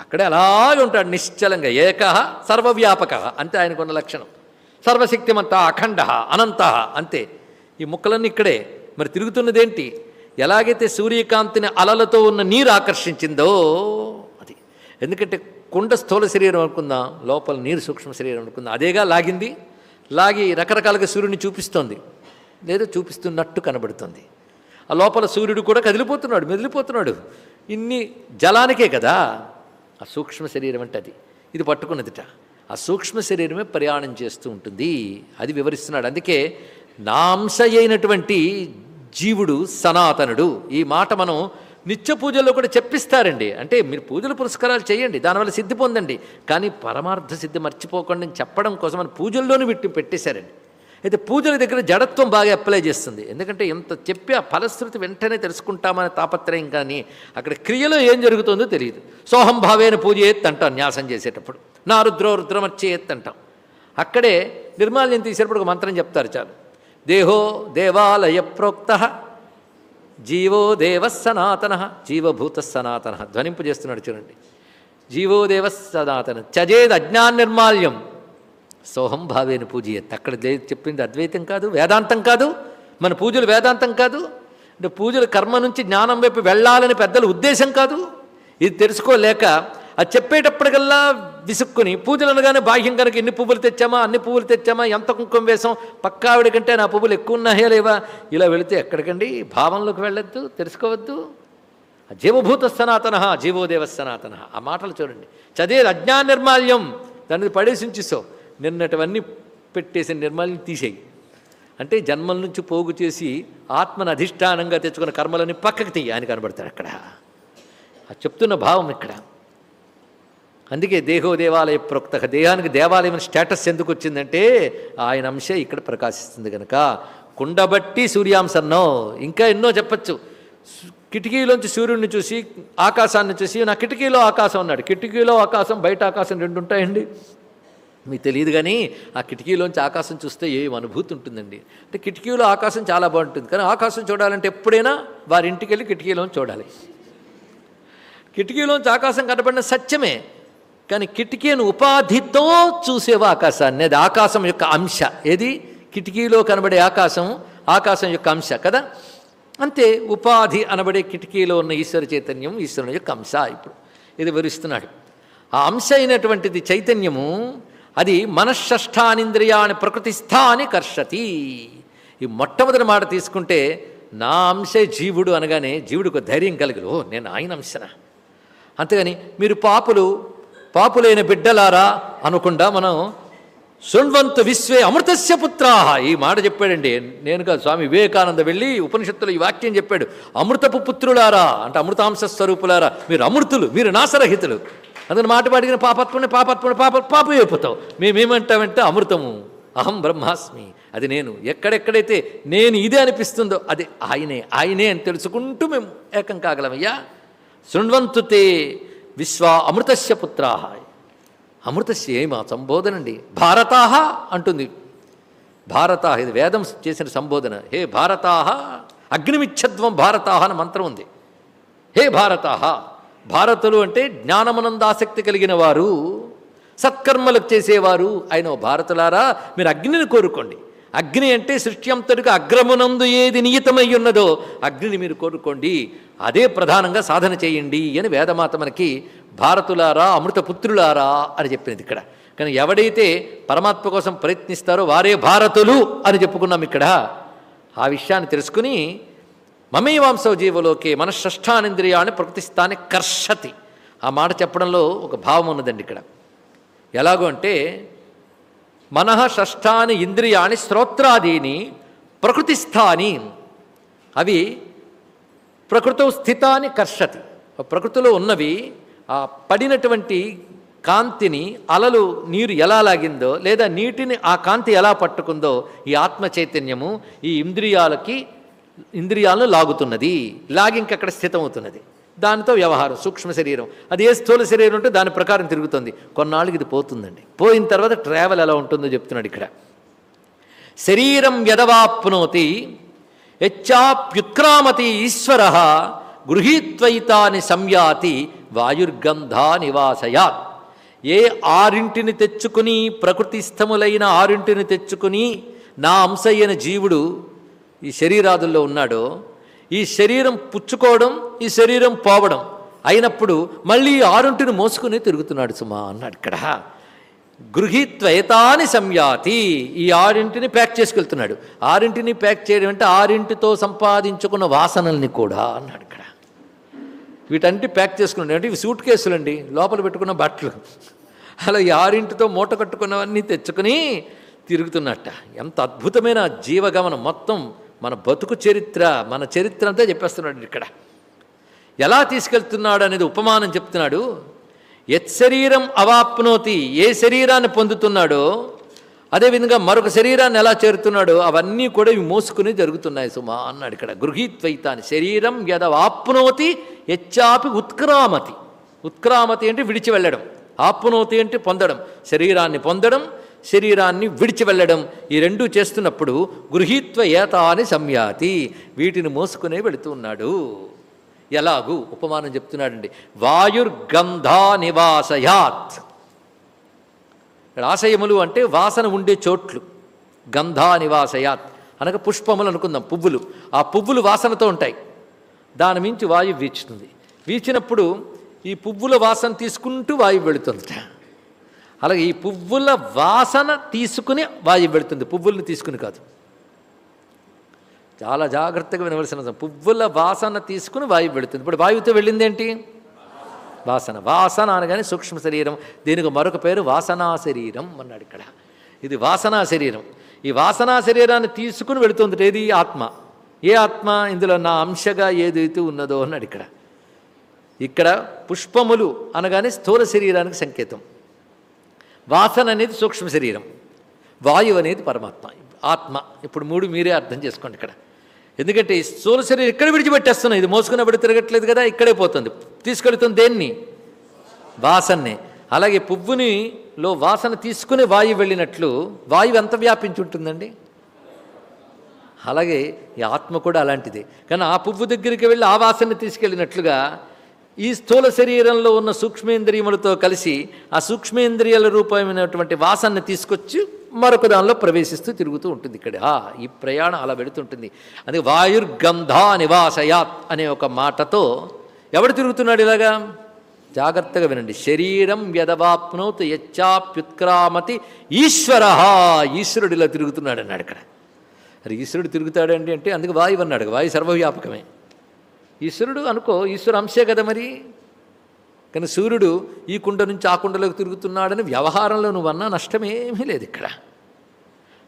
అక్కడే అలాగే ఉంటాడు నిశ్చలంగా. ఏక సర్వవ్యాపక అంతే ఆయనకున్న లక్షణం. సర్వశక్తిమంత అఖండ అనంత అంతే. ఈ ముక్కలన్నీ ఇక్కడే. మరి తిరుగుతున్నదేంటి? ఎలాగైతే సూర్యకాంతిని అలలతో ఉన్న నీరు ఆకర్షించిందో అది. ఎందుకంటే కుండ స్థూల శరీరం అనుకుందాం లోపల నీరు సూక్ష్మ శరీరం అనుకుందాం. అదేగా లాగింది లాగి రకరకాలుగా సూర్యుని చూపిస్తోంది. లేదా చూపిస్తున్నట్టు కనబడుతుంది. ఆ లోపల సూర్యుడు కూడా కదిలిపోతున్నాడు మెదిలిపోతున్నాడు. ఇన్ని జలానికే కదా. ఆ సూక్ష్మ శరీరం అంటే అది. ఇది పట్టుకున్నదిట. ఆ సూక్ష్మ శరీరమే ప్రయాణం చేస్తూ ఉంటుంది. అది వివరిస్తున్నాడు. అందుకే నాంశ అయినటువంటి జీవుడు సనాతనుడు. ఈ మాట మనం నిత్య పూజల్లో కూడా చెప్పిస్తారండి. అంటే మీరు పూజలు పురస్కారాలు చేయండి దానివల్ల సిద్ధి పొందండి. కానీ పరమార్థ సిద్ధి మర్చిపోకుండా అని చెప్పడం కోసం అని పూజల్లోనే పెట్టి పెట్టేశారండి. అయితే పూజల దగ్గర జడత్వం బాగా అప్లై చేస్తుంది. ఎందుకంటే ఇంత చెప్పి ఆ ఫలశ్రుతి వెంటనే తెలుసుకుంటామనే తాపత్రయం కానీ అక్కడ క్రియలో ఏం జరుగుతుందో తెలియదు. సోహం భావేన పూజ ఎత్తంటాం న్యాసం చేసేటప్పుడు. నా రుద్రో రుద్రమర్చి ఎత్తంటాం అక్కడే నిర్మాల్యం తీసేటప్పుడు ఒక మంత్రం చెప్తారు చాలు. దేహో దేవాలయ ప్రోక్త జీవో దేవ సనాతన. జీవభూత సనాతన. ధ్వనింపు చేస్తున్నాడు చూడండి. జీవో దేవ సనాతన. చజేద్ అజ్ఞాన్ నిర్మాల్యం సోహం భావేను పూజయత్ అక్కడ చెప్పింది అద్వైతం కాదు వేదాంతం కాదు మన పూజలు వేదాంతం కాదు. అంటే పూజలు కర్మ నుంచి జ్ఞానం వైపు వెళ్ళాలని పెద్దల ఉద్దేశం కాదు. ఇది తెలుసుకోలేక అది చెప్పేటప్పటికల్లా విసుక్కుని పూజలు అనగానే బాహ్యం కనుక ఎన్ని పువ్వులు తెచ్చామా అన్ని పువ్వులు తెచ్చామా ఎంత కుంకుమ వేసాం పక్కా ఆవిడ కంటే నా పువ్వులు ఎక్కువ ఉన్నాయా లేవా? ఇలా వెళితే ఎక్కడికండి? భావంలోకి వెళ్ళొద్దు తెలుసుకోవద్దు. జీవభూత సనాతన జీవోదేవ సనాతన. ఆ మాటలు చూడండి. చదివేది అజ్ఞాన నిర్మాల్యం. దాన్ని పడేసి ఉంచిసో నిన్నటివన్నీ పెట్టేసి నిర్మాల్యం తీసేయి. అంటే జన్మల నుంచి పోగు చేసి ఆత్మను అధిష్టానంగా తెచ్చుకున్న కర్మలని పక్కకి తీయి. ఆయన కనబడతాడు అక్కడ. ఆ చెప్తున్న భావం ఇక్కడ. అందుకే దేహో దేవాలయ ప్రోక్త దేహానికి దేవాలయం స్టేటస్ ఎందుకు వచ్చిందంటే ఆయన అంశే ఇక్కడ ప్రకాశిస్తుంది కనుక కుండబట్టి సూర్యాంశన్నో ఇంకా ఎన్నో చెప్పచ్చు. కిటికీలోంచి సూర్యుడిని చూసి ఆకాశాన్ని చూసి నా కిటికీలో ఆకాశం అన్నాడు. కిటికీలో ఆకాశం బయట ఆకాశం రెండు ఉంటాయండి. మీకు తెలియదు కానీ ఆ కిటికీలోంచి ఆకాశం చూస్తే ఏం అనుభూతి ఉంటుందండి. అంటే కిటికీలో ఆకాశం చాలా బాగుంటుంది. కానీ ఆకాశం చూడాలంటే ఎప్పుడైనా వారి ఇంటికి వెళ్ళి కిటికీలోంచి చూడాలి. కిటికీలోంచి ఆకాశం కనపడిన సత్యమే. కానీ కిటికీని ఉపాధితో చూసేవా ఆకాశాన్ని? అది ఆకాశం యొక్క అంశ. ఏది? కిటికీలో కనబడే ఆకాశం ఆకాశం యొక్క అంశ కదా? అంతే ఉపాధి అనబడే కిటికీలో ఉన్న ఈశ్వర చైతన్యం ఈశ్వరుని యొక్క అంశ ఇప్పుడు. ఇది వివరిస్తున్నాడు. ఆ అంశ అయినటువంటిది చైతన్యము అది మనశ్షష్టానింద్రియాన్ని ప్రకృతిస్థాని కర్షతి. ఈ మొట్టమొదటి మాట తీసుకుంటే నా అంశే జీవుడు అనగానే జీవుడికి ధైర్యం కలిగి ఓ నేను ఆయన అంశనా? అంతేగాని మీరు పాపులు పాపులైన బిడ్డలారా అనకుండా మనం శృణ్వంతు విశ్వే అమృతస్య పుత్రాహ. ఈ మాట చెప్పాడండి. నేను కాదు స్వామి వివేకానంద వెళ్ళి ఉపనిషత్తులో ఈ వాక్యం చెప్పాడు. అమృతపు పుత్రులారా అంటే అమృతాంశ స్వరూపులారా మీరు అమృతులు మీరు నాసరహితులు అందుకని మాట పాడిగిన పాపత్మని పాపత్మని పాప పాప అయిపోతావు. మేమేమంటామంటే అమృతము. అహం బ్రహ్మాస్మి. అది నేను. ఎక్కడెక్కడైతే నేను ఇదే అనిపిస్తుందో అది ఆయనే. ఆయనే అని తెలుసుకుంటూ మేము ఏకం కాగలమయ్యా. శృణ్వంతుతే విశ్వ అమృతస్య పుత్రాహ అమృతస్య ఏమా సంబోధనండి. భారతాహ అంటుంది. భారతాహ ఇది వేదం చేసిన సంబోధన. హే భారతాహ అగ్నిమిచ్చధ్వం భారతాహ అని మంత్రం ఉంది. హే భారతాహ భారతులు అంటే జ్ఞానమనందాసక్తి కలిగిన వారు సత్కర్మలకు చేసేవారు. ఆయన ఓ భారతులారా మీరు అగ్నిని కోరుకోండి. అగ్ని అంటే సృష్టి అంతటిగా అగ్రమునందు ఏది నియతమై ఉన్నదో అగ్నిని మీరు కోరుకోండి. అదే ప్రధానంగా సాధన చేయండి అని వేదమాత మనకి భారతులారా అమృతపుత్రులారా అని చెప్పింది ఇక్కడ. కానీ ఎవడైతే పరమాత్మ కోసం ప్రయత్నిస్తారో వారే భారతులు అని చెప్పుకున్నాం ఇక్కడ. ఆ విషయాన్ని తెలుసుకుని మమేవాంసో జీవలోకే మన షష్ఠానింద్రియాన్ని ప్రకృతిస్థాన్ని కర్షతి. ఆ మాట చెప్పడంలో ఒక భావం ఉన్నదండి ఇక్కడ. ఎలాగో అంటే మనః షష్ఠాని ఇంద్రియాణి శ్రోత్రాదీని ప్రకృతిస్థాని. అవి ప్రకృతి స్థితాన్ని కర్షతి. ప్రకృతిలో ఉన్నవి ఆ పడినటువంటి కాంతిని అలలు నీరు ఎలా లాగిందో లేదా నీటిని ఆ కాంతి ఎలా పట్టుకుందో ఈ ఆత్మ చైతన్యము ఈ ఇంద్రియాలకి ఇంద్రియాలను లాగుతున్నది. లాగి ఇంకక్కడ స్థితమవుతున్నది. దానితో వ్యవహారం సూక్ష్మ శరీరం. అది ఏ స్థూల శరీరం ఉంటే దాని ప్రకారం తిరుగుతుంది. కొన్నాళ్ళకి ఇది పోతుందండి. పోయిన తర్వాత ట్రావెల్ ఎలా ఉంటుందో చెప్తున్నాడు ఇక్కడ. శరీరం యదవాప్నోతి యచ్చాప్యుత్క్రామతి ఈశ్వర గృహీత్వైతాని సంయాతి వాయుర్గంధా నివాసయాత్ ఏ ఆరింటిని తెచ్చుకుని ప్రకృతిస్థములైన ఆరింటిని తెచ్చుకుని నా అంశ జీవుడు ఈ శరీరాదుల్లో ఉన్నాడో ఈ శరీరం పుచ్చుకోవడం ఈ శరీరం పోవడం అయినప్పుడు మళ్ళీ ఈ ఆరింటిని మోసుకుని తిరుగుతున్నాడు సుమా అన్నాడు ఇక్కడ. గృహీత్వైతాని సంయాతి. ఈ ఆరింటిని ప్యాక్ చేసుకెళ్తున్నాడు. ఆరింటిని ప్యాక్ చేయడం అంటే ఆరింటితో సంపాదించుకున్న వాసనల్ని కూడా అన్నాడు ఇక్కడ. వీటన్నిటి ప్యాక్ చేసుకున్నాడు. అంటే ఇవి సూట్ కేసులు అండి లోపల పెట్టుకున్న బట్టలు. అలా ఈ ఆరింటితో మూట కట్టుకున్నవన్నీ తెచ్చుకుని తిరుగుతున్నట్ట. ఎంత అద్భుతమైన జీవగమనం మొత్తం. మన బతుకు చరిత్ర మన చరిత్ర అంతా చెప్పేస్తున్నాడు ఇక్కడ. ఎలా తీసుకెళ్తున్నాడు అనేది ఉపమానం చెప్తున్నాడు. యత్ శరీరం అవాప్నోతి ఏ శరీరాన్ని పొందుతున్నాడో అదేవిధంగా మరొక శరీరాన్ని ఎలా చేరుతున్నాడో అవన్నీ కూడా ఇవి మోసుకుని జరుగుతున్నాయి సుమా అన్నాడు ఇక్కడ. గృహీత్వైతాన్ని శరీరం యదవాప్నోతి యచ్చాపి ఉత్క్రామతి. ఉత్క్రామతి అంటే విడిచి వెళ్ళడం. ఆప్నోతి అంటే పొందడం. శరీరాన్ని పొందడం శరీరాన్ని విడిచి వెళ్ళడం. ఈ రెండూ చేస్తున్నప్పుడు గృహీత్వ ఏతాని సంయాతి. వీటిని మోసుకునే వెళుతూ ఉన్నాడు. ఎలాగూ ఉపమానం చెప్తున్నాడండి. వాయుర్గంధా నివాసయాత్. ఇక్కడ ఆశయములు అంటే వాసన ఉండే చోట్లు. గంధా నివాసయాత్. అనగా పుష్పములు అనుకుందాం పువ్వులు. ఆ పువ్వులు వాసనతో ఉంటాయి. దాని మించి వాయువు వీచుతుంది. వీచినప్పుడు ఈ పువ్వుల వాసన తీసుకుంటూ వాయువు వెళుతుందట. అలాగే ఈ పువ్వుల వాసన తీసుకుని వాయు పెడుతుంది పువ్వుల్ని తీసుకుని కాదు. చాలా జాగ్రత్తగా వినవలసిన పువ్వుల వాసన తీసుకుని వాయువు పెడుతుంది ఇప్పుడు వాయువుతో వెళ్ళింది ఏంటి? వాసన. వాసన అనగానే సూక్ష్మ శరీరం. దీనికి మరొక పేరు వాసనా శరీరం అన్నాడు ఇక్కడ. ఇది వాసనా శరీరం. ఈ వాసనా శరీరాన్ని తీసుకుని వెళుతుంది ఏది? ఆత్మ. ఏ ఆత్మ? ఇందులో నా అంశగా ఏదైతే ఉన్నదో అన్నాడు ఇక్కడ. ఇక్కడ పుష్పములు అనగానే స్థూల శరీరానికి సంకేతం. వాసన అనేది సూక్ష్మ శరీరం. వాయువు అనేది పరమాత్మ. ఆత్మ. ఇప్పుడు మూడు మీరే అర్థం చేసుకోండి ఇక్కడ. ఎందుకంటే ఈ స్థూల శరీరం ఇక్కడ విడిచిపెట్టేస్తున్నాయి ఇది మోసుకున్నప్పుడు తిరగట్లేదు కదా ఇక్కడే పోతుంది. తీసుకెళ్తుంది దేన్ని? వాసన్నే. అలాగే పువ్వుని లో వాసన తీసుకుని వాయువు వెళ్ళినట్లు వాయువు ఎంత వ్యాపించి ఉంటుందండి? అలాగే ఈ ఆత్మ కూడా అలాంటిది. కానీ ఆ పువ్వు దగ్గరికి వెళ్ళి ఆ వాసన తీసుకెళ్ళినట్లుగా ఈ స్థూల శరీరంలో ఉన్న సూక్ష్మేంద్రియములతో కలిసి ఆ సూక్ష్మేంద్రియాల రూపమైనటువంటి వాసన తీసుకొచ్చి మరొక దానిలో ప్రవేశిస్తూ తిరుగుతూ ఉంటుంది ఇక్కడ. ఈ ప్రయాణం అలా పెడుతుంటుంది అందుకే వాయుర్గంధా నివాసయాత్ అనే ఒక మాటతో ఎవడు తిరుగుతున్నాడు ఇలాగా? జాగ్రత్తగా వినండి. శరీరం యదవాప్నోతు యచ్చాప్యుత్క్రామతి ఈశ్వర ఈశ్వరుడు ఇలా తిరుగుతున్నాడు అన్నాడు ఇక్కడ. మరి ఈశ్వరుడు తిరుగుతాడండి అంటే అందుకు వాయువు అన్నాడు వాయు సర్వవ్యాపకమే. ఈశ్వరుడు అనుకో ఈశ్వరు అంశే కదా మరి? కానీ సూర్యుడు ఈ కుండ నుంచి ఆ కుండలోకి తిరుగుతున్నాడని వ్యవహారంలో నువ్వన్నా నష్టమేమీ లేదు ఇక్కడ.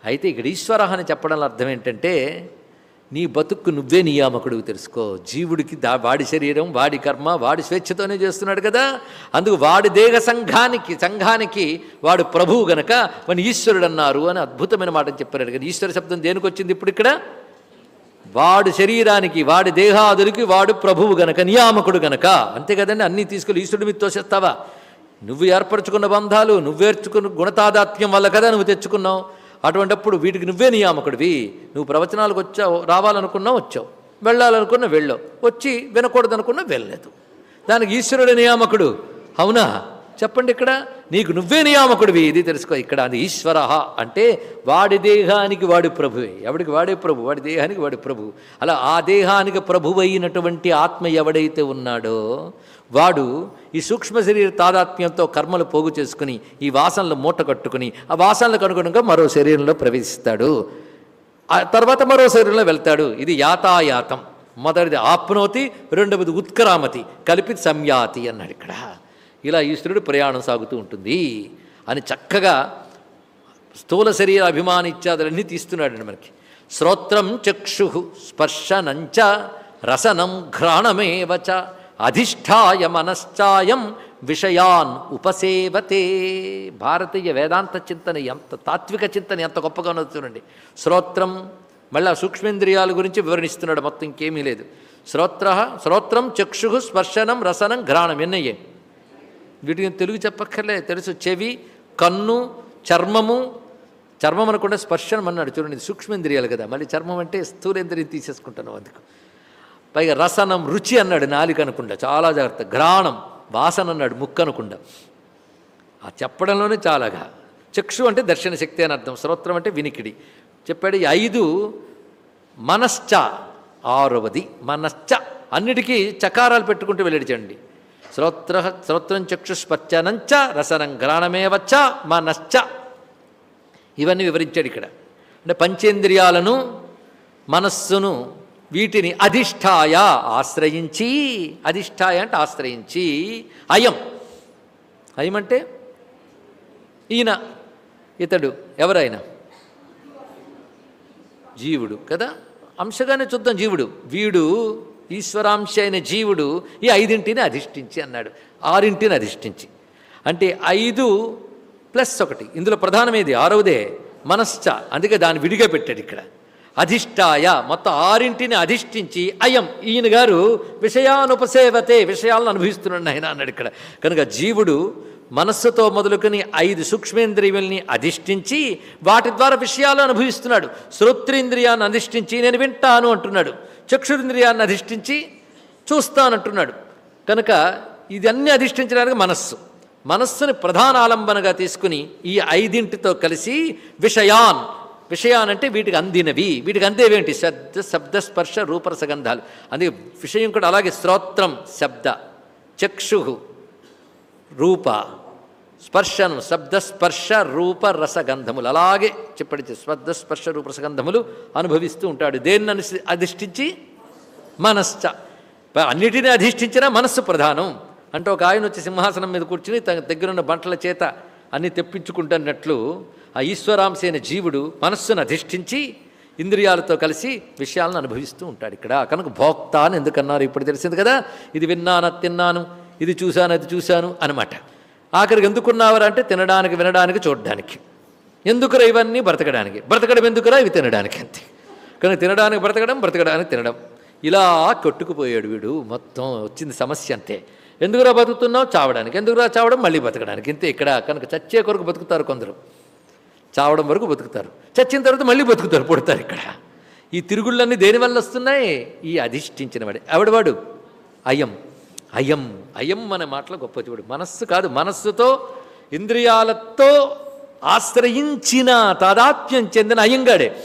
అయితే ఇక్కడ ఈశ్వర అని చెప్పడంలో అర్థం ఏంటంటే నీ బతుక్కు నువ్వే నియామకుడు తెలుసుకో. జీవుడికి దా వాడి శరీరం వాడి కర్మ వాడి స్వేచ్ఛతోనే చేస్తున్నాడు కదా. అందుకు వాడి దేహ సంఘానికి సంఘానికి వాడు ప్రభువు గనక మన ఈశ్వరుడు అన్నారు అని అద్భుతమైన మాట చెప్పారు. కానీ ఈశ్వర శబ్దం దేనికి వచ్చింది ఇప్పుడు ఇక్కడ? వాడు శరీరానికి వాడి దేహాదులకి వాడు ప్రభువు గనక నియామకుడు గనక. అంతే కదండి అన్నీ తీసుకుని ఈశ్వరుడి మీద తోసేస్తావా? నువ్వు ఏర్పరచుకున్న బంధాలు నువ్వేర్చుకున్న గుణతాదాత్మ్యం వల్ల కదా నువ్వు తెచ్చుకున్నావు. అటువంటప్పుడు వీటికి నువ్వే నియామకుడివి. నువ్వు ప్రవచనాలకు వచ్చావు రావాలనుకున్నావు వచ్చావు. వెళ్ళాలనుకున్నా వెళ్ళావు. వచ్చి వినకూడదనుకున్నా వెళ్ళలేదు. దానికి ఈశ్వరుడు నియామకుడు. అవునా? చెప్పండి ఇక్కడ నీకు నువ్వే నియామకుడివి. ఇది తెలుసుకో ఇక్కడ అది ఈశ్వర అంటే వాడి దేహానికి వాడి ప్రభువే. ఎవడికి వాడే ప్రభు? వాడి దేహానికి వాడి ప్రభు. అలా ఆ దేహానికి ప్రభువైనటువంటి ఆత్మ ఎవడైతే ఉన్నాడో వాడు ఈ సూక్ష్మ శరీర తాదాత్మ్యంతో కర్మలు పోగు చేసుకుని ఈ వాసనలు మూట కట్టుకుని ఆ వాసనలకు అనుగుణంగా మరో శరీరంలో ప్రవేశిస్తాడు. ఆ తర్వాత మరో శరీరంలో వెళ్తాడు. ఇది యాతాయాతం. మొదటిది ఆప్నోతి రెండవది ఉత్క్రామతి. కలిపి సంయాతి అన్నాడు ఇక్కడ. ఇలా ఈశ్వరుడు ప్రయాణం సాగుతూ ఉంటుంది అని చక్కగా స్థూల శరీర అభిమానిత్యాదులన్నీ తీస్తున్నాడండి మనకి. శ్రోత్రం చక్షు స్పర్శనంచ రసనం ఘ్రాణమేవచ అధిష్టాయ మనశ్చాయం విషయాన్ ఉపసేవతే. భారతీయ వేదాంత చింతన ఎంత తాత్విక చింతన ఎంత గొప్పగా ఉన్నది చూడండి. శ్రోత్రం మళ్ళీ సూక్ష్మేంద్రియాల గురించి వివరణిస్తున్నాడు మొత్తం ఇంకేమీ లేదు. శ్రోత్ర శ్రోత్రం చక్షు స్పర్శనం రసనం ఘ్రాణం ఎన్నయ్యే? వీటికి తెలుగు చెప్పక్కర్లే తెలుసు. చెవి కన్ను చర్మము. చర్మం అనకుండా స్పర్శనం అన్నాడు. చూడండి సూక్ష్మేంద్రియాలు కదా. మళ్ళీ చర్మం అంటే స్థూలేంద్రియం తీసేసుకుంటాను అందుకు. పైగా రసనం రుచి అన్నాడు నాలుగు అనకుండా చాలా జాగ్రత్త. గ్రాణం వాసన అన్నాడు ముక్కు అనకుండా ఆ చెప్పడంలోనే చాలాగా. చక్షు అంటే దర్శన శక్తి అని అర్థం. శ్రోత్రం అంటే వినికిడి. చెప్పాడు ఐదు మనశ్చ ఆరవది మనశ్చ. అన్నిటికీ చకారాలు పెట్టుకుంటూ వెళ్ళిచండి శ్రోత్ర శ్రోత్రం చక్షుస్పర్చనంచ రసనం గ్రాణమేవచ్చ మనశ్చ. ఇవన్నీ వివరించాడు ఇక్కడ. అంటే పంచేంద్రియాలను మనస్సును వీటిని అధిష్టాయ ఆశ్రయించి. అధిష్టాయ అంటే ఆశ్రయించి. అయం. అయం అంటే ఈయన ఇతడు ఎవరైనా? జీవుడు కదా? అంశగానే చూద్దాం జీవుడు. వీడు ఈశ్వరాంశ అయిన జీవుడు ఈ ఐదింటిని అధిష్ఠించి అన్నాడు. ఆరింటిని అధిష్ఠించి. అంటే ఐదు ప్లస్ ఒకటి. ఇందులో ప్రధానమేది ఆరవదే మనశ్చ. అందుకే దాన్ని విడిగా పెట్టాడు ఇక్కడ. అధిష్టాయ మొత్తం ఆరింటిని అధిష్ఠించి అయం. ఈయన గారు విషయానుపసేవతే విషయాలను అనుభవిస్తున్నాడు ఆయన అన్నాడు ఇక్కడ. కనుక జీవుడు మనస్సుతో మొదలుకొని ఐదు సూక్ష్మేంద్రియుల్ని అధిష్ఠించి వాటి ద్వారా విషయాలు అనుభవిస్తున్నాడు. శ్రోత్రేంద్రియాన్ని అధిష్ఠించి నేను వింటాను అంటున్నాడు. చక్షురింద్రియాన్ని అధిష్ఠించి చూస్తానంటున్నాడు. కనుక ఇదన్నీ అధిష్ఠించడానికి మనస్సు. మనస్సుని ప్రధాన ఆలంబనగా తీసుకుని ఈ ఐదింటితో కలిసి విషయాన్. విషయాన్ అంటే వీటికి అందినవి. వీటికి అందేవేంటి? శబ్ద శబ్ద స్పర్శ రూపరసగంధాలు. అందుకే విషయం కూడా అలాగే శ్రోత్రం శబ్ద చక్షు రూప. స్పర్శను శబ్దస్పర్శ రూప రసగంధములు. అలాగే చెప్పడితే శబ్దస్పర్శ రూప రసగంధములు అనుభవిస్తూ ఉంటాడు. దేన్ని అధిష్ఠించి? మనశ్చ. అన్నిటినీ అధిష్ఠించిన మనస్సు ప్రధానం. అంటే ఒక ఆయన వచ్చి సింహాసనం మీద కూర్చుని తన దగ్గరున్న బంటల చేత అన్ని తెప్పించుకుంటున్నట్లు ఆ ఈశ్వరాంశైన జీవుడు మనస్సును అధిష్ఠించి ఇంద్రియాలతో కలిసి విషయాలను అనుభవిస్తూ ఉంటాడు ఇక్కడ. కనుక భోక్త అని ఎందుకన్నారు? ఇప్పుడు తెలిసింది కదా ఇది విన్నాను అది తిన్నాను ఇది చూశాను అది చూశాను అనమాట ఆఖరికి ఎందుకున్నావరా అంటే తినడానికి వినడానికి చూడడానికి. ఎందుకురా ఇవన్నీ? బ్రతకడానికి. బ్రతకడం ఎందుకురా? ఇవి తినడానికి అంతే. కానీ తినడానికి బ్రతకడం బ్రతకడానికి తినడం. ఇలా కొట్టుకుపోయాడు వీడు. మొత్తం వచ్చింది సమస్య అంతే. ఎందుకురా బతుకుతున్నావు? చావడానికి. ఎందుకురా చావడం? మళ్ళీ బతకడానికి. ఇంతే ఇక్కడ కనుక చచ్చే కొరకు బతుకుతారు కొందరు. చావడం వరకు బతుకుతారు. చచ్చిన తర్వాత మళ్ళీ బతుకుతారు పుడతారు ఇక్కడ. ఈ తిరుగుళ్ళన్నీ దేనివల్ల వస్తున్నాయి? ఈ అధిష్ఠించిన వాడు? ఎవడవాడు అయం అయం అయం అనే మాటలో గొప్ప చూడు మనస్సు కాదు మనస్సుతో ఇంద్రియాలతో ఆశ్రయించిన తాదాత్మ్యం చెందిన అయ్యంగాడే.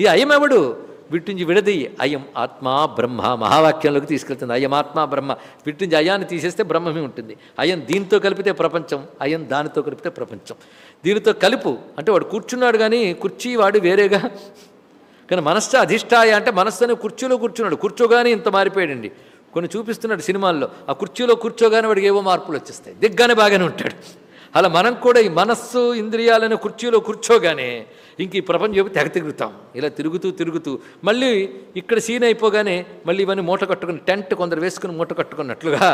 ఈ అయం ఎవడు వీటించి నుంచి విడది అయం ఆత్మ బ్రహ్మ మహావాక్యంలోకి తీసుకెళ్తుంది. అయం ఆత్మ బ్రహ్మ. వీటించి అయాన్ని తీసేస్తే బ్రహ్మమే ఉంటుంది. అయం దీంతో కలిపితే ప్రపంచం. అయం దానితో కలిపితే ప్రపంచం. దీనితో కలుపు. అంటే వాడు కూర్చున్నాడు కానీ కుర్చీ వాడు వేరేగా. కానీ మనస్సు అధిష్టాయ అంటే మనస్సు అనే కుర్చీలో కూర్చున్నాడు. కూర్చోగానే ఇంత మారిపోయాడండి. కొన్ని చూపిస్తున్నాడు సినిమాల్లో ఆ కుర్చీలో కూర్చోగానే వాడికి ఏవో మార్పులు వచ్చేస్తాయి. దిగ్గానే బాగానే ఉంటాడు. అలా మనం కూడా ఈ మనస్సు ఇంద్రియాలను కుర్చీలో కూర్చోగానే ఇంక ఈ ప్రపంచం తెగ తిరుగుతాం. ఇలా తిరుగుతూ తిరుగుతూ మళ్ళీ ఇక్కడ సీన్ అయిపోగానే మళ్ళీ ఇవన్నీ మూట కట్టుకుని టెంట్ కొందరు వేసుకుని మూట కట్టుకున్నట్లుగా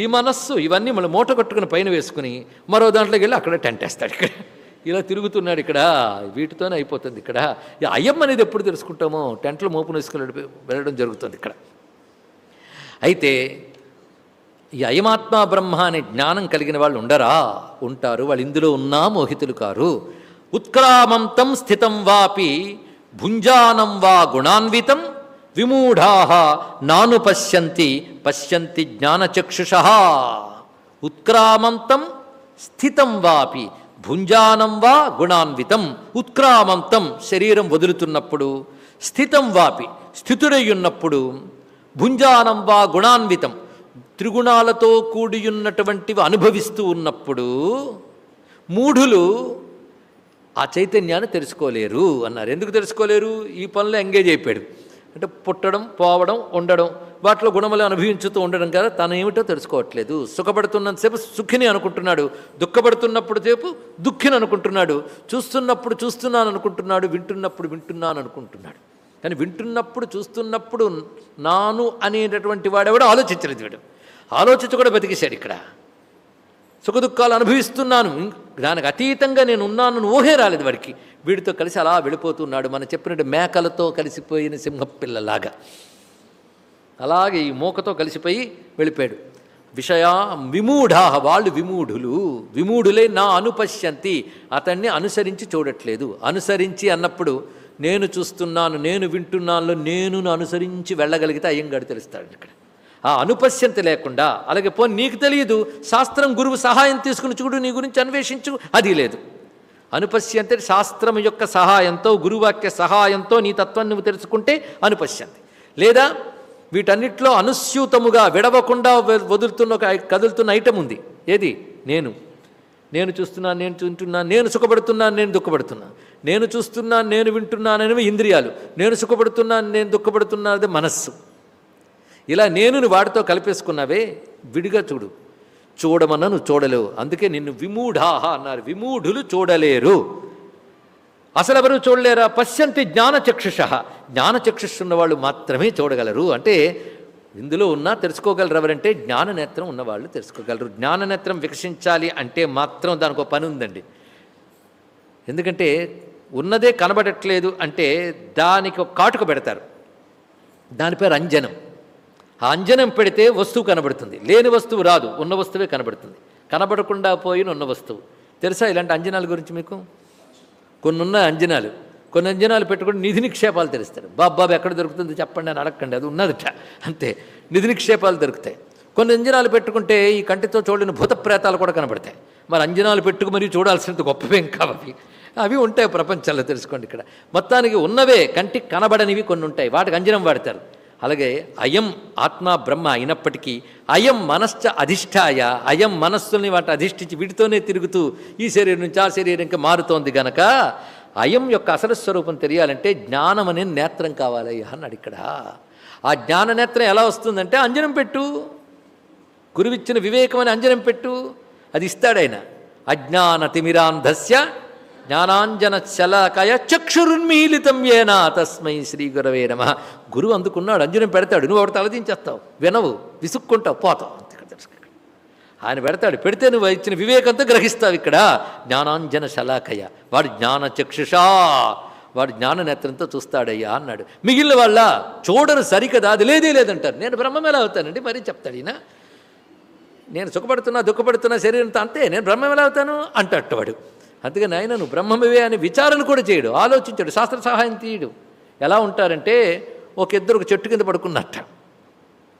ఈ మనస్సు ఇవన్నీ మళ్ళీ మూట కట్టుకుని పైన వేసుకుని మరో దాంట్లోకి వెళ్ళి అక్కడ టెంట్ వేస్తాడు ఇక్కడ. ఇలా తిరుగుతున్నాడు ఇక్కడ. వీటితోనే అయిపోతుంది ఇక్కడ. ఈ అనేది ఎప్పుడు తెలుసుకుంటామో? టెంట్లో మోపును వేసుకుని వెళ్ళడం జరుగుతుంది ఇక్కడ. అయితే ఈ అయమాత్మ బ్రహ్మ అనే జ్ఞానం కలిగిన వాళ్ళు ఉండరా? ఉంటారు. వాళ్ళు ఇందులో ఉన్నా మోహితులు కారు. ఉత్క్రామంతం స్థితం వాపి భుంజానం వా గుణాన్వితం విమూఢా నాను పశ్యంతి పశ్యంతి జ్ఞానచక్షుష ఉత్క్రామంతం స్థితం వాపి భుంజానం వా గుణాన్వితం ఉత్క్రామంతం శరీరం వదులుతున్నప్పుడు స్థితం వాపి స్థితుడై ఉన్నప్పుడు భుంజానం వా గుణాన్వితం. త్రిగుణాలతో కూడియున్నటువంటివి అనుభవిస్తూ ఉన్నప్పుడు మూఢులు ఆ చైతన్యాన్ని తెలుసుకోలేరు అన్నారు. ఎందుకు తెలుసుకోలేరు? ఈ పనులు ఎంగేజ్ అయిపోయాడు. అంటే పుట్టడం పోవడం ఉండడం వాటిలో గుణములు అనుభవించుతూ ఉండడం కదా తను ఏమిటో తెలుసుకోవట్లేదు. సుఖపడుతున్నంతసేపు సుఖిని అనుకుంటున్నాడు. దుఃఖపడుతున్నప్పుడు సేపు దుఃఖిని అనుకుంటున్నాడు. చూస్తున్నప్పుడు చూస్తున్నాను అనుకుంటున్నాడు వింటున్నప్పుడు వింటున్నాను అనుకుంటున్నాడు కానీ వింటున్నప్పుడు చూస్తున్నప్పుడు నాను అనేటటువంటి వాడెవడో ఆలోచించలేదు వీడు. ఆలోచించ కూడా బతికేశాడు ఇక్కడ. సుఖదుఖాలు అనుభవిస్తున్నాను. దానికి అతీతంగా నేను ఉన్నాను ఊహే రాలేదు వాడికి. వీడితో కలిసి అలా వెళ్ళిపోతున్నాడు. మనం చెప్పినట్టు మేకలతో కలిసిపోయిన సింహపిల్లలాగా. అలాగే ఈ మూకతో కలిసిపోయి వెళ్ళిపోయాడు. విషయా విమూఢా వాళ్ళు విమూఢులు. విమూఢులే నా అనుపశ్యంతి. అతన్ని అనుసరించి చూడట్లేదు. అనుసరించి అన్నప్పుడు నేను చూస్తున్నాను నేను వింటున్నాను నేను అనుసరించి వెళ్ళగలిగితే అయ్యంగాడు తెలుస్తాడు ఇక్కడ. ఆ అనుపశ్యంతి లేకుండా అలాగే పో నీకు తెలియదు శాస్త్రం గురువు సహాయం తీసుకుని చూడు నీ గురించి అన్వేషించు అది లేదు. అనుపశ్యంత శాస్త్రం యొక్క సహాయంతో గురువాక్య సహాయంతో నీ తత్వాన్ని నువ్వు తెలుసుకుంటే అనుపశ్యంతి. లేదా వీటన్నిటిలో అనుస్యూతముగా విడవకుండా వదులుతున్న ఒక ఐ- కదులుతున్న ఐటమ్ ఉంది. ఏది? నేను. నేను చూస్తున్నాను నేను వింటున్నాను నేను సుఖపడుతున్నాను నేను దుఃఖపడుతున్నాను నేను చూస్తున్నాను నేను వింటున్నాననేవి ఇంద్రియాలు. నేను సుఖపడుతున్నాను నేను దుఃఖపడుతున్నది మనస్సు. ఇలా నేను వాటితో కలిపేసుకున్నావే విడిగా చూడు. చూడమన్నా నువ్వు చూడలేవు. అందుకే నిన్ను విమూఢాహ అన్నారు. విమూఢులు చూడలేరు. అసలు ఎవరు చూడలేరా? పశ్యంతి జ్ఞానచక్షుష. జ్ఞానచక్షుష్ ఉన్నవాళ్ళు మాత్రమే చూడగలరు. అంటే ఇందులో ఉన్నా తెలుసుకోగలరు ఎవరంటే జ్ఞాననేత్రం ఉన్నవాళ్ళు తెలుసుకోగలరు. జ్ఞాననేత్రం వికసించాలి అంటే మాత్రం దానికి ఒక పని ఉందండి. ఎందుకంటే ఉన్నదే కనబడట్లేదు అంటే దానికి ఒక కాటుక పెడతారు. దాని పేరు అంజనం. ఆ అంజనం పెడితే వస్తువు కనబడుతుంది. లేని వస్తువు రాదు. ఉన్న వస్తువే కనబడుతుంది. కనబడకుండా పోయిన ఉన్న వస్తువు. తెలుసా ఇలాంటి అంజనాల గురించి మీకు? కొన్ని ఉన్న అంజనాలు. కొన్ని అంజనాలు పెట్టుకుని నిధి నిక్షేపాలు తెరుస్తారు. బాబాబు బాబు ఎక్కడ దొరుకుతుంది చెప్పండి అని అడగండి అది ఉన్నదిట. అంతే. నిధి నిక్షేపాలు దొరుకుతాయి. కొన్ని అంజనాలు పెట్టుకుంటే ఈ కంటితో చూడని భూత ప్రేతాలు కూడా కనబడతాయి. మరి అంజనాలు పెట్టుకు మరీ చూడాల్సినంత గొప్పవేం కావవి అవి ఉంటాయి ప్రపంచంలో తెలుసుకోండి ఇక్కడ. మొత్తానికి ఉన్నవే కంటికి కనబడనివి కొన్ని ఉంటాయి. వాటికి అంజనం వాడతారు. అలాగే అయం ఆత్మ బ్రహ్మ అయినప్పటికీ అయం మనశ్చ అధిష్టాయ అయం మనస్సుల్ని వాటి అధిష్ఠించి వీటితోనే తిరుగుతూ ఈ శరీరం నుంచి ఆ శరీరం ఇంకా మారుతోంది గనక అయం యొక్క అసలు స్వరూపం తెలియాలంటే జ్ఞానం అనే నేత్రం కావాలయ్యా అన్నాడు ఇక్కడ. ఆ జ్ఞాన నేత్రం ఎలా వస్తుందంటే అంజనం పెట్టు. గురువిచ్చిన వివేకం అని అంజనం పెట్టు. అది ఇస్తాడాయన అజ్ఞాన తిమిరాంధస్య జ్ఞానాంజన శలాకయ చక్షురున్మీలితం ఏనా తస్మై శ్రీ గురవే నమ. గురువు అందుకున్నాడు అంజనం పెడతాడు. నువ్వు ఒకటి తలదించేస్తావు. వినవు విసుక్కుంటావు పోతావు అంతే ఇక్కడ తెలుసుకో ఇక్కడ. ఆయన పెడతాడు పెడితే నువ్వు ఇచ్చిన వివేకంతో గ్రహిస్తావు ఇక్కడ. జ్ఞానాంజన శలాఖయ వాడు జ్ఞాన చక్షుషా. వాడు జ్ఞాన నేత్రంతో చూస్తాడయ్యా అన్నాడు. మిగిలిన వాళ్ళ చూడరు సరికదా? అది లేదే లేదంటారు. నేను బ్రహ్మం ఎలా అవుతానండి? మరీ చెప్తాడు ఈయన. నేను సుఖపడుతున్నా దుఃఖపడుతున్నా శరీరంతో అంతే నేను బ్రహ్మం ఎలా అవుతాను? అంటట్టు వాడు. అందుకని ఆయన నువ్వు బ్రహ్మమివే? అని విచారణ కూడా చేయడు. ఆలోచించాడు. శాస్త్ర సహాయం తీయడు. ఎలా ఉంటారంటే ఒక ఇద్దరు ఒక చెట్టు కింద పడుకున్నట్ట.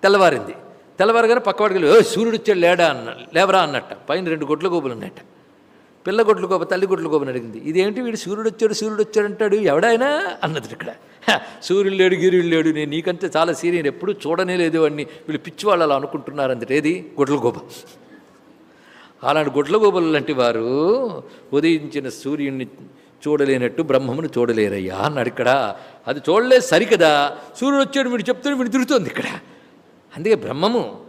తెల్లవారింది. తెల్లవారుగానే పక్కవాడికి వెళ్ళి, సూర్యుడు వచ్చాడు లేడా అన్న లేవరా అన్నట్ట. పైన రెండు గొడ్ల గోపులు అన్నట్ట. పిల్ల గొడ్ల గోప తల్లి గొడ్ల గోపని అడిగింది. ఇదేంటి వీడు సూర్యుడు వచ్చాడు సూర్యుడు వచ్చాడు అంటాడు? ఎవడైనా అన్నది ఇక్కడ. సూర్యుడు లేడు గిరుడు లేడు నేను నీకంటే చాలా సీరియన్ ఎప్పుడు చూడనే లేదు వాడిని. వీళ్ళు పిచ్చివాళ్ళు అలా అనుకుంటున్నారు అందులో ఏది? గొడ్ల గోప. అలాంటి గొడ్ల గోపలు లాంటి వారు ఉదయించిన సూర్యుడిని చూడలేనట్టు బ్రహ్మమును చూడలేరయ్యా అన్నాడు ఇక్కడ. అది చూడలేదు సరికదా. సూర్యుడు వచ్చాడు వీడు చెప్తాడు వీడు తిరుగుతోంది ఇక్కడ. అందుకే బ్రహ్మము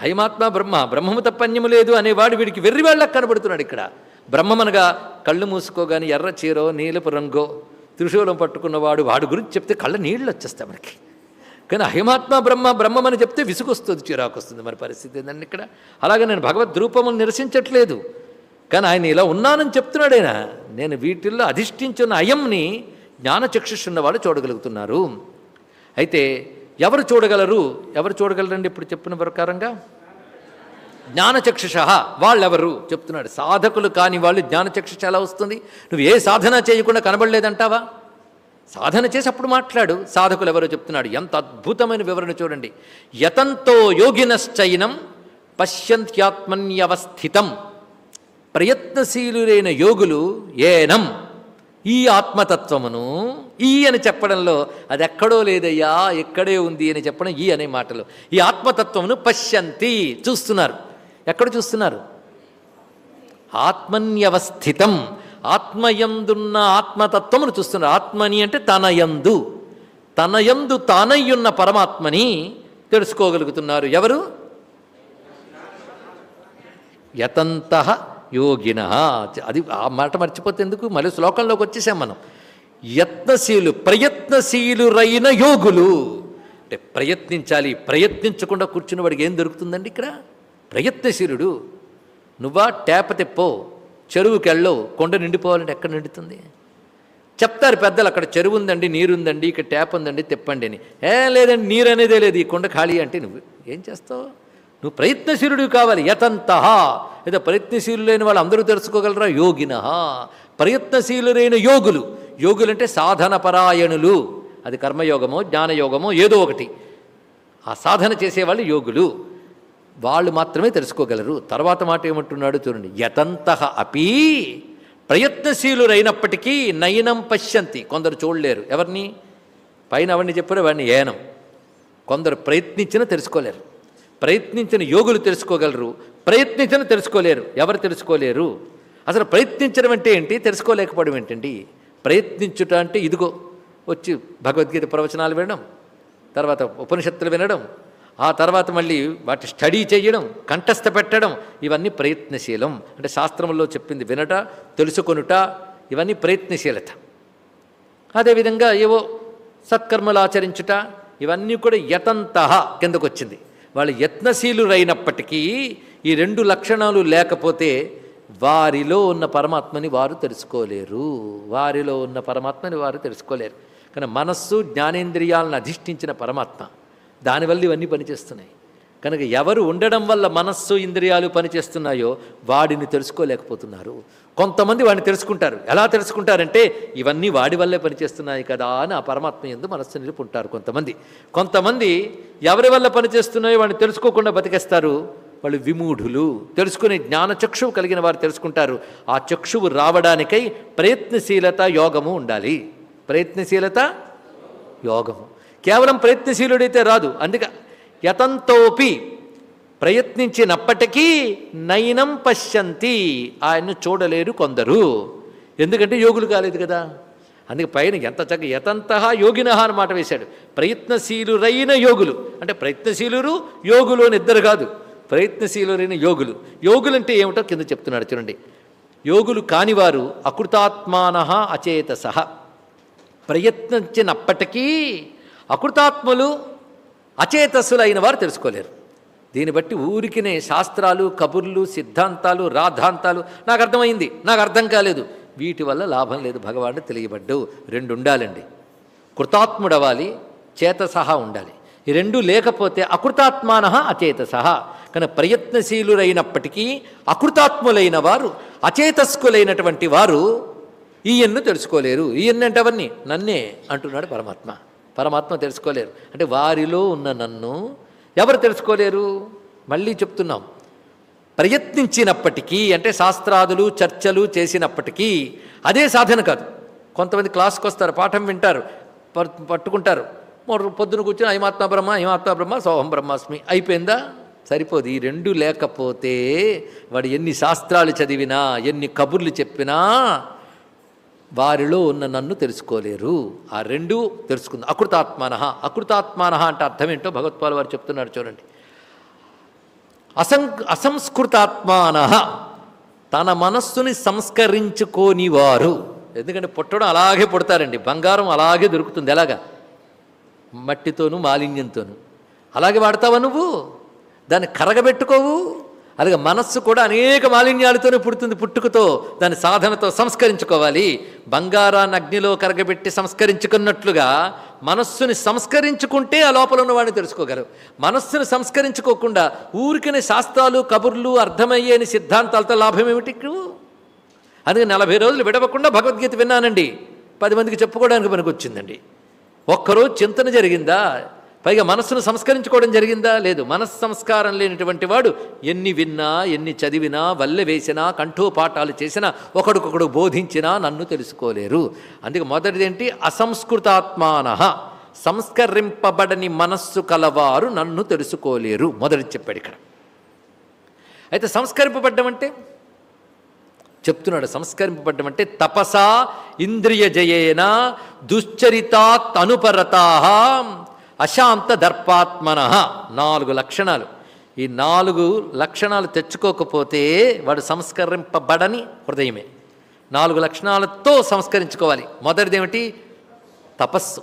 అయమాత్మ బ్రహ్మ బ్రహ్మము తప్పన్యము లేదు అనేవాడు వీడికి వెర్రివాళ్ళకి కనబడుతున్నాడు ఇక్కడ. బ్రహ్మమనగా కళ్ళు మూసుకోగాని ఎర్ర చీరో నీలపు రంగో త్రిశూలం పట్టుకున్నవాడు వాడు గురించి చెప్తే కళ్ళ నీళ్ళు వచ్చేస్తాయి మనకి. కానీ అహిమాత్మ బ్రహ్మ బ్రహ్మమని చెప్తే విసుగొస్తుంది చిరాకు వస్తుంది మన పరిస్థితి ఏందండి ఇక్కడ? అలాగే నేను భగవద్ రూపమును నిరసించట్లేదు. కానీ ఆయన ఇలా ఉన్నానని చెప్తున్నాడు ఆయన. నేను వీటిల్లో అధిష్ఠించిన అయంని జ్ఞానచక్షుషున్న వాళ్ళు చూడగలుగుతున్నారు. అయితే ఎవరు చూడగలరు? ఎవరు చూడగలరండి ఇప్పుడు చెప్పిన ప్రకారంగా? జ్ఞానచక్షుష వాళ్ళెవరు? చెప్తున్నాడు. సాధకులు కాని వాళ్ళు జ్ఞానచక్షుష ఎలా వస్తుంది? నువ్వు ఏ సాధన చేయకుండా కనబడలేదంటావా? సాధన చేసి అప్పుడు మాట్లాడు. సాధకులు ఎవరో చెప్తున్నాడు. ఎంత అద్భుతమైన వివరణ చూడండి. యతంతో యోగినశ్చైనం పశ్యంత్యాత్మన్యవస్థితం. ప్రయత్నశీలురైన యోగులు ఏనం. ఈ ఆత్మతత్వమును ఈ అని చెప్పడంలో అది ఎక్కడో లేదయ్యా ఎక్కడే ఉంది అని చెప్పడం ఈ అనే మాటలు. ఈ ఆత్మతత్వమును పశ్యంతి చూస్తున్నారు. ఎక్కడ చూస్తున్నారు? ఆత్మన్యవస్థితం. ఆత్మయందున్న ఆత్మతత్వమును చూస్తున్నారు. ఆత్మని అంటే తనయందు. తనయందు తానయ్యున్న పరమాత్మని తెలుసుకోగలుగుతున్నారు ఎవరు? యతంత యోగిన అది ఆ మాట మర్చిపోతే ఎందుకు మళ్ళీ శ్లోకంలోకి వచ్చేసాం మనం. యత్నశీలు ప్రయత్నశీలురైన యోగులు. అంటే ప్రయత్నించాలి ప్రయత్నించకుండా కూర్చున్న వాడికి ఏం దొరుకుతుందండి ఇక్కడ? ప్రయత్నశీలుడు. నువ్వా ట్యాప్ తిప్పో చెరువుకెళ్ళో కొండ నిండిపోవాలంటే ఎక్కడ నిండుతుంది? చెప్తారు పెద్దలు అక్కడ చెరువు ఉందండి నీరు ఉందండి ఇక్కడ ట్యాప్ ఉందండి తిప్పండి అని. ఏ లేదండి నీరు అనేదే లేదు ఈ కొండ ఖాళీ అంటే నువ్వు ఏం చేస్తావు? నువ్వు ప్రయత్నశీలుడు కావాలి. యతంత. ఏదో ప్రయత్నశీలులైన వాళ్ళు అందరూ తెలుసుకోగలరా? యోగిన. ప్రయత్నశీలురైన యోగులు. యోగులు అంటే సాధన పరాయణులు అది కర్మయోగమో జ్ఞానయోగమో ఏదో ఒకటి. ఆ సాధన చేసేవాళ్ళు యోగులు. వాళ్ళు మాత్రమే తెలుసుకోగలరు. తర్వాత మాట ఏమంటున్నాడు చూడండి. యతంత అపి ప్రయత్నశీలురైనప్పటికీ నయనం పశ్యంతి. కొందరు చూడలేరు. ఎవరిని? పైన అవన్నీ చెప్పారు వాడిని ఏనం. కొందరు ప్రయత్నించినా తెలుసుకోలేరు. ప్రయత్నించిన యోగులు తెలుసుకోగలరు ప్రయత్నించిన తెలుసుకోలేరు. ఎవరు తెలుసుకోలేరు? అసలు ప్రయత్నించడం అంటే ఏంటి? తెలుసుకోలేకపోవడం ఏంటండి? ప్రయత్నించుట అంటే ఇదిగో వచ్చి భగవద్గీత ప్రవచనాలు వినడం తర్వాత ఉపనిషత్తులు వినడం ఆ తర్వాత మళ్ళీ వాటి స్టడీ చేయడం కంఠస్థ పెట్టడం ఇవన్నీ ప్రయత్నశీలం. అంటే శాస్త్రంలో చెప్పింది వినట తెలుసుకొనుట ఇవన్నీ ప్రయత్నశీలత. అదేవిధంగా ఏవో సత్కర్మలు ఆచరించుట ఇవన్నీ కూడా యతంత కిందకు వచ్చింది వాళ్ళు యత్నశీలురైనప్పటికీ ఈ రెండు లక్షణాలు లేకపోతే వారిలో ఉన్న పరమాత్మని వారు తెలుసుకోలేరు. వారిలో ఉన్న పరమాత్మని వారు తెలుసుకోలేరు. కానీ మనస్సు జ్ఞానేంద్రియాలను అధిష్ఠించిన పరమాత్మ దానివల్ల ఇవన్నీ పనిచేస్తున్నాయి. కనుక ఎవరు ఉండడం వల్ల మనస్సు ఇంద్రియాలు పనిచేస్తున్నాయో వాడిని తెలుసుకోలేకపోతున్నారు. కొంతమంది వాడిని తెలుసుకుంటారు. ఎలా తెలుసుకుంటారంటే ఇవన్నీ వాడి వల్లే పనిచేస్తున్నాయి కదా అని ఆ పరమాత్మ ఎందు మనస్సు నిలుపుంటారు కొంతమంది. కొంతమంది ఎవరి వల్ల పనిచేస్తున్నాయో వాడిని తెలుసుకోకుండా బతికేస్తారు. వాళ్ళు విమూఢులు. తెలుసుకునే జ్ఞాన చక్షువు కలిగిన వారు తెలుసుకుంటారు. ఆ చక్షువు రావడానికై ప్రయత్నశీలత యోగము ఉండాలి. ప్రయత్నశీలత యోగము. కేవలం ప్రయత్నశీలుడైతే రాదు. అందుకే యతంతోపి ప్రయత్నించినప్పటికీ నయనం పశ్యంతి. ఆయన్ను చూడలేరు కొందరు. ఎందుకంటే యోగులు కాలేదు కదా. అందుకే పైన ఎంత చక్క యతంత యోగిన అని మాట వేశాడు. ప్రయత్నశీలురైన యోగులు. అంటే ప్రయత్నశీలురు యోగులు అని ఇద్దరు కాదు. ప్రయత్నశీలురైన యోగులు. యోగులు అంటే ఏమిటో కింద చెప్తున్నాడు చూడండి. యోగులు కానివారు అకృతాత్మాన అచేతస. ప్రయత్నించినప్పటికీ అకృతాత్మలు అచేతస్సులైన వారు తెలుసుకోలేరు. దీన్ని బట్టి ఊరికినే శాస్త్రాలు కబుర్లు సిద్ధాంతాలు రాధాంతాలు నాకు అర్థమైంది. నాకు అర్థం కాలేదు. వీటి వల్ల లాభం లేదు. భగవానుడు తెలియబడ్డు రెండు ఉండాలండి. కృతాత్ముడవాలి చేతసహ ఉండాలి. ఈ రెండు లేకపోతే అకృతాత్మాన అచేతసహ. కానీ ప్రయత్నశీలురైనప్పటికీ అకృతాత్ములైన వారు అచేతస్కులైనటువంటి వారు ఈయన్ను తెలుసుకోలేరు. ఈయన్ని అంటే అవన్నీ? నన్నే అంటున్నాడు పరమాత్మ. పరమాత్మ తెలుసుకోలేరు. అంటే వారిలో ఉన్న నన్ను ఎవరు తెలుసుకోలేరు? మళ్ళీ చెప్తున్నాం. ప్రయత్నించినప్పటికీ అంటే శాస్త్రాదులు చర్చలు చేసినప్పటికీ అదే సాధన కాదు. కొంతమంది క్లాస్కి వస్తారు పాఠం వింటారు పట్టుకుంటారు. పొద్దున కూర్చొని ఐమాత్మ బ్రహ్మ ఐమాత్మ బ్రహ్మ సోహం బ్రహ్మాస్మి. అయిపోయిందా? సరిపోదు. ఈ రెండు లేకపోతే వాడు ఎన్ని శాస్త్రాలు చదివినా ఎన్ని కబుర్లు చెప్పినా వారిలో ఉన్న నన్ను తెలుసుకోలేరు. ఆ రెండు తెలుసుకుంది. అకృతాత్మాన అకృతాత్మాన అంటే అర్థం ఏంటో భగవత్పాల్ వారు చెప్తున్నారు చూడండి. అసం అసంస్కృతాత్మాన తన మనస్సుని సంస్కరించుకోని వారు ఎందుకంటే పుట్టడం అలాగే పుడతారండి. బంగారం అలాగే దొరుకుతుంది. ఎలాగా? మట్టితోనూ మాలిన్యంతోనూ. అలాగే వాడతావా నువ్వు? దాన్ని కరగబెట్టుకోవు. అలాగే మనస్సు కూడా అనేక మాలిన్యాలతోనే పుడుతుంది పుట్టుకతో. దాని సాధనతో సంస్కరించుకోవాలి. బంగారాన్ని అగ్నిలో కరగబెట్టి సంస్కరించుకున్నట్లుగా మనస్సుని సంస్కరించుకుంటే ఆ లోపల ఉన్నవాడిని తెలుసుకోగలరు. మనస్సుని సంస్కరించుకోకుండా ఊరికనే శాస్త్రాలు కబుర్లు అర్థమయ్యేని సిద్ధాంతాలతో లాభం ఏమిటి అందుకే నలభై రోజులు విడవకుండా భగవద్గీత విన్నానండి. పది మందికి చెప్పుకోవడానికి పనికి వచ్చిందండి ఒక్కరోజు చింతన జరిగిందా? పైగా మనస్సును సంస్కరించుకోవడం జరిగిందా? లేదు. మనస్సు సంస్కారం లేనటువంటి వాడు ఎన్ని విన్నా ఎన్ని చదివినా వల్లె వేసినా కంఠోపాఠాలు చేసినా ఒకడికొకడు బోధించినా నన్ను తెలుసుకోలేరు. అందుకే మొదటిదేంటి? అసంస్కృతాత్మాన. సంస్కరింపబడని మనస్సు కలవారు నన్ను తెలుసుకోలేరు. మొదటి చెప్పాడు ఇక్కడ. అయితే సంస్కరింపబడ్డం అంటే? చెప్తున్నాడు. సంస్కరింపబడ్డం అంటే తపసా ఇంద్రియ జయేన దుశ్చరితాత్ అనుపరతా అశాంత దర్పాత్మన. నాలుగు లక్షణాలు. ఈ నాలుగు లక్షణాలు తెచ్చుకోకపోతే వాడు సంస్కరింపబడని హృదయమే. నాలుగు లక్షణాలతో సంస్కరించుకోవాలి. మొదటిది ఏమిటి తపస్సు.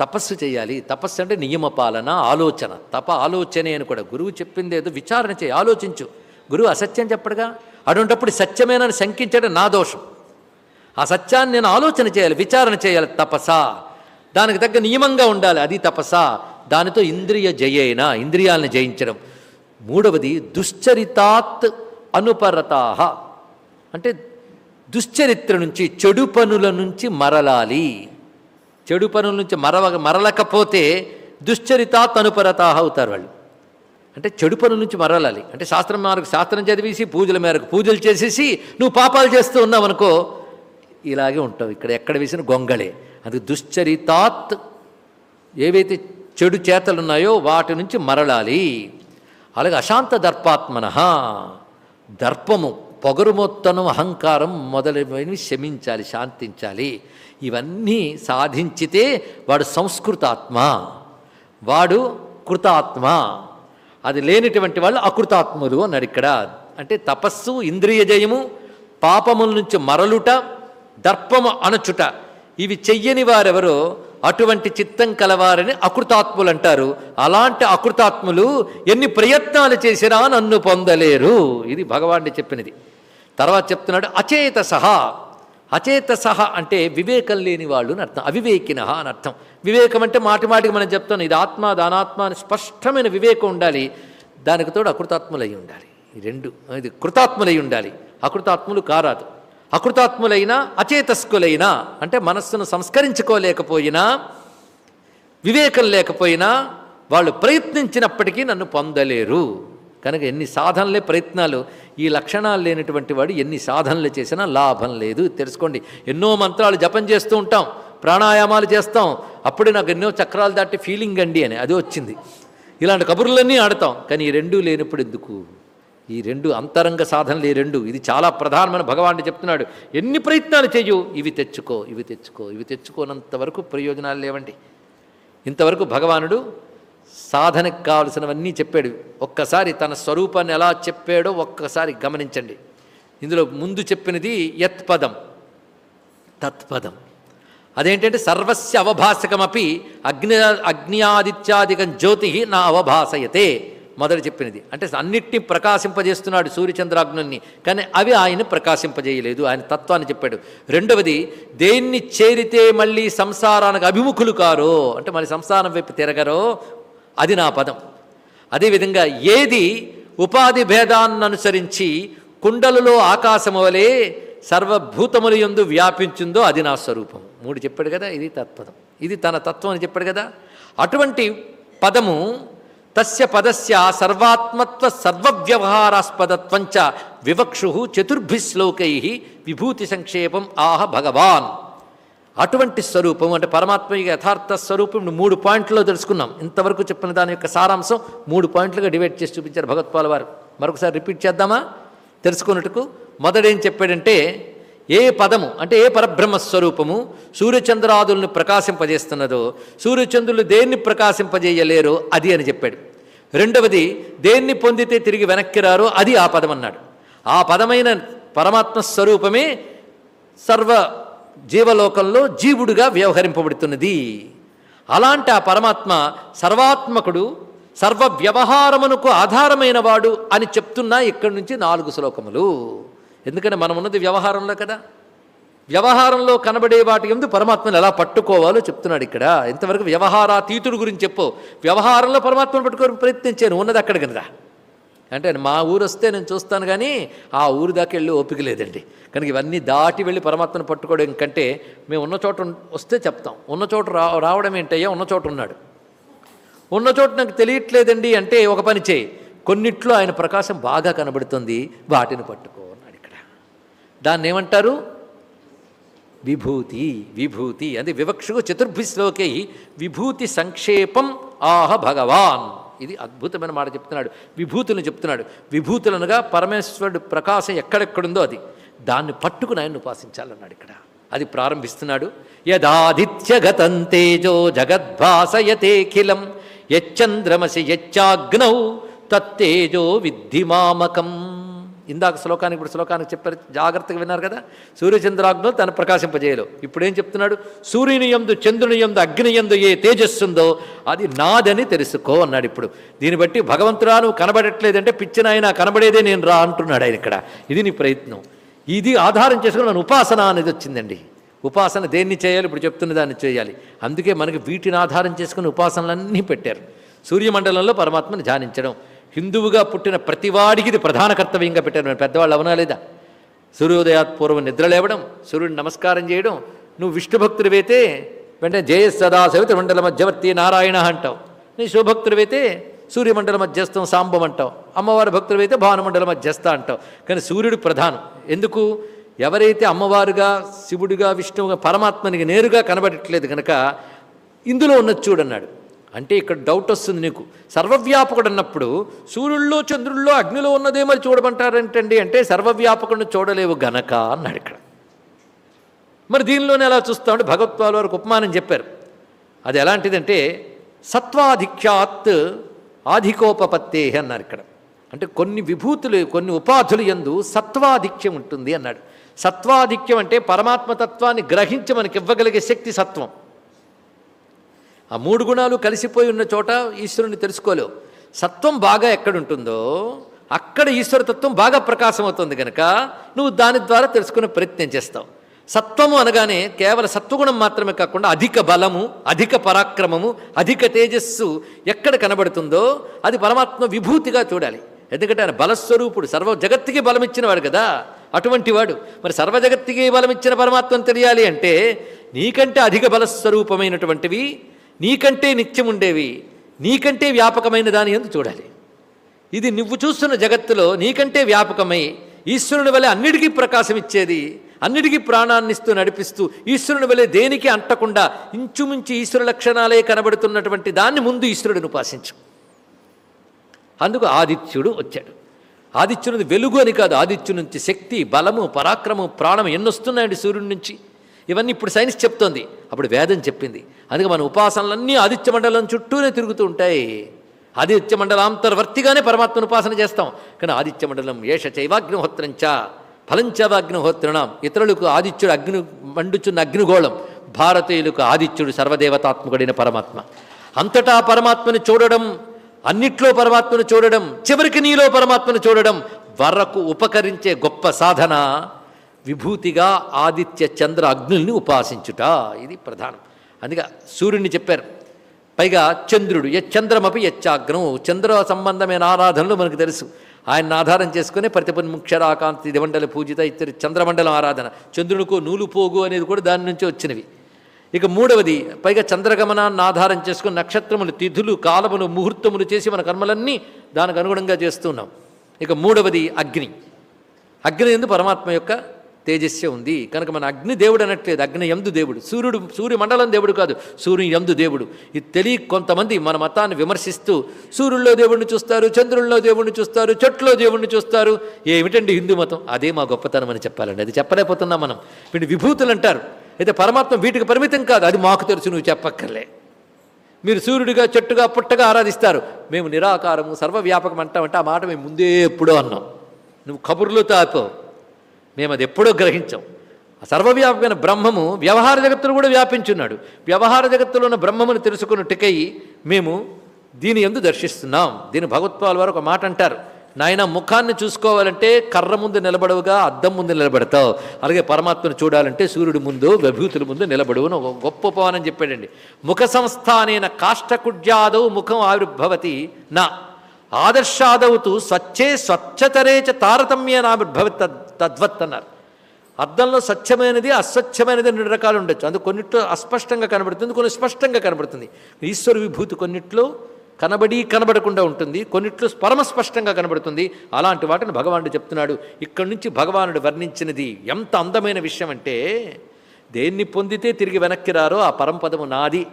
తపస్సు చేయాలి. తపస్సు అంటే నియమ పాలన ఆలోచన. తప ఆలోచనే అని కూడా గురువు చెప్పింది ఏదో విచారణ చేయి ఆలోచించు. గురువు అసత్యం చెప్పడుగా? అటువంటప్పుడు సత్యమేనని శంకించడం నా దోషం. ఆ సత్యాన్ని నేను ఆలోచన చేయాలి విచారణ చేయాలి తపస. దానికి తగ్గ నియమంగా ఉండాలి. అది తపస. దానితో ఇంద్రియ జయేన ఇంద్రియాలను జయించడం. మూడవది దుశ్చరితాత్ అనుపరతాహ. అంటే దుశ్చరిత్ర నుంచి చెడు పనుల నుంచి మరలాలి. చెడు పనుల నుంచి మరవ మరలకపోతే దుశ్చరితాత్ అనుపరతాహ అవుతారు వాళ్ళు. అంటే చెడు పనుల నుంచి మరలాలి. అంటే శాస్త్రం మేరకు శాస్త్రం చదివేసి పూజల మేరకు పూజలు చేసేసి నువ్వు పాపాలు చేస్తూ ఉన్నావు అనుకో ఇలాగే ఉంటాం ఇక్కడ ఎక్కడ వేసిన గొంగళే. అది దుశ్చరితాత్ ఏవైతే చెడు చేతలు ఉన్నాయో వాటి నుంచి మరలాలి. అలాగే అశాంత దర్పాత్మన. దర్పము పొగరుమొత్తనం అహంకారం మొదలైనవి శమించాలి శాంతించాలి. ఇవన్నీ సాధించితే వాడు సంస్కృతాత్మ. వాడు కృతాత్మ. అది లేనిటువంటి వాళ్ళు అకృతాత్ములు అన్నాడు ఇక్కడ. అంటే తపస్సు ఇంద్రియ జయము పాపముల నుంచి మరలుట దర్పము అణచుట ఇవి చెయ్యని వారెవరో అటువంటి చిత్తం కలవారని అకృతాత్ములు అంటారు అలాంటి అకృతాత్ములు ఎన్ని ప్రయత్నాలు చేసినా నన్ను పొందలేరు. ఇది భగవాన్ని చెప్పినది. తర్వాత చెప్తున్నాడు అచేత సహా అచేత సహ అంటే వివేకం లేని వాళ్ళు అని అర్థం. అవివేకిన అని అర్థం. వివేకం అంటే మాటి మాటికి మనం చెప్తాను ఇది ఆత్మ దానాత్మ అని స్పష్టమైన వివేకం ఉండాలి. దానికి తోడు అకృతాత్ములై ఉండాలి. రెండు ఇది కృతాత్ములై ఉండాలి. అకృతాత్ములు కారాదు. అకృతాత్ములైనా అచేతస్కులైనా అంటే మనస్సును సంస్కరించుకోలేకపోయినా వివేకం లేకపోయినా వాళ్ళు ప్రయత్నించినప్పటికీ నన్ను పొందలేరు. కనుక ఎన్ని సాధనలే ప్రయత్నాలు. ఈ లక్షణాలు లేనటువంటి వాడు ఎన్ని సాధనలు చేసినా లాభం లేదు. తెలుసుకోండి ఎన్నో మంత్రాలు జపం చేస్తూ ఉంటాం ప్రాణాయామాలు చేస్తాం. అప్పుడే నాకు ఎన్నో చక్రాలు దాటి ఫీలింగ్ అండి అని అది వచ్చింది. ఇలాంటి కబుర్లన్నీ ఆడతాం. కానీ ఈ రెండూ లేనప్పుడు ఎందుకు? ఈ రెండు అంతరంగ సాధనలు ఈ రెండు ఇది చాలా ప్రధానమైన భగవానుడు చెప్తున్నాడు. ఎన్ని ప్రయత్నాలు చేయు ఇవి తెచ్చుకో ఇవి తెచ్చుకో ఇవి తెచ్చుకోనంత వరకు ప్రయోజనాలు లేవండి. ఇంతవరకు భగవానుడు సాధనకు కావలసినవన్నీ చెప్పాడు. ఒక్కసారి తన స్వరూపాన్ని ఎలా చెప్పాడో ఒక్కసారి గమనించండి. ఇందులో ముందు చెప్పినది యత్పదం. తత్పదం. అదేంటంటే సర్వస్య అవభాసకమపి అగ్ని అగ్నియాదిత్యాదికం జ్యోతి నా అవభాసయతే. మొదటి చెప్పినది. అంటే అన్నిటినీ ప్రకాశింపజేస్తున్నాడు సూర్యచంద్రాగ్నుల్ని. కానీ అవి ఆయన ప్రకాశింపజేయలేదు. ఆయన తత్వాన్ని చెప్పాడు. రెండవది దేన్ని చేరితే మళ్ళీ సంసారానికి అభిముఖులు కారో? అంటే మళ్ళీ సంసారం వైపు తిరగరో? అది నా పదం. అదేవిధంగా ఏది ఉపాధి భేదాన్ని అనుసరించి కుండలలో ఆకాశము వలె సర్వభూతముల యందు వ్యాపించిందో అది నా స్వరూపం. మూడు చెప్పాడు కదా ఇది తత్పదం. ఇది తన తత్వం అని చెప్పాడు కదా. అటువంటి పదము తస్య పదస్య సర్వాత్మత్వ సర్వవ్యవహారాస్పదత్వంచ వివక్షు చతుర్భి శ్లోకై విభూతి సంక్షేపం ఆహ భగవాన్. అటువంటి స్వరూపం అంటే పరమాత్మ యథార్థ స్వరూపం మూడు పాయింట్లో తెలుసుకున్నాం. ఇంతవరకు చెప్పిన దాని యొక్క సారాంశం మూడు పాయింట్లుగా డివైడ్ చేసి చూపించారు భగవత్పాల్ వారు. మరొకసారి రిపీట్ చేద్దామా? తెలుసుకున్నట్టుకు మొదటేం చెప్పాడంటే ఏ పదము అంటే ఏ పరబ్రహ్మ స్వరూపము సూర్యచంద్రాదులను ప్రకాశింపజేస్తున్నదో సూర్యచంద్రులు దేన్ని ప్రకాశింపజేయలేరో అది అని చెప్పాడు. రెండవది దేన్ని పొందితే తిరిగి వెనక్కి రారో అది ఆ పదం అన్నాడు ఆ పదమైన పరమాత్మ స్వరూపమే సర్వ జీవలోకంలో జీవుడుగా వ్యవహరింపబడుతున్నది. అలాంటి ఆ పరమాత్మ సర్వాత్మకుడు సర్వ వ్యవహారమునకు ఆధారమైన వాడు అని చెప్తున్నా ఇక్కడి నుంచి నాలుగు శ్లోకములు. ఎందుకంటే మనం ఉన్నది వ్యవహారంలో కదా. వ్యవహారంలో కనబడే వాటి ఎందు పరమాత్మను ఎలా పట్టుకోవాలో చెప్తున్నాడు ఇక్కడ. ఇంతవరకు వ్యవహారాతీతుడు గురించి చెప్పు. వ్యవహారంలో పరమాత్మను పట్టుకోవడం ప్రయత్నించాను. ఉన్నది అక్కడ కనుక అంటే మా ఊరు వస్తే నేను చూస్తాను కానీ ఆ ఊరు దాకా వెళ్ళి ఓపిక లేదండి. కనుక ఇవన్నీ దాటి వెళ్ళి పరమాత్మను పట్టుకోవడం కంటే మేము ఉన్న చోట వస్తే చెప్తాం. ఉన్న చోట రా రావడం ఏంటయ్యా? ఉన్న చోట ఉన్నాడు. ఉన్న చోట నాకు తెలియట్లేదండి అంటే ఒక పని చేయి. కొన్నిట్లో ఆయన ప్రకాశం బాగా కనబడుతుంది. వాటిని పట్టుకో. దాన్ని ఏమంటారు విభూతి విభూతి అంటే వివక్షకు చతుర్భిశ్లోకే విభూతి సంక్షేపం ఆహ భగవాన్. ఇది అద్భుతమైన మాట చెప్తున్నాడు. విభూతులను చెప్తున్నాడు. విభూతులనుగా పరమేశ్వరుడు ప్రకాశం ఎక్కడెక్కడుందో అది. దాన్ని పట్టుకుని ఆయన ఉపాసించాలన్నాడు ఇక్కడ. అది ప్రారంభిస్తున్నాడు. యదాదిత్యగతం తేజో జగద్భాసయతేఖిలం యచ్చంద్రమసి యచ్చాగ్నౌ తత్తేజో విద్ధిమామకం. ఇందాక శ్లోకానికి ఇప్పుడు శ్లోకానికి చెప్పారు జాగ్రత్తగా విన్నారు కదా? సూర్యచంద్రాగ్నులు తను ప్రకాశింపజేయలు ఇప్పుడు ఏం చెప్తున్నాడు? సూర్యుని ఎందు చంద్రుని ఎందు అగ్ని ఎందు ఏ తేజస్సుందో అది నాదని తెలుసుకో అన్నాడు ఇప్పుడు. దీన్ని బట్టి భగవంతురాను నువ్వు కనబడట్లేదంటే పిచ్చిన ఆయన కనబడేదే నేను రా అంటున్నాడు ఆయన ఇక్కడ. ఇది నీ ప్రయత్నం. ఇది ఆధారం చేసుకుని నన్ను ఉపాసన అనేది వచ్చిందండి. ఉపాసన దేన్ని చేయాలి? ఇప్పుడు చెప్తున్న దాన్ని చేయాలి. అందుకే మనకి వీటిని ఆధారం చేసుకుని ఉపాసనలన్నీ పెట్టారు. సూర్యమండలంలో పరమాత్మను ధ్యానించడం. హిందువుగా పుట్టిన ప్రతివాడికి ఇది ప్రధాన కర్తవ్యంగా పెట్టారు పెద్దవాళ్ళు అవునా లేదా? సూర్యోదయాత్ పూర్వం నిద్ర లేవడం సూర్యుడిని నమస్కారం చేయడం నువ్వు విష్ణుభక్తుడివైతే వెంటనే జయ సదా సవిత మండల మధ్యవర్తి నారాయణ అంటావు. నీ శివభక్తుడివైతే సూర్యమండల మధ్యస్థం సాంబం అంటావు. అమ్మవారి భక్తుడివైతే భానుమండల మధ్యస్థ అంటావు. కానీ సూర్యుడు ప్రధానం. ఎందుకు? ఎవరైతే అమ్మవారుగా శివుడిగా విష్ణువుగా పరమాత్మనికి నేరుగా కనబడట్లేదు కనుక ఇందులో ఉన్నది చూడన్నాడు. అంటే ఇక్కడ డౌట్ వస్తుంది నీకు. సర్వవ్యాపకుడు అన్నప్పుడు సూర్యుల్లో చంద్రుల్లో అగ్నిలో ఉన్నదే మరి చూడమంటారంటండి. అంటే సర్వవ్యాపకుడిని చూడలేవు గనక అన్నాడు ఇక్కడ. మరి దీనిలోనే ఎలా చూస్తామంటే భగవత్వాల వారికి ఉపమానం చెప్పారు. అది ఎలాంటిదంటే సత్వాధిక్యాత్ ఆధికోపపత్తే అన్నారు ఇక్కడ. అంటే కొన్ని విభూతులు కొన్ని ఉపాధులు ఎందు సత్వాధిక్యం ఉంటుంది అన్నాడు. సత్వాధిక్యం అంటే పరమాత్మతత్వాన్ని గ్రహించి మనకి ఇవ్వగలిగే శక్తి సత్వం. ఆ మూడు గుణాలు కలిసిపోయి ఉన్న చోట ఈశ్వరుని తెలుసుకోలేవు. సత్వం బాగా ఎక్కడుంటుందో అక్కడ ఈశ్వరతత్వం బాగా ప్రకాశమవుతుంది కనుక నువ్వు దాని ద్వారా తెలుసుకునే ప్రయత్నం చేస్తావు. సత్వము అనగానే కేవలం సత్వగుణం మాత్రమే కాకుండా అధిక బలము అధిక పరాక్రమము అధిక తేజస్సు ఎక్కడ కనబడుతుందో అది పరమాత్మ విభూతిగా చూడాలి. ఎందుకంటే ఆయన బలస్వరూపుడు సర్వ జగత్తుకి బలమిచ్చిన వాడు కదా అటువంటి వాడు. మరి సర్వ జగత్తుకి బలమిచ్చిన పరమాత్మను తెలియాలి అంటే నీకంటే అధిక బలస్వరూపమైనటువంటివి నీకంటే నిత్యం ఉండేవి నీకంటే వ్యాపకమైన దాని ఎందు చూడాలి. ఇది నువ్వు చూస్తున్న జగత్తులో నీకంటే వ్యాపకమై ఈశ్వరుని వలె అన్నిటికీ ప్రకాశం ఇచ్చేది అన్నిటికీ ప్రాణాన్నిస్తూ నడిపిస్తూ ఈశ్వరుని వలె దేనికి అంటకుండా ఇంచుమించి ఈశ్వర లక్షణాలే కనబడుతున్నటువంటి దాన్ని ముందు ఈశ్వరుడిని ఉపాసించు. అందుకు ఆదిత్యుడు వచ్చాడు. ఆదిత్యునిది వెలుగు అని కాదు ఆదిత్యు నుంచి శక్తి బలము పరాక్రమం ప్రాణం ఎన్నొస్తున్నాయండి సూర్యుడి నుంచి? ఇవన్నీ ఇప్పుడు సైన్స్ చెప్తోంది. అప్పుడు వేదం చెప్పింది. అందుకే మన ఉపాసనలన్నీ ఆదిత్య మండలం చుట్టూనే తిరుగుతూ ఉంటాయి. ఆదిత్య మండలాంతర్వర్తిగానే పరమాత్మను ఉపాసన చేస్తాం. కానీ ఆదిత్య మండలం ఏష చైవాగ్నిహోత్రంచ ఫలంచవాగ్నిహోత్రణం ఇతరులకు ఆదిత్యుడు అగ్ని మండుచున్న అగ్నిగోళం భారతీయులకు ఆదిత్యుడు సర్వదేవతాత్మకుడైన పరమాత్మ. అంతటా పరమాత్మను చూడడం అన్నిట్లో పరమాత్మను చూడడం చివరికి నీలో పరమాత్మను చూడడం వరకు ఉపకరించే గొప్ప సాధన విభూతిగా ఆదిత్య చంద్ర అగ్నుల్ని ఉపాసించుట ఇది ప్రధానం. అందుకే సూర్యుడిని చెప్పారు. పైగా చంద్రుడు యచ్చంద్రమపి యచ్చాగ్నం చంద్ర సంబంధమైన ఆరాధనలు మనకు తెలుసు. ఆయన ఆధారం చేసుకుని ప్రతిపన్ముక్షరాకాంతి దివండల పూజిత ఇతర చంద్రమండలం ఆరాధన. చంద్రునికో నూలు పోగు అనేది కూడా దాని నుంచి వచ్చినవి. ఇక మూడవది పైగా చంద్రగమనాన్ని ఆధారం చేసుకుని నక్షత్రములు తిథులు కాలములు ముహూర్తములు చేసి మన కర్మలన్నీ దానికి అనుగుణంగా చేస్తున్నాం ఇక మూడవది అగ్ని. అగ్ని ఎందు పరమాత్మ యొక్క తేజస్సే ఉంది. కనుక మన అగ్ని దేవుడు అనట్లేదు. అగ్ని ఎందు దేవుడు. సూర్యుడు సూర్యమండలం దేవుడు కాదు. సూర్యుని ఎందు దేవుడు. ఇది తెలియ కొంతమంది మన మతాన్ని విమర్శిస్తూ సూర్యుల్లో దేవుడిని చూస్తారు చంద్రుల్లో దేవుడిని చూస్తారు చెట్లో దేవుడిని చూస్తారు. ఏమిటండి హిందూ మతం? అదే మా గొప్పతనం అని చెప్పాలండి. అది చెప్పలేకపోతున్నాం మనం. వీటి విభూతులు అంటారు. అయితే పరమాత్మ వీటికి పరిమితం కాదు. అది మాకు తెలుసు. నువ్వు చెప్పక్కర్లే. మీరు సూర్యుడిగా చెట్టుగా పుట్టగా ఆరాధిస్తారు. మేము నిరాకారము సర్వవ్యాపకం అంటామంటే ఆ మాట మేము ముందే ఎప్పుడో అన్నాం. నువ్వు కబుర్లు తాపావు మేము అది ఎప్పుడో గ్రహించాం సర్వవ్యాపకమైన బ్రహ్మము వ్యవహార జగత్తును కూడా వ్యాపించున్నాడు. వ్యవహార జగత్తులో ఉన్న బ్రహ్మమును తెలుసుకున్నట్టుకై మేము దీని ఎందు దర్శిస్తున్నాం. దీని భగవత్వాల వారు ఒక మాట అంటారు. నాయన ముఖాన్ని చూసుకోవాలంటే కర్ర ముందు నిలబడవుగా అద్దం ముందు నిలబడతావు. అలాగే పరమాత్మను చూడాలంటే సూర్యుడి ముందు విభూతుల ముందు నిలబడువు అని ఒక గొప్ప ఉపమానం చెప్పాడండి. ముఖ సంస్థానైన కాష్టకుడ్యాదవు ముఖం ఆవిర్భవతి నా. ఆదర్శాదవుతూ స్వచ్ఛే స్వచ్ఛతరేచ చ తారతమ్యేన తద్ తద్వత్ అన్నారు అద్దంలో స్వచ్ఛమైనది అస్వచ్ఛమైనది రెండు రకాలు ఉండొచ్చు. అందుకు కొన్నిట్లో అస్పష్టంగా కనబడుతుంది కొన్ని స్పష్టంగా కనబడుతుంది. ఈశ్వర విభూతి కొన్నిట్లో కనబడి కనబడకుండా ఉంటుంది కొన్నిట్లో పరమస్పష్టంగా కనబడుతుంది. అలాంటి వాటిని భగవానుడు చెప్తున్నాడు. ఇక్కడి నుంచి భగవానుడు వర్ణించినది ఎంత అందమైన విషయం అంటే దేన్ని పొందితే తిరిగి వెనక్కి రారో ఆ పరంపదము నాది.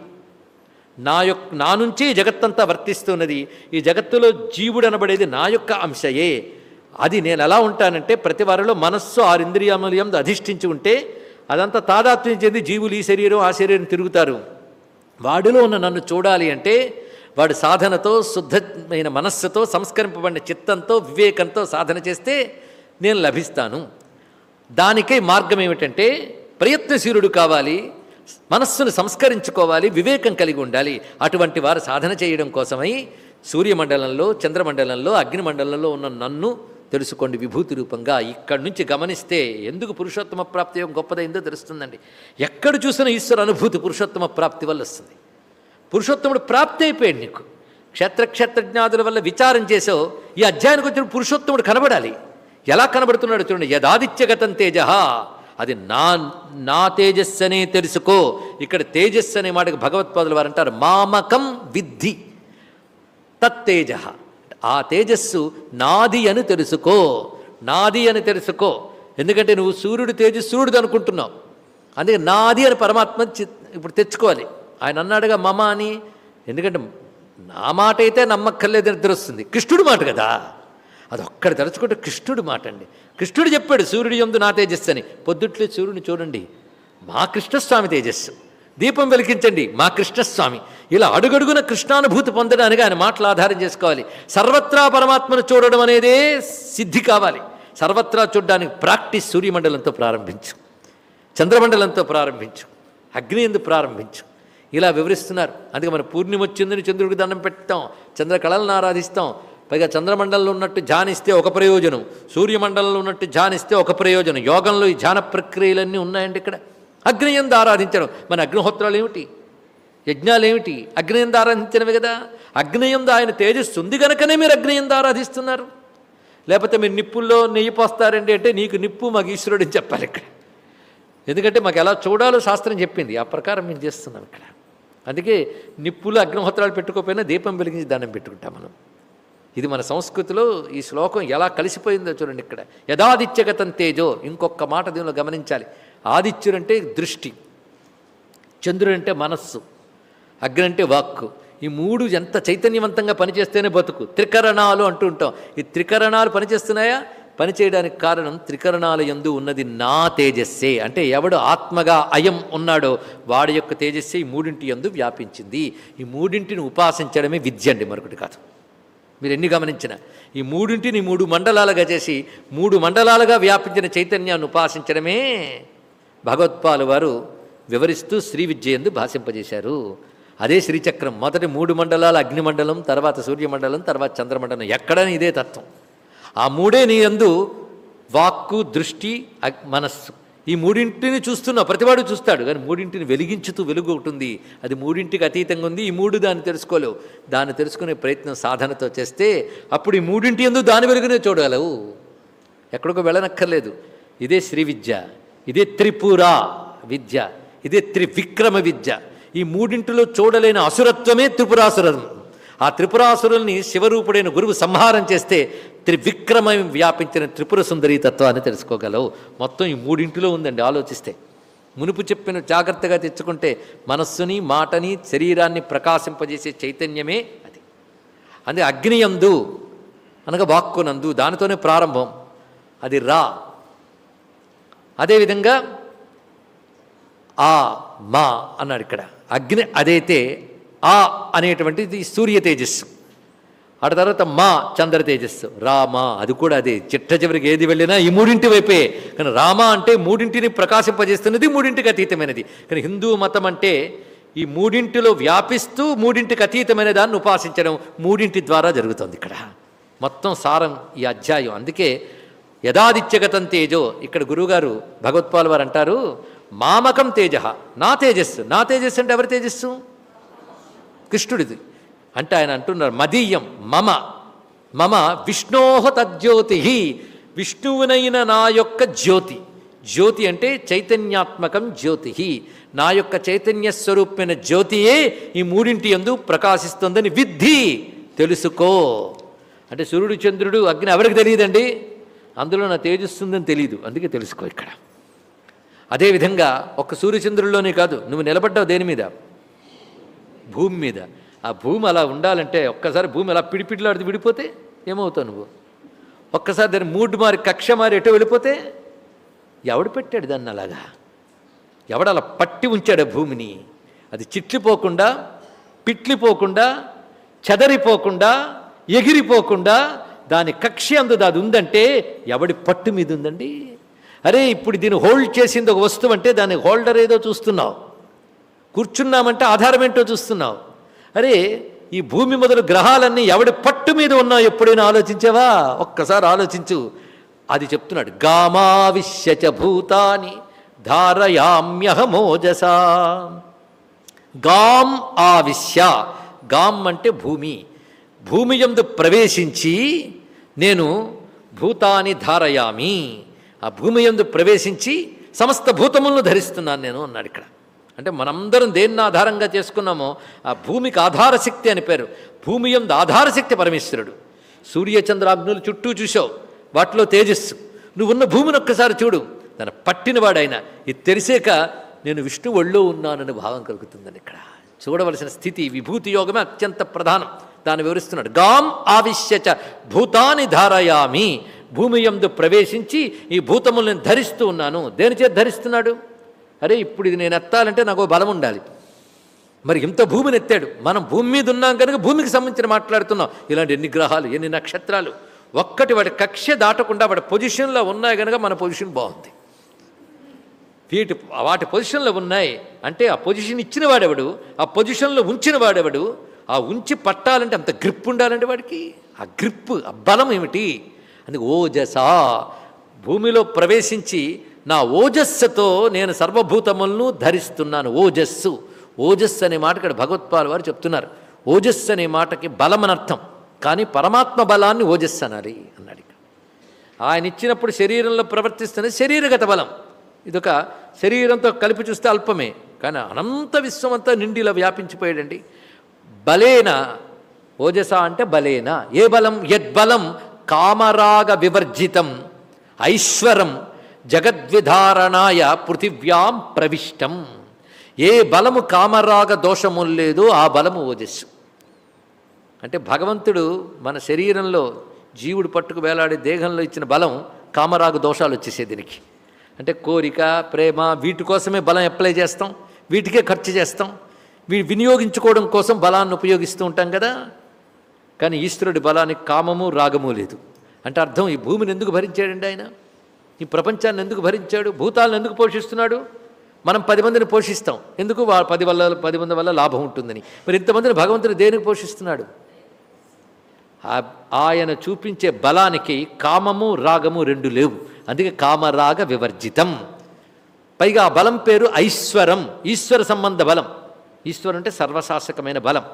నా యొక్క నా నుంచే జగత్తంతా వర్తిస్తున్నది. ఈ జగత్తులో జీవుడు అనబడేది నా యొక్క అంశయే. అది నేను ఎలా ఉంటానంటే ప్రతి వారిలో మనస్సు ఆరింద్రియములయం అధిష్ఠించి ఉంటే అదంతా తాదాత్మ్యం చెంది జీవులు ఈ శరీరం ఆ శరీరం తిరుగుతారు. వాడిలో ఉన్న నన్ను చూడాలి అంటే వాడు సాధనతో శుద్ధమైన మనస్సుతో సంస్కరింపబడిన చిత్తంతో వివేకంతో సాధన చేస్తే నేను లభిస్తాను. దానికే మార్గం ఏమిటంటే ప్రయత్నశీలుడు కావాలి. మనస్సును సంస్కరించుకోవాలి వివేకం కలిగి ఉండాలి. అటువంటి వారు సాధన చేయడం కోసమై సూర్యమండలంలో చంద్రమండలంలో అగ్నిమండలంలో ఉన్న నన్ను తెలుసుకోండి విభూతి రూపంగా. ఇక్కడి నుంచి గమనిస్తే ఎందుకు పురుషోత్తమ ప్రాప్తి యోగం గొప్పదైందో తెలుస్తుందండి. ఎక్కడ చూసినా ఈశ్వర అనుభూతి పురుషోత్తమ ప్రాప్తి వల్ల వస్తుంది. పురుషోత్తముడు ప్రాప్తి అయిపోయాడు నీకు. క్షేత్ర క్షేత్రజ్ఞాదుల వల్ల విచారం చేసావు ఈ అధ్యాయానికి వచ్చిన పురుషోత్తముడు కనబడాలి. ఎలా కనబడుతున్నాడు చూడండి. యదాదిత్యగతం తేజ. అది నా నా తేజస్సు అనే తెలుసుకో. ఇక్కడ తేజస్సు అనే మాటకి భగవత్పాదులు వారు అంటారు మామకం విద్ధి తత్తేజ. ఆ తేజస్సు నాది అని తెలుసుకో నాది అని తెలుసుకో. ఎందుకంటే నువ్వు సూర్యుడు తేజస్సూర్యుడు అనుకుంటున్నావు. అందుకే నాది అని పరమాత్మ ఇప్పుడు తెచ్చుకోవాలి. ఆయన అన్నాడుగా మమ అని. ఎందుకంటే నా మాట అయితే నమ్మక్కర్లేదని తెలుస్తుంది కృష్ణుడి మాట కదా. అది ఒక్కడ తలుచుకుంటే కృష్ణుడి మాట అండి కృష్ణుడు చెప్పాడు సూర్యుడు ఎందు నా తేజస్సు అని పొద్దుట్లే సూర్యుని చూడండి. మా కృష్ణస్వామి తేజస్సు. దీపం వెలిగించండి మా కృష్ణస్వామి. ఇలా అడుగడుగున కృష్ణానుభూతి పొందడానికి ఆయన మాటలు ఆధారం చేసుకోవాలి. సర్వత్రా పరమాత్మను చూడడం అనేదే సిద్ధి కావాలి. సర్వత్రా చూడడానికి ప్రాక్టీస్ సూర్యమండలంతో ప్రారంభించు. చంద్రమండలంతో ప్రారంభించు. అగ్ని ఎందు ప్రారంభించు. ఇలా వివరిస్తున్నారు. అందుకే మన పూర్ణిమ వచ్చిందని చంద్రుడికి దండం పెడతాం చంద్రకళలను ఆరాధిస్తాం. పైగా చంద్రమండలంలో ఉన్నట్టు ధ్యానిస్తే ఒక ప్రయోజనం సూర్యమండలంలో ఉన్నట్టు ధ్యానిస్తే ఒక ప్రయోజనం యోగంలో ఈ ధ్యాన ప్రక్రియలన్నీ ఉన్నాయండి ఇక్కడ? అగ్నియంద ఆరాధించడం మన అగ్నిహోత్రాలు ఏమిటి? యజ్ఞాలు ఏమిటి? అగ్నియంద ఆరాధించినవి కదా? అగ్నియంద ఆయన తేజస్సు ఉంది గనకనే మీరు అగ్నియంద ఆరాధిస్తున్నారు. లేకపోతే మీరు నిప్పుల్లో నెయ్యి పోస్తారండి అంటే నీకు నిప్పు మాకు ఈశ్వరుడు అని చెప్పాలి ఇక్కడ. ఎందుకంటే మాకు ఎలా చూడాలో శాస్త్రం చెప్పింది. ఆ ప్రకారం మేము చేస్తున్నాం ఇక్కడ. అందుకే నిప్పులు అగ్నిహోత్రాలు పెట్టుకోకపోయినా దీపం వెలిగించి దండం పెట్టుకుంటాం మనం. ఇది మన సంస్కృతిలో ఈ శ్లోకం ఎలా కలిసిపోయిందో చూడండి ఇక్కడ. యథాదిత్యగతం తేజో ఇంకొక మాట దీనిలో గమనించాలి. ఆదిత్యుడంటే దృష్టి చంద్రుడంటే మనస్సు అగ్ని అంటే వాక్కు. ఈ మూడు ఎంత చైతన్యవంతంగా పనిచేస్తేనే బతుకు. త్రికరణాలు అంటూ ఉంటాం. ఈ త్రికరణాలు పనిచేస్తున్నాయా? పనిచేయడానికి కారణం త్రికరణాల ఎందు ఉన్నది నా తేజస్సే. అంటే ఎవడు ఆత్మగా అయం ఉన్నాడో వాడి యొక్క తేజస్సే ఈ మూడింటి యందు వ్యాపించింది. ఈ మూడింటిని ఉపాసించడమే విద్య అండి మరొకటి కాదు. మీరు ఎన్ని గమనించిన ఈ మూడింటిని మూడు మండలాలుగా చేసి మూడు మండలాలుగా వ్యాపించిన చైతన్యాన్ని ఉపాసించడమే భగవత్పాలు వారు వివరిస్తూ శ్రీ విద్యందు భాషింపజేశారు. అదే శ్రీచక్రం మొదటి మూడు మండలాలు అగ్నిమండలం తర్వాత సూర్యమండలం తర్వాత చంద్రమండలం. ఎక్కడని ఇదే తత్వం. ఆ మూడే నీ యందు వాక్కు దృష్టి అగ్- మనస్సు. ఈ మూడింటిని చూస్తున్నా ప్రతివాడు చూస్తాడు కానీ మూడింటిని వెలిగించుతూ వెలుగు ఉంటుంది అది మూడింటికి అతీతంగా ఉంది. ఈ మూడు దాన్ని తెలుసుకోలేవు. దాన్ని తెలుసుకునే ప్రయత్నం సాధనతో చేస్తే అప్పుడు ఈ మూడింటి ఎందు దాని వెలుగునే చూడగలవు. ఎక్కడికో వెళ్ళనక్కర్లేదు. ఇదే శ్రీ విద్య. ఇదే త్రిపుర విద్య. ఇదే త్రివిక్రమ విద్య. ఈ మూడింటిలో చూడలేని అసురత్వమే త్రిపురాసురం. ఆ త్రిపురాసురుల్ని శివరూపుడైన గురువు సంహారం చేస్తే త్రివిక్రమం వ్యాపించిన త్రిపుర సుందరీ తత్వాన్ని తెలుసుకోగలవు. మొత్తం ఈ మూడింటిలో ఉందండి ఆలోచిస్తే. మునుపు చెప్పిన జాగ్రత్తగా తెచ్చుకుంటే మనస్సుని మాటని శరీరాన్ని ప్రకాశింపజేసే చైతన్యమే అది. అందుకే అగ్నియందు అనగా వాక్కునందు దానితోనే ప్రారంభం. అది రా. అదేవిధంగా ఆ మా అన్నాడు ఇక్కడ. అగ్ని అదైతే ఆ అనేటువంటిది సూర్య తేజస్సు. ఆ తర్వాత మా చంద్ర తేజస్సు. రామ అది కూడా అదే. చిట్ట చివరికి ఏది వెళ్ళినా ఈ మూడింటి వైపే. కానీ రామ అంటే మూడింటిని ప్రకాశింపజేస్తున్నది మూడింటికి అతీతమైనది. కానీ హిందూ మతం అంటే ఈ మూడింటిలో వ్యాపిస్తూ మూడింటికి అతీతమైన దాన్ని ఉపాసించడం మూడింటి ద్వారా జరుగుతుంది ఇక్కడ. మొత్తం సారం ఈ అధ్యాయం. అందుకే యథాదిత్యగతం తేజో ఇక్కడ గురువుగారు భగవత్పాల్ వారు అంటారు మామకం తేజ నా తేజస్సు. నా తేజస్సు అంటే ఎవరి తేజస్సు? కృష్ణుడిది. అంటే ఆయన అంటున్నారు మదీయం మమ. మమ విష్ణోహ తజ్యోతి విష్ణువునైన నా యొక్క జ్యోతి. జ్యోతి అంటే చైతన్యాత్మకం జ్యోతి. నా యొక్క చైతన్య స్వరూపమైన జ్యోతియే ఈ మూడింటి ఎందు ప్రకాశిస్తుందని విద్ధి. తెలుసుకో. అంటే సూర్యుడు చంద్రుడు అగ్ని ఎవరికి తెలియదండి? అందులో నా తేజస్సుందని తెలియదు అందుకే తెలుసుకో ఇక్కడ. అదేవిధంగా ఒక్క సూర్యచంద్రుల్లోనే కాదు నువ్వు నిలబడ్డావు దేని మీద? భూమి మీద. ఆ భూమి అలా ఉండాలంటే ఒక్కసారి భూమి అలా పిడిపిడిలాడితే విడిపోతే ఏమవుతావు నువ్వు? ఒక్కసారి దాన్ని మూడు మారి కక్ష మారి ఎటో వెళ్ళిపోతే ఎవడు పెట్టాడు దాన్ని అలాగా? ఎవడు అలా పట్టి ఉంచాడు భూమిని? అది చిట్లిపోకుండా పిట్లిపోకుండా చెదరిపోకుండా ఎగిరిపోకుండా దాని కక్ష అందు అది ఉందంటే ఎవడి పట్టు మీద ఉందండి? అరే ఇప్పుడు దీన్ని హోల్డ్ చేసింది ఒక వస్తువు అంటే దాని హోల్డర్ ఏదో చూస్తున్నావు. కూర్చున్నామంటే ఆధారం ఏంటో చూస్తున్నావు. అరే ఈ భూమి మొదలు గ్రహాలన్నీ ఎవడి పట్టు మీద ఉన్నా ఎప్పుడైనా ఆలోచించావా? ఒక్కసారి ఆలోచించు. అది చెప్తున్నాడు గామావిశ్యచ భూతాని ధారయామ్యహమోజస. గాం ఆవిశ్య గాం అంటే భూమి. భూమి యందు ప్రవేశించి నేను భూతాన్ని ధారయామి. ఆ భూమి యందు ప్రవేశించి సమస్త భూతములను ధరిస్తున్నాను నేను అన్నాడు ఇక్కడ. అంటే మనందరం దేన్ని ఆధారంగా చేసుకున్నామో? ఆ భూమికి ఆధారశక్తి అని పేరు. భూమి ఎందు ఆధారశక్తి పరమేశ్వరుడు. సూర్యచంద్రాగ్నులు చుట్టూ చూసావు వాటిలో తేజస్సు. నువ్వున్న భూమిని ఒక్కసారి చూడు. తన పట్టినవాడైన. ఇది తెలిసాక నేను విష్ణు ఒళ్ళో ఉన్నానని భావం కలుగుతుందని ఇక్కడ. చూడవలసిన స్థితి విభూతి యోగమే అత్యంత ప్రధానం. దాన్ని వివరిస్తున్నాడు. గాం ఆవిశ్యచ భూతాన్ని ధారయామి. భూమి యందు ప్రవేశించి ఈ భూతములను ధరిస్తూ ఉన్నాను. దేని చేత ధరిస్తున్నాడు? అరే ఇప్పుడు ఇది నేను ఎత్తాలంటే నాకు బలం ఉండాలి. మరి ఇంత భూమిని ఎత్తాడు. మనం భూమి మీద ఉన్నాం కనుక భూమికి సంబంధించిన మాట్లాడుతున్నాం. ఇలాంటి ఎన్ని గ్రహాలు ఎన్ని నక్షత్రాలు? ఒక్కటి వాడి కక్ష దాటకుండా వాడి పొజిషన్లో ఉన్నాయి కనుక మన పొజిషన్ బాగుంది. వీటి వాటి పొజిషన్లో ఉన్నాయి అంటే ఆ పొజిషన్ ఇచ్చిన వాడెవడు ఆ పొజిషన్లో ఉంచిన వాడెవడు ఆ ఉంచి పట్టాలంటే అంత గ్రిప్ ఉండాలంటే వాడికి. ఆ గ్రిప్ ఆ బలం ఏమిటి? ఓ ఓజసా భూమిలో ప్రవేశించి నా ఓజస్సుతో నేను సర్వభూతములను ధరిస్తున్నాను. ఓజస్సు. ఓజస్సు అనే మాట ఇక్కడ భగవత్పాల్ వారు చెప్తున్నారు. ఓజస్సు అనే మాటకి బలమనర్థం కానీ పరమాత్మ బలాన్ని ఓజస్సు అనాలి అన్నాడు ఆయన ఇచ్చినప్పుడు శరీరంలో ప్రవర్తిస్తున్న శరీరగత బలం. ఇదొక శరీరంతో కలిపి చూస్తే అల్పమే. కానీ అనంత విశ్వమంతా నిండిలో వ్యాపించిపోయాడండి. బలేన. ఓజస అంటే బలేన. ఏ బలం? యద్బలం. కామరాగ వివర్జితం. ఐశ్వరం. జగద్విధారణాయ పృథివ్యాం ప్రవిష్టం. ఏ బలము కామరాగ దోషము లేదో ఆ బలము ఓజస్సు అంటే భగవంతుడు మన శరీరంలో జీవుడు పట్టుకు వేలాడే దేహంలో ఇచ్చిన బలం కామరాగ దోషాలు వచ్చేసే దీనికి. అంటే కోరిక ప్రేమ వీటి కోసమే బలం అప్లై చేస్తాం వీటికే ఖర్చు చేస్తాం వీ వినియోగించుకోవడం కోసం బలాన్ని ఉపయోగిస్తూ ఉంటాం కదా. కానీ ఈశ్వరుడి బలానికి కామము రాగము లేదు. అంటే అర్థం ఈ భూమిని ఎందుకు భరించాడండి ఆయన? ఈ ప్రపంచాన్ని ఎందుకు భరించాడు? భూతాలను ఎందుకు పోషిస్తున్నాడు? మనం పది మందిని పోషిస్తాం. ఎందుకు? వా పది వల్ల పది మంది వల్ల లాభం ఉంటుందని. మరి ఇంతమందిని భగవంతుడు దేనికి పోషిస్తున్నాడు? ఆయన చూపించే బలానికి కామము రాగము రెండు లేవు. అందుకే కామరాగ వివర్జితం. పైగా ఆ బలం పేరు ఐశ్వరం ఈశ్వర సంబంధ బలం. ఈశ్వరం అంటే సర్వశాసకమైన బలం.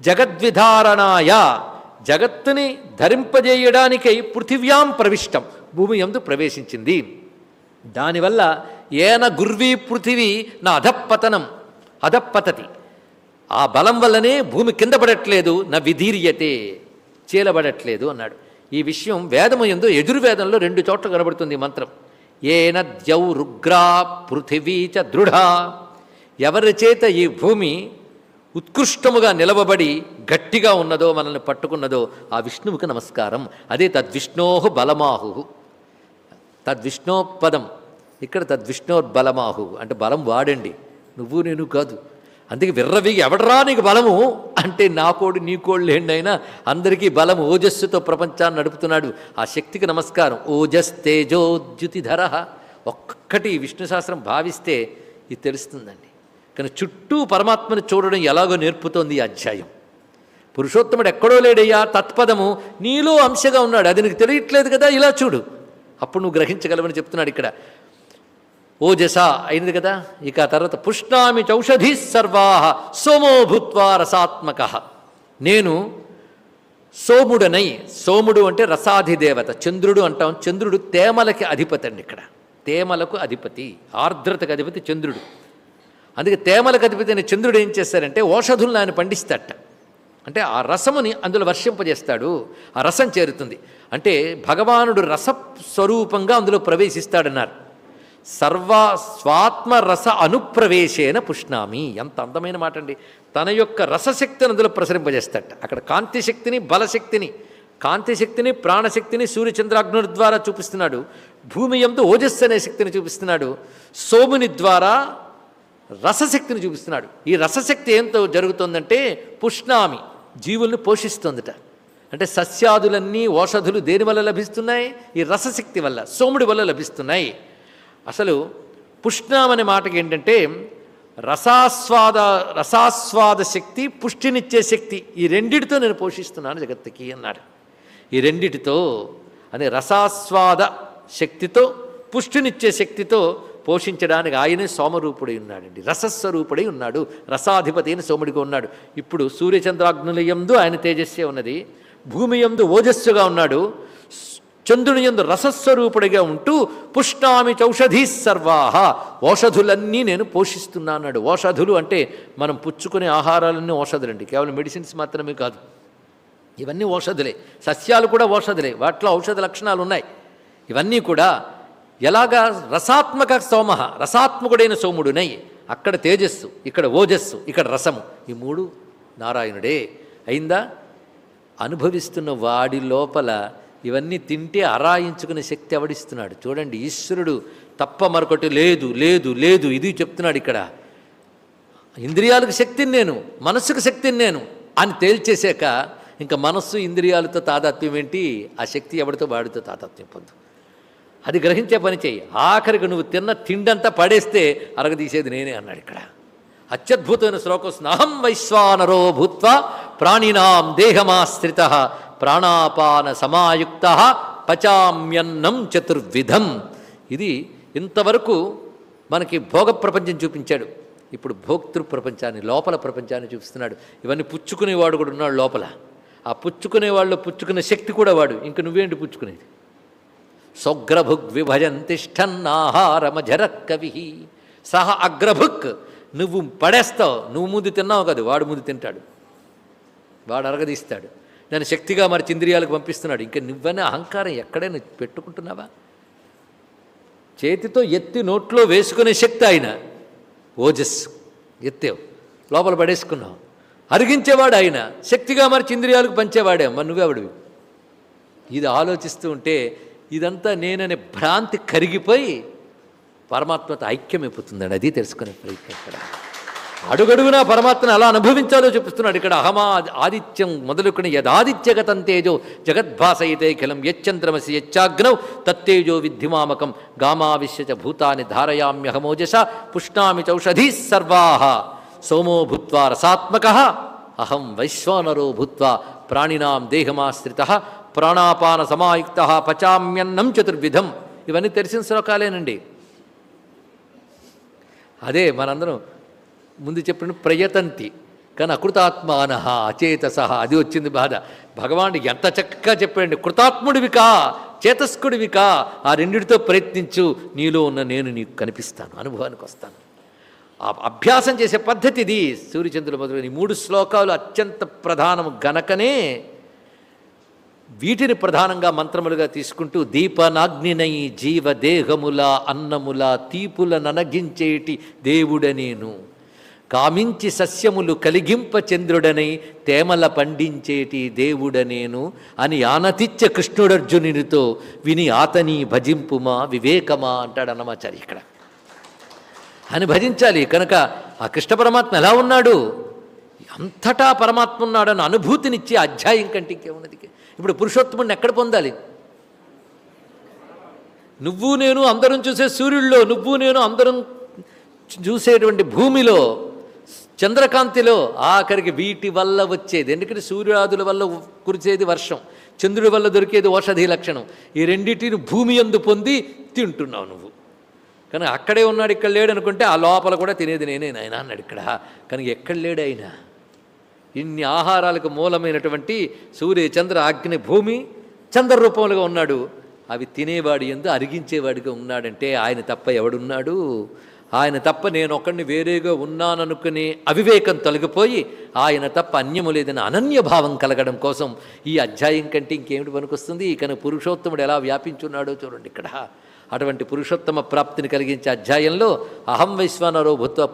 జగద్విధారణాయ జగత్తుని ధరింపజేయడానికై పృథివ్యాం ప్రవిష్టం. భూమి యందు ప్రవేశించింది. దానివల్ల ఏన గుర్వీ పృథివీ నా అధపతనం అధపతతి. ఆ బలం వల్లనే భూమి కింద పడట్లేదు నా విధీర్యతే చీలబడట్లేదు అన్నాడు. ఈ విషయం వేదము ఎందు ఎదుర్వేదంలో రెండు చోట్ల కనబడుతుంది మంత్రం. ఏన ద్యౌ రుగ్రా పృథివీ చ దృఢ. ఎవరి చేత ఈ భూమి ఉత్కృష్టముగా నిలవబడి గట్టిగా ఉన్నదో మనల్ని పట్టుకున్నదో ఆ విష్ణువుకి నమస్కారం. అదే తద్విష్ణోహు బలమాహు. తద్విష్ణోపదం. ఇక్కడ తద్విష్ణోర్బలమాహు అంటే బలం వాడండి. నువ్వు నేను కాదు. అందుకే విర్రవి ఎవడరా నీకు బలము? అంటే నా కోడు నీ కోళ్ళు ఏండైనా అందరికీ బలము. ఓజస్సుతో ప్రపంచాన్ని నడుపుతున్నాడు. ఆ శక్తికి నమస్కారం. ఓజస్ తేజోద్యుతిధర ఒక్కటి విష్ణుశాస్త్రం భావిస్తే ఇది తెలుస్తుందండి. కానీ చుట్టూ పరమాత్మను చూడడం ఎలాగో నేర్పుతోంది ఈ అధ్యాయం. పురుషోత్తముడు ఎక్కడో లేడయ్యా తత్పదము నీలో అంశగా ఉన్నాడు. అది నీకు తెలియట్లేదు కదా ఇలా చూడు. అప్పుడు నువ్వు గ్రహించగలవని చెప్తున్నాడు ఇక్కడ. ఓజస అయింది కదా? ఇక ఆ తర్వాత పుష్ణామి చౌషధి సర్వా సోమోభూత్వా రసాత్మక. నేను సోముడనై సోముడు అంటే రసాధిదేవత చంద్రుడు అంటాం. చంద్రుడు తేమలకి అధిపతి అండి ఇక్కడ. తేమలకు అధిపతి ఆర్ద్రతకు అధిపతి చంద్రుడు. అందుకే తేమలకు అధిపతి అయిన చంద్రుడు ఏం చేస్తారంటే ఓషధులను ఆయన పండిస్తాట అంటే ఆ రసముని అందులో వర్షింపజేస్తాడు. ఆ రసం చేరుతుంది. అంటే భగవానుడు రస స్వరూపంగా అందులో ప్రవేశిస్తాడన్నారు. సర్వ స్వాత్మ రస అనుప్రవేశేన పుష్ణామి. ఎంత అందమైన మాట అండి తన యొక్క రసశక్తిని అందులో ప్రసరింపజేస్తాట అక్కడ కాంతి శక్తిని బలశక్తిని కాంతి శక్తిని ప్రాణశక్తిని సూర్యచంద్రాగ్నుల ద్వారా చూపిస్తున్నాడు. భూమి ఎందు ఓజస్సు అనే శక్తిని చూపిస్తున్నాడు. సోముని ద్వారా రసశక్తిని చూపిస్తున్నాడు. ఈ రసశక్తి ఏంతో జరుగుతుందంటే పుష్ణామి జీవుల్ని పోషిస్తుందట. అంటే సస్యాదులన్నీ ఓషధులు దేని వల్ల లభిస్తున్నాయి? ఈ రసశక్తి వల్ల సోముడి వల్ల లభిస్తున్నాయి. అసలు పుష్ణమనే మాటకి ఏంటంటే రసాస్వాద రసాస్వాద శక్తి పుష్టినిచ్చే శక్తి ఈ రెండిటితో నేను పోషిస్తున్నాను జగత్తుకి అన్నాడు. ఈ రెండిటితో అనే రసాస్వాద శక్తితో పుష్టినిచ్చే శక్తితో పోషించడానికి ఆయనే సోమరూపుడై ఉన్నాడండి. రసస్వరూపుడై ఉన్నాడు. రసాధిపతి అని సోముడిగా ఉన్నాడు. ఇప్పుడు సూర్యచంద్రాగ్నులయందు ఆయన తేజస్సే ఉన్నది. భూమి యందు ఓజస్సుగా ఉన్నాడు చంద్రుని యందు రసస్వరూపుడిగా ఉంటూ పుష్ణామి చౌషధీ సర్వాహ ఓషధులన్నీ నేను పోషిస్తున్నా అన్నాడు ఓషధులు అంటే మనం పుచ్చుకునే ఆహారాలన్నీ ఓషధులండి కేవలం మెడిసిన్స్ మాత్రమే కాదు. ఇవన్నీ ఔషధులే సస్యాలు కూడా ఔషధులే వాటిలో ఔషధ లక్షణాలు ఉన్నాయి. ఇవన్నీ కూడా ఎలాగా రసాత్మక సోమ రసాత్మకుడైన సోముడునై అక్కడ తేజస్సు ఇక్కడ ఓజస్సు ఇక్కడ రసము ఈ మూడు నారాయణుడే. అయిందా? అనుభవిస్తున్న వాడి లోపల ఇవన్నీ తింటే అరాయించుకునే శక్తి అవడిస్తున్నాడు చూడండి ఈశ్వరుడు తప్ప మరొకటి లేదు లేదు లేదు ఇది చెప్తున్నాడు ఇక్కడ. ఇంద్రియాలకు శక్తిని నేను మనస్సుకు శక్తిని నేను అని తేల్చేశాక ఇంకా మనస్సు ఇంద్రియాలతో తాదాత్మ్యం ఏంటి? ఆ శక్తి ఎవడితో? వాడితో తాదాత్మ్యం పొందు. అది గ్రహించే పని చెయ్యి. ఆఖరికి నువ్వు తిన్న తిండంతా పడేస్తే అరగదీసేది నేనే అన్నాడు ఇక్కడ. అత్యద్భుతమైన శ్లోకం వస్తుంది. అహం వైశ్వానరో భూత్వ ప్రాణినాం దేహమాశ్రిత ప్రాణాపాన సమాయుక్త పచామ్యన్నం చతుర్విధం. ఇది ఇంతవరకు మనకి భోగ ప్రపంచం చూపించాడు. ఇప్పుడు భోక్తృ ప్రపంచాన్ని లోపల ప్రపంచాన్ని చూపిస్తున్నాడు. ఇవన్నీ పుచ్చుకునేవాడు కూడా ఉన్నాడు లోపల. ఆ పుచ్చుకునేవాళ్ళు పుచ్చుకునే శక్తి కూడా వాడు. ఇంక నువ్వేంటి పుచ్చుకునేది? సొగ్రభుగ్ విభజంతిష్టన్నాహారమజర కవి సహ అగ్రభుక్ నువ్వు పడేస్తావు నువ్వు ముందు తిన్నావు కాదు వాడు ముందు తింటాడు. వాడు అరగదీస్తాడు. నేను శక్తిగా మరి చింద్రియాలకు పంపిస్తున్నాడు. ఇంకా నువ్వనే అహంకారం ఎక్కడైనా పెట్టుకుంటున్నావా? చేతితో ఎత్తి నోట్లో వేసుకునే శక్తి ఆయన. ఓజస్ ఎత్తేవు. లోపల పడేసుకున్నావు. అరిగించేవాడు ఆయన. శక్తిగా మరి చింద్రియాలకు పంచేవాడే. మరి నువ్వెవడివి ఇది ఆలోచిస్తూ ఉంటే ఇదంతా నేననే భ్రాంతి కరిగిపోయి పరమాత్మతో ఐక్యమైపోతుందండి. అది తెలుసుకునే ప్రయత్నం ఇక్కడ. అడుగడుగునా పరమాత్మను ఎలా అనుభవించాలో చూపిస్తున్నాడు ఇక్కడ. అహమా ఆదిత్యం మొదలుకుని యదాదిత్యగతం తేజో జగద్భాసయితే ఖిలం యచ్చంద్రమసి యచ్చాగ్నౌ తత్తేజో విద్ధిమామకం గామావిశ్యచ భూతాన్ని ధారయామ్యహమోజస పుష్ణామి చౌషధీ సర్వాహ సోమో భూత్వా రసాత్మక అహం వైశ్వానరో భూత్వా ప్రాణినాం దేహమాశ్రిత ప్రాణాపాన సమాయుక్త పచామ్యన్నం చతుర్విధం. ఇవన్నీ తెలిసిన శ్లోకాలేనండి. అదే మనందరం ముందు చెప్పిన ప్రయతంతి. కానీ అకృతాత్మాన అచేతస అది వచ్చింది బాధ. భగవానుడు ఎంత చక్కగా చెప్పాడు కృతాత్ముడివికా చేతస్కుడివికా ఆ రెండిటితో ప్రయత్నించు నీలో ఉన్న నేను నీకు కనిపిస్తాను అనుభవానికి వస్తాను. అభ్యాసం చేసే పద్ధతి ఇది. సూర్యచంద్రుల మొదలు ఈ మూడు శ్లోకాలు అత్యంత ప్రధానము. గనకనే వీటిని ప్రధానంగా మంత్రములుగా తీసుకుంటూ దీపనాగ్నినై జీవదేహముల అన్నముల తీపుల ననగించేటి దేవుడనేను కామించి సస్యములు కలిగింప చంద్రుడనై తేమల పండించేటి దేవుడనేను అని ఆనతిత్య కృష్ణుడర్జునునితో విని ఆతని భజింపుమా వివేకమా అంటాడు అన్నమాచారి ఇక్కడ. అని భజించాలి. కనుక ఆ కృష్ణ పరమాత్మ ఎలా ఉన్నాడు? అంతటా పరమాత్మ ఉన్నాడని అనుభూతినిచ్చే అధ్యాయం కంటే ఇంకేమున్నది? ఇప్పుడు పురుషోత్తముడిని ఎక్కడ పొందాలి? నువ్వు నేను అందరం చూసే సూర్యుల్లో నువ్వు నేను అందరం చూసేటువంటి భూమిలో చంద్రకాంతిలో ఆఖరికి వీటి వల్ల వచ్చేది. ఎందుకంటే సూర్యాదుల వల్ల కురిచేది వర్షం చంద్రుడి వల్ల దొరికేది ఔషధి లక్షణం. ఈ రెండింటిని భూమి ఎందు పొంది తింటున్నావు నువ్వు. కానీ అక్కడే ఉన్నాడు ఇక్కడ లేడు అనుకుంటే ఆ లోపల కూడా తినేది నేనే నాయన అన్నాడు ఇక్కడ. కానీ ఎక్కడ లేడు అయినా ఇన్ని ఆహారాలకు మూలమైనటువంటి సూర్య చంద్ర అగ్ని భూమి చంద్ర రూపంలో ఉన్నాడు. అవి తినేవాడు ఎందు అరిగించేవాడిగా ఉన్నాడంటే ఆయన తప్ప ఎవడున్నాడు? ఆయన తప్ప నేను ఒకడిని వేరేగా ఉన్నాననుకునే అవివేకం తొలగిపోయి ఆయన తప్ప అన్యము లేదని అనన్యభావం కలగడం కోసం ఈ అధ్యాయం కంటే ఇంకేమిటి పనికొస్తుంది? కనుక పురుషోత్తముడు ఎలా వ్యాపించున్నాడో చూడండి ఇక్కడ. అటువంటి పురుషోత్తమ ప్రాప్తిని కలిగించే అధ్యాయంలో అహం వైశ్వానరో భూత్వ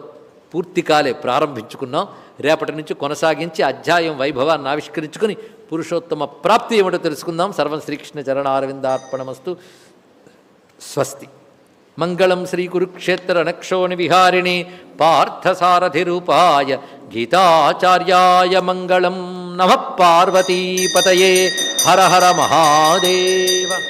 పూర్తి కాలే ప్రారంభించుకున్నాం. రేపటి నుంచి కొనసాగించి అధ్యాయం వైభవాన్ని ఆవిష్కరించుకుని పురుషోత్తమ ప్రాప్తి ఏమిటో తెలుసుకుందాం. సర్వం శ్రీకృష్ణ చరణారవిందార్పణమస్తు. స్వస్తి. మంగళం శ్రీ కురుక్షేత్ర నక్షోణి విహారిణి పార్థసారథిరూపాయ గీతాచార్యాయ మంగళం నమ పార్వతీపతయే. హర హర మహాదేవ.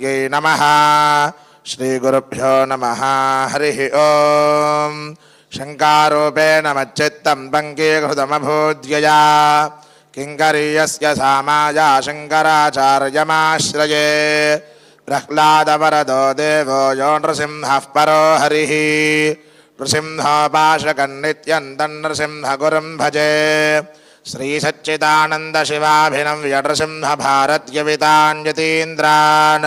यै नमः। श्रीगुरुभ्यो नमः। हरिः ॐ शङ्कारूपेण मच्चित्तं पङ्कीकृतमभूद्यया किङ्करीयस्य सामाया शङ्कराचार्यमाश्रये। प्रह्लादवरदो देवो यो नृसिंहः परो हरिः। नृसिंहोपाशकन्नित्यं तन्नृसिंहगुरुं भजे। श्रीसच्चिदानन्दशिवाभिनव्यनृसिंहभारत्यवितान्यतीन्द्रान्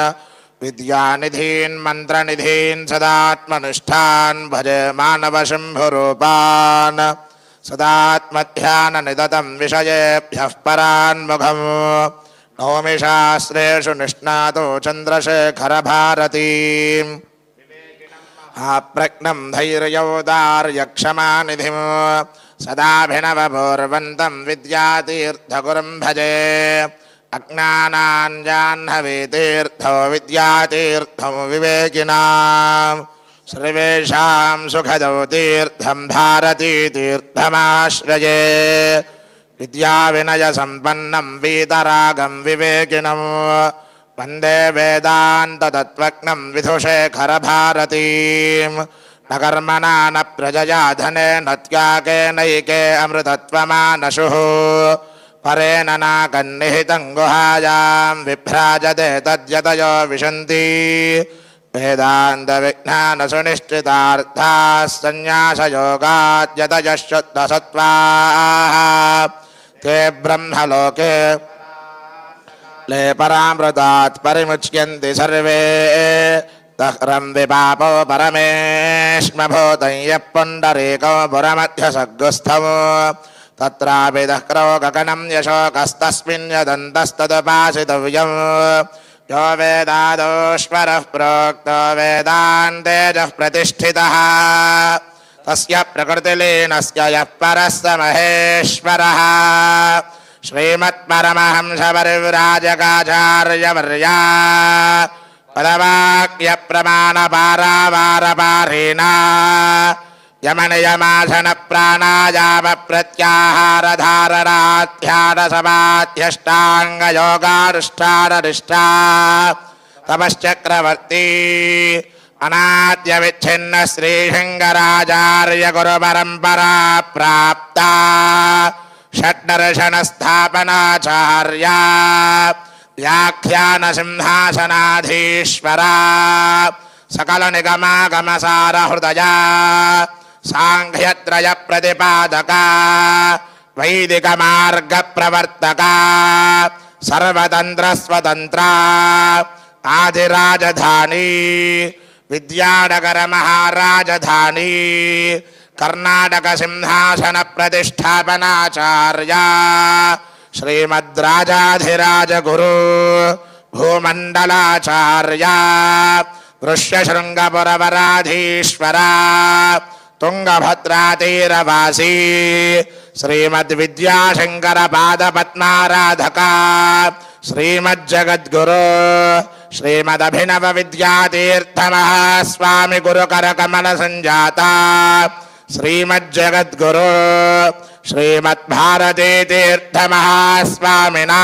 विद्यानिधीन् मन्त्रनिधीन् सदात्मनिष्ठान् भजे मानवशम्भुरूपान् सदात्मध्याननिदतं विषयेभ्यः परान्मुखम् नौमि शास्त्रेषु निष्णातो चन्द्रशेखरभारतीम् आप्रज्ञं धैर्यौदार्यक्षमानिधिं सदाभिनवपूर्वन्तं विद्यातीर्थगुरुं भजे। अज्ञानाञ्जाह्नवीतीर्थो विद्यातीर्थो विवेकिनां सर्वेषां सुखदौ तीर्थं भारतीतीर्थमाश्रये विद्याविनयसम्पन्नं वीतरागं विवेकिनम्। वंदे वेदान्ततत्त्वज्ञं विधुशेखरभारतीम् न कर्मणा न प्रजया धनेन त्यागेनैके अमृतत्वमानशुः। परेण नाकन्निहितं गुहायां विभ्राजते तद्यतयो विशन्ति। वेदान्तविज्ञानसुनिश्चितार्थाः सन्न्यासयोगाद्यतयश्चुद्धसत्त्वाः ते ब्रह्मलोके ले परामृतात् परिमुच्यन्ति सर्वे। తహ్రంది పాపో పరమేష్మభూతయ్య పుండరీకో పురమధ్యసగ్గుస్థము తత్రాపి దహ్రో గగనం యశోకస్తస్మిన్ యదంతస్తదుపాసితవ్యం యో వేదాదోష్వర ప్రోక్త వేదాంతేజ ప్రతిష్ఠిత. తస్య ప్రకృతిలీనస్ పరస్ మహేశ్వర. శ్రీమత్పరమహంసపరివ్రాజకాచార్యవర్యా. स महेश्वरः श्रीमत्परमहंसपरिव्राजकाचार्यवर्या पदवाक्यप्रमाणपारावारपारीणा यमनियमासनप्राणायामप्रत्याहारधारणाध्यानसमाध्यष्टाङ्गयोगानुष्ठाननिष्ठा तपश्चक्रवर्ती अनाद्यविच्छिन्न श्रीशङ्कराचार्यगुरुपरम्परा प्राप्ता षड्दर्शनस्थापनाचार्या व्याख्यानसिंहासनाधीश्वरा। सकलनिगमागमसारहृदया। साङ्ख्यत्रयप्रतिपादका वैदिकमार्गप्रवर्तका। सर्वतन्त्रस्वतन्त्रा। आदिराजधानी। विद्यानगरमहाराजधानी। कर्णाटकसिंहासनप्रतिष्ठापनाचार्या श्रीमद्राजाधिराजगुरु भूमण्डलाचार्या वृष्यशृङ्गपुरवराधीश्वरा तुङ्गभद्रातीरवासी श्रीमद्विद्याशङ्करपादपद्माराधका श्रीमज्जगद्गुरु श्रीमदभिनवविद्यातीर्थमः गुरुकरकमलसञ्जाता श्रीमज्जगद्गुरु श्रीमद्भारतीतीर्थमहास्वामिना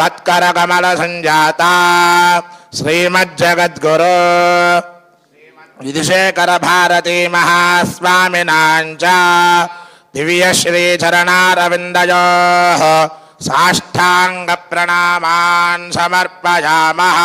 तत्करकमलसञ्जाता। श्रीमज्जगद्गुरो। विदुषेकरभारतीमहास्वामिनाञ्च साष्टांग प्रणाम समर्पयामः।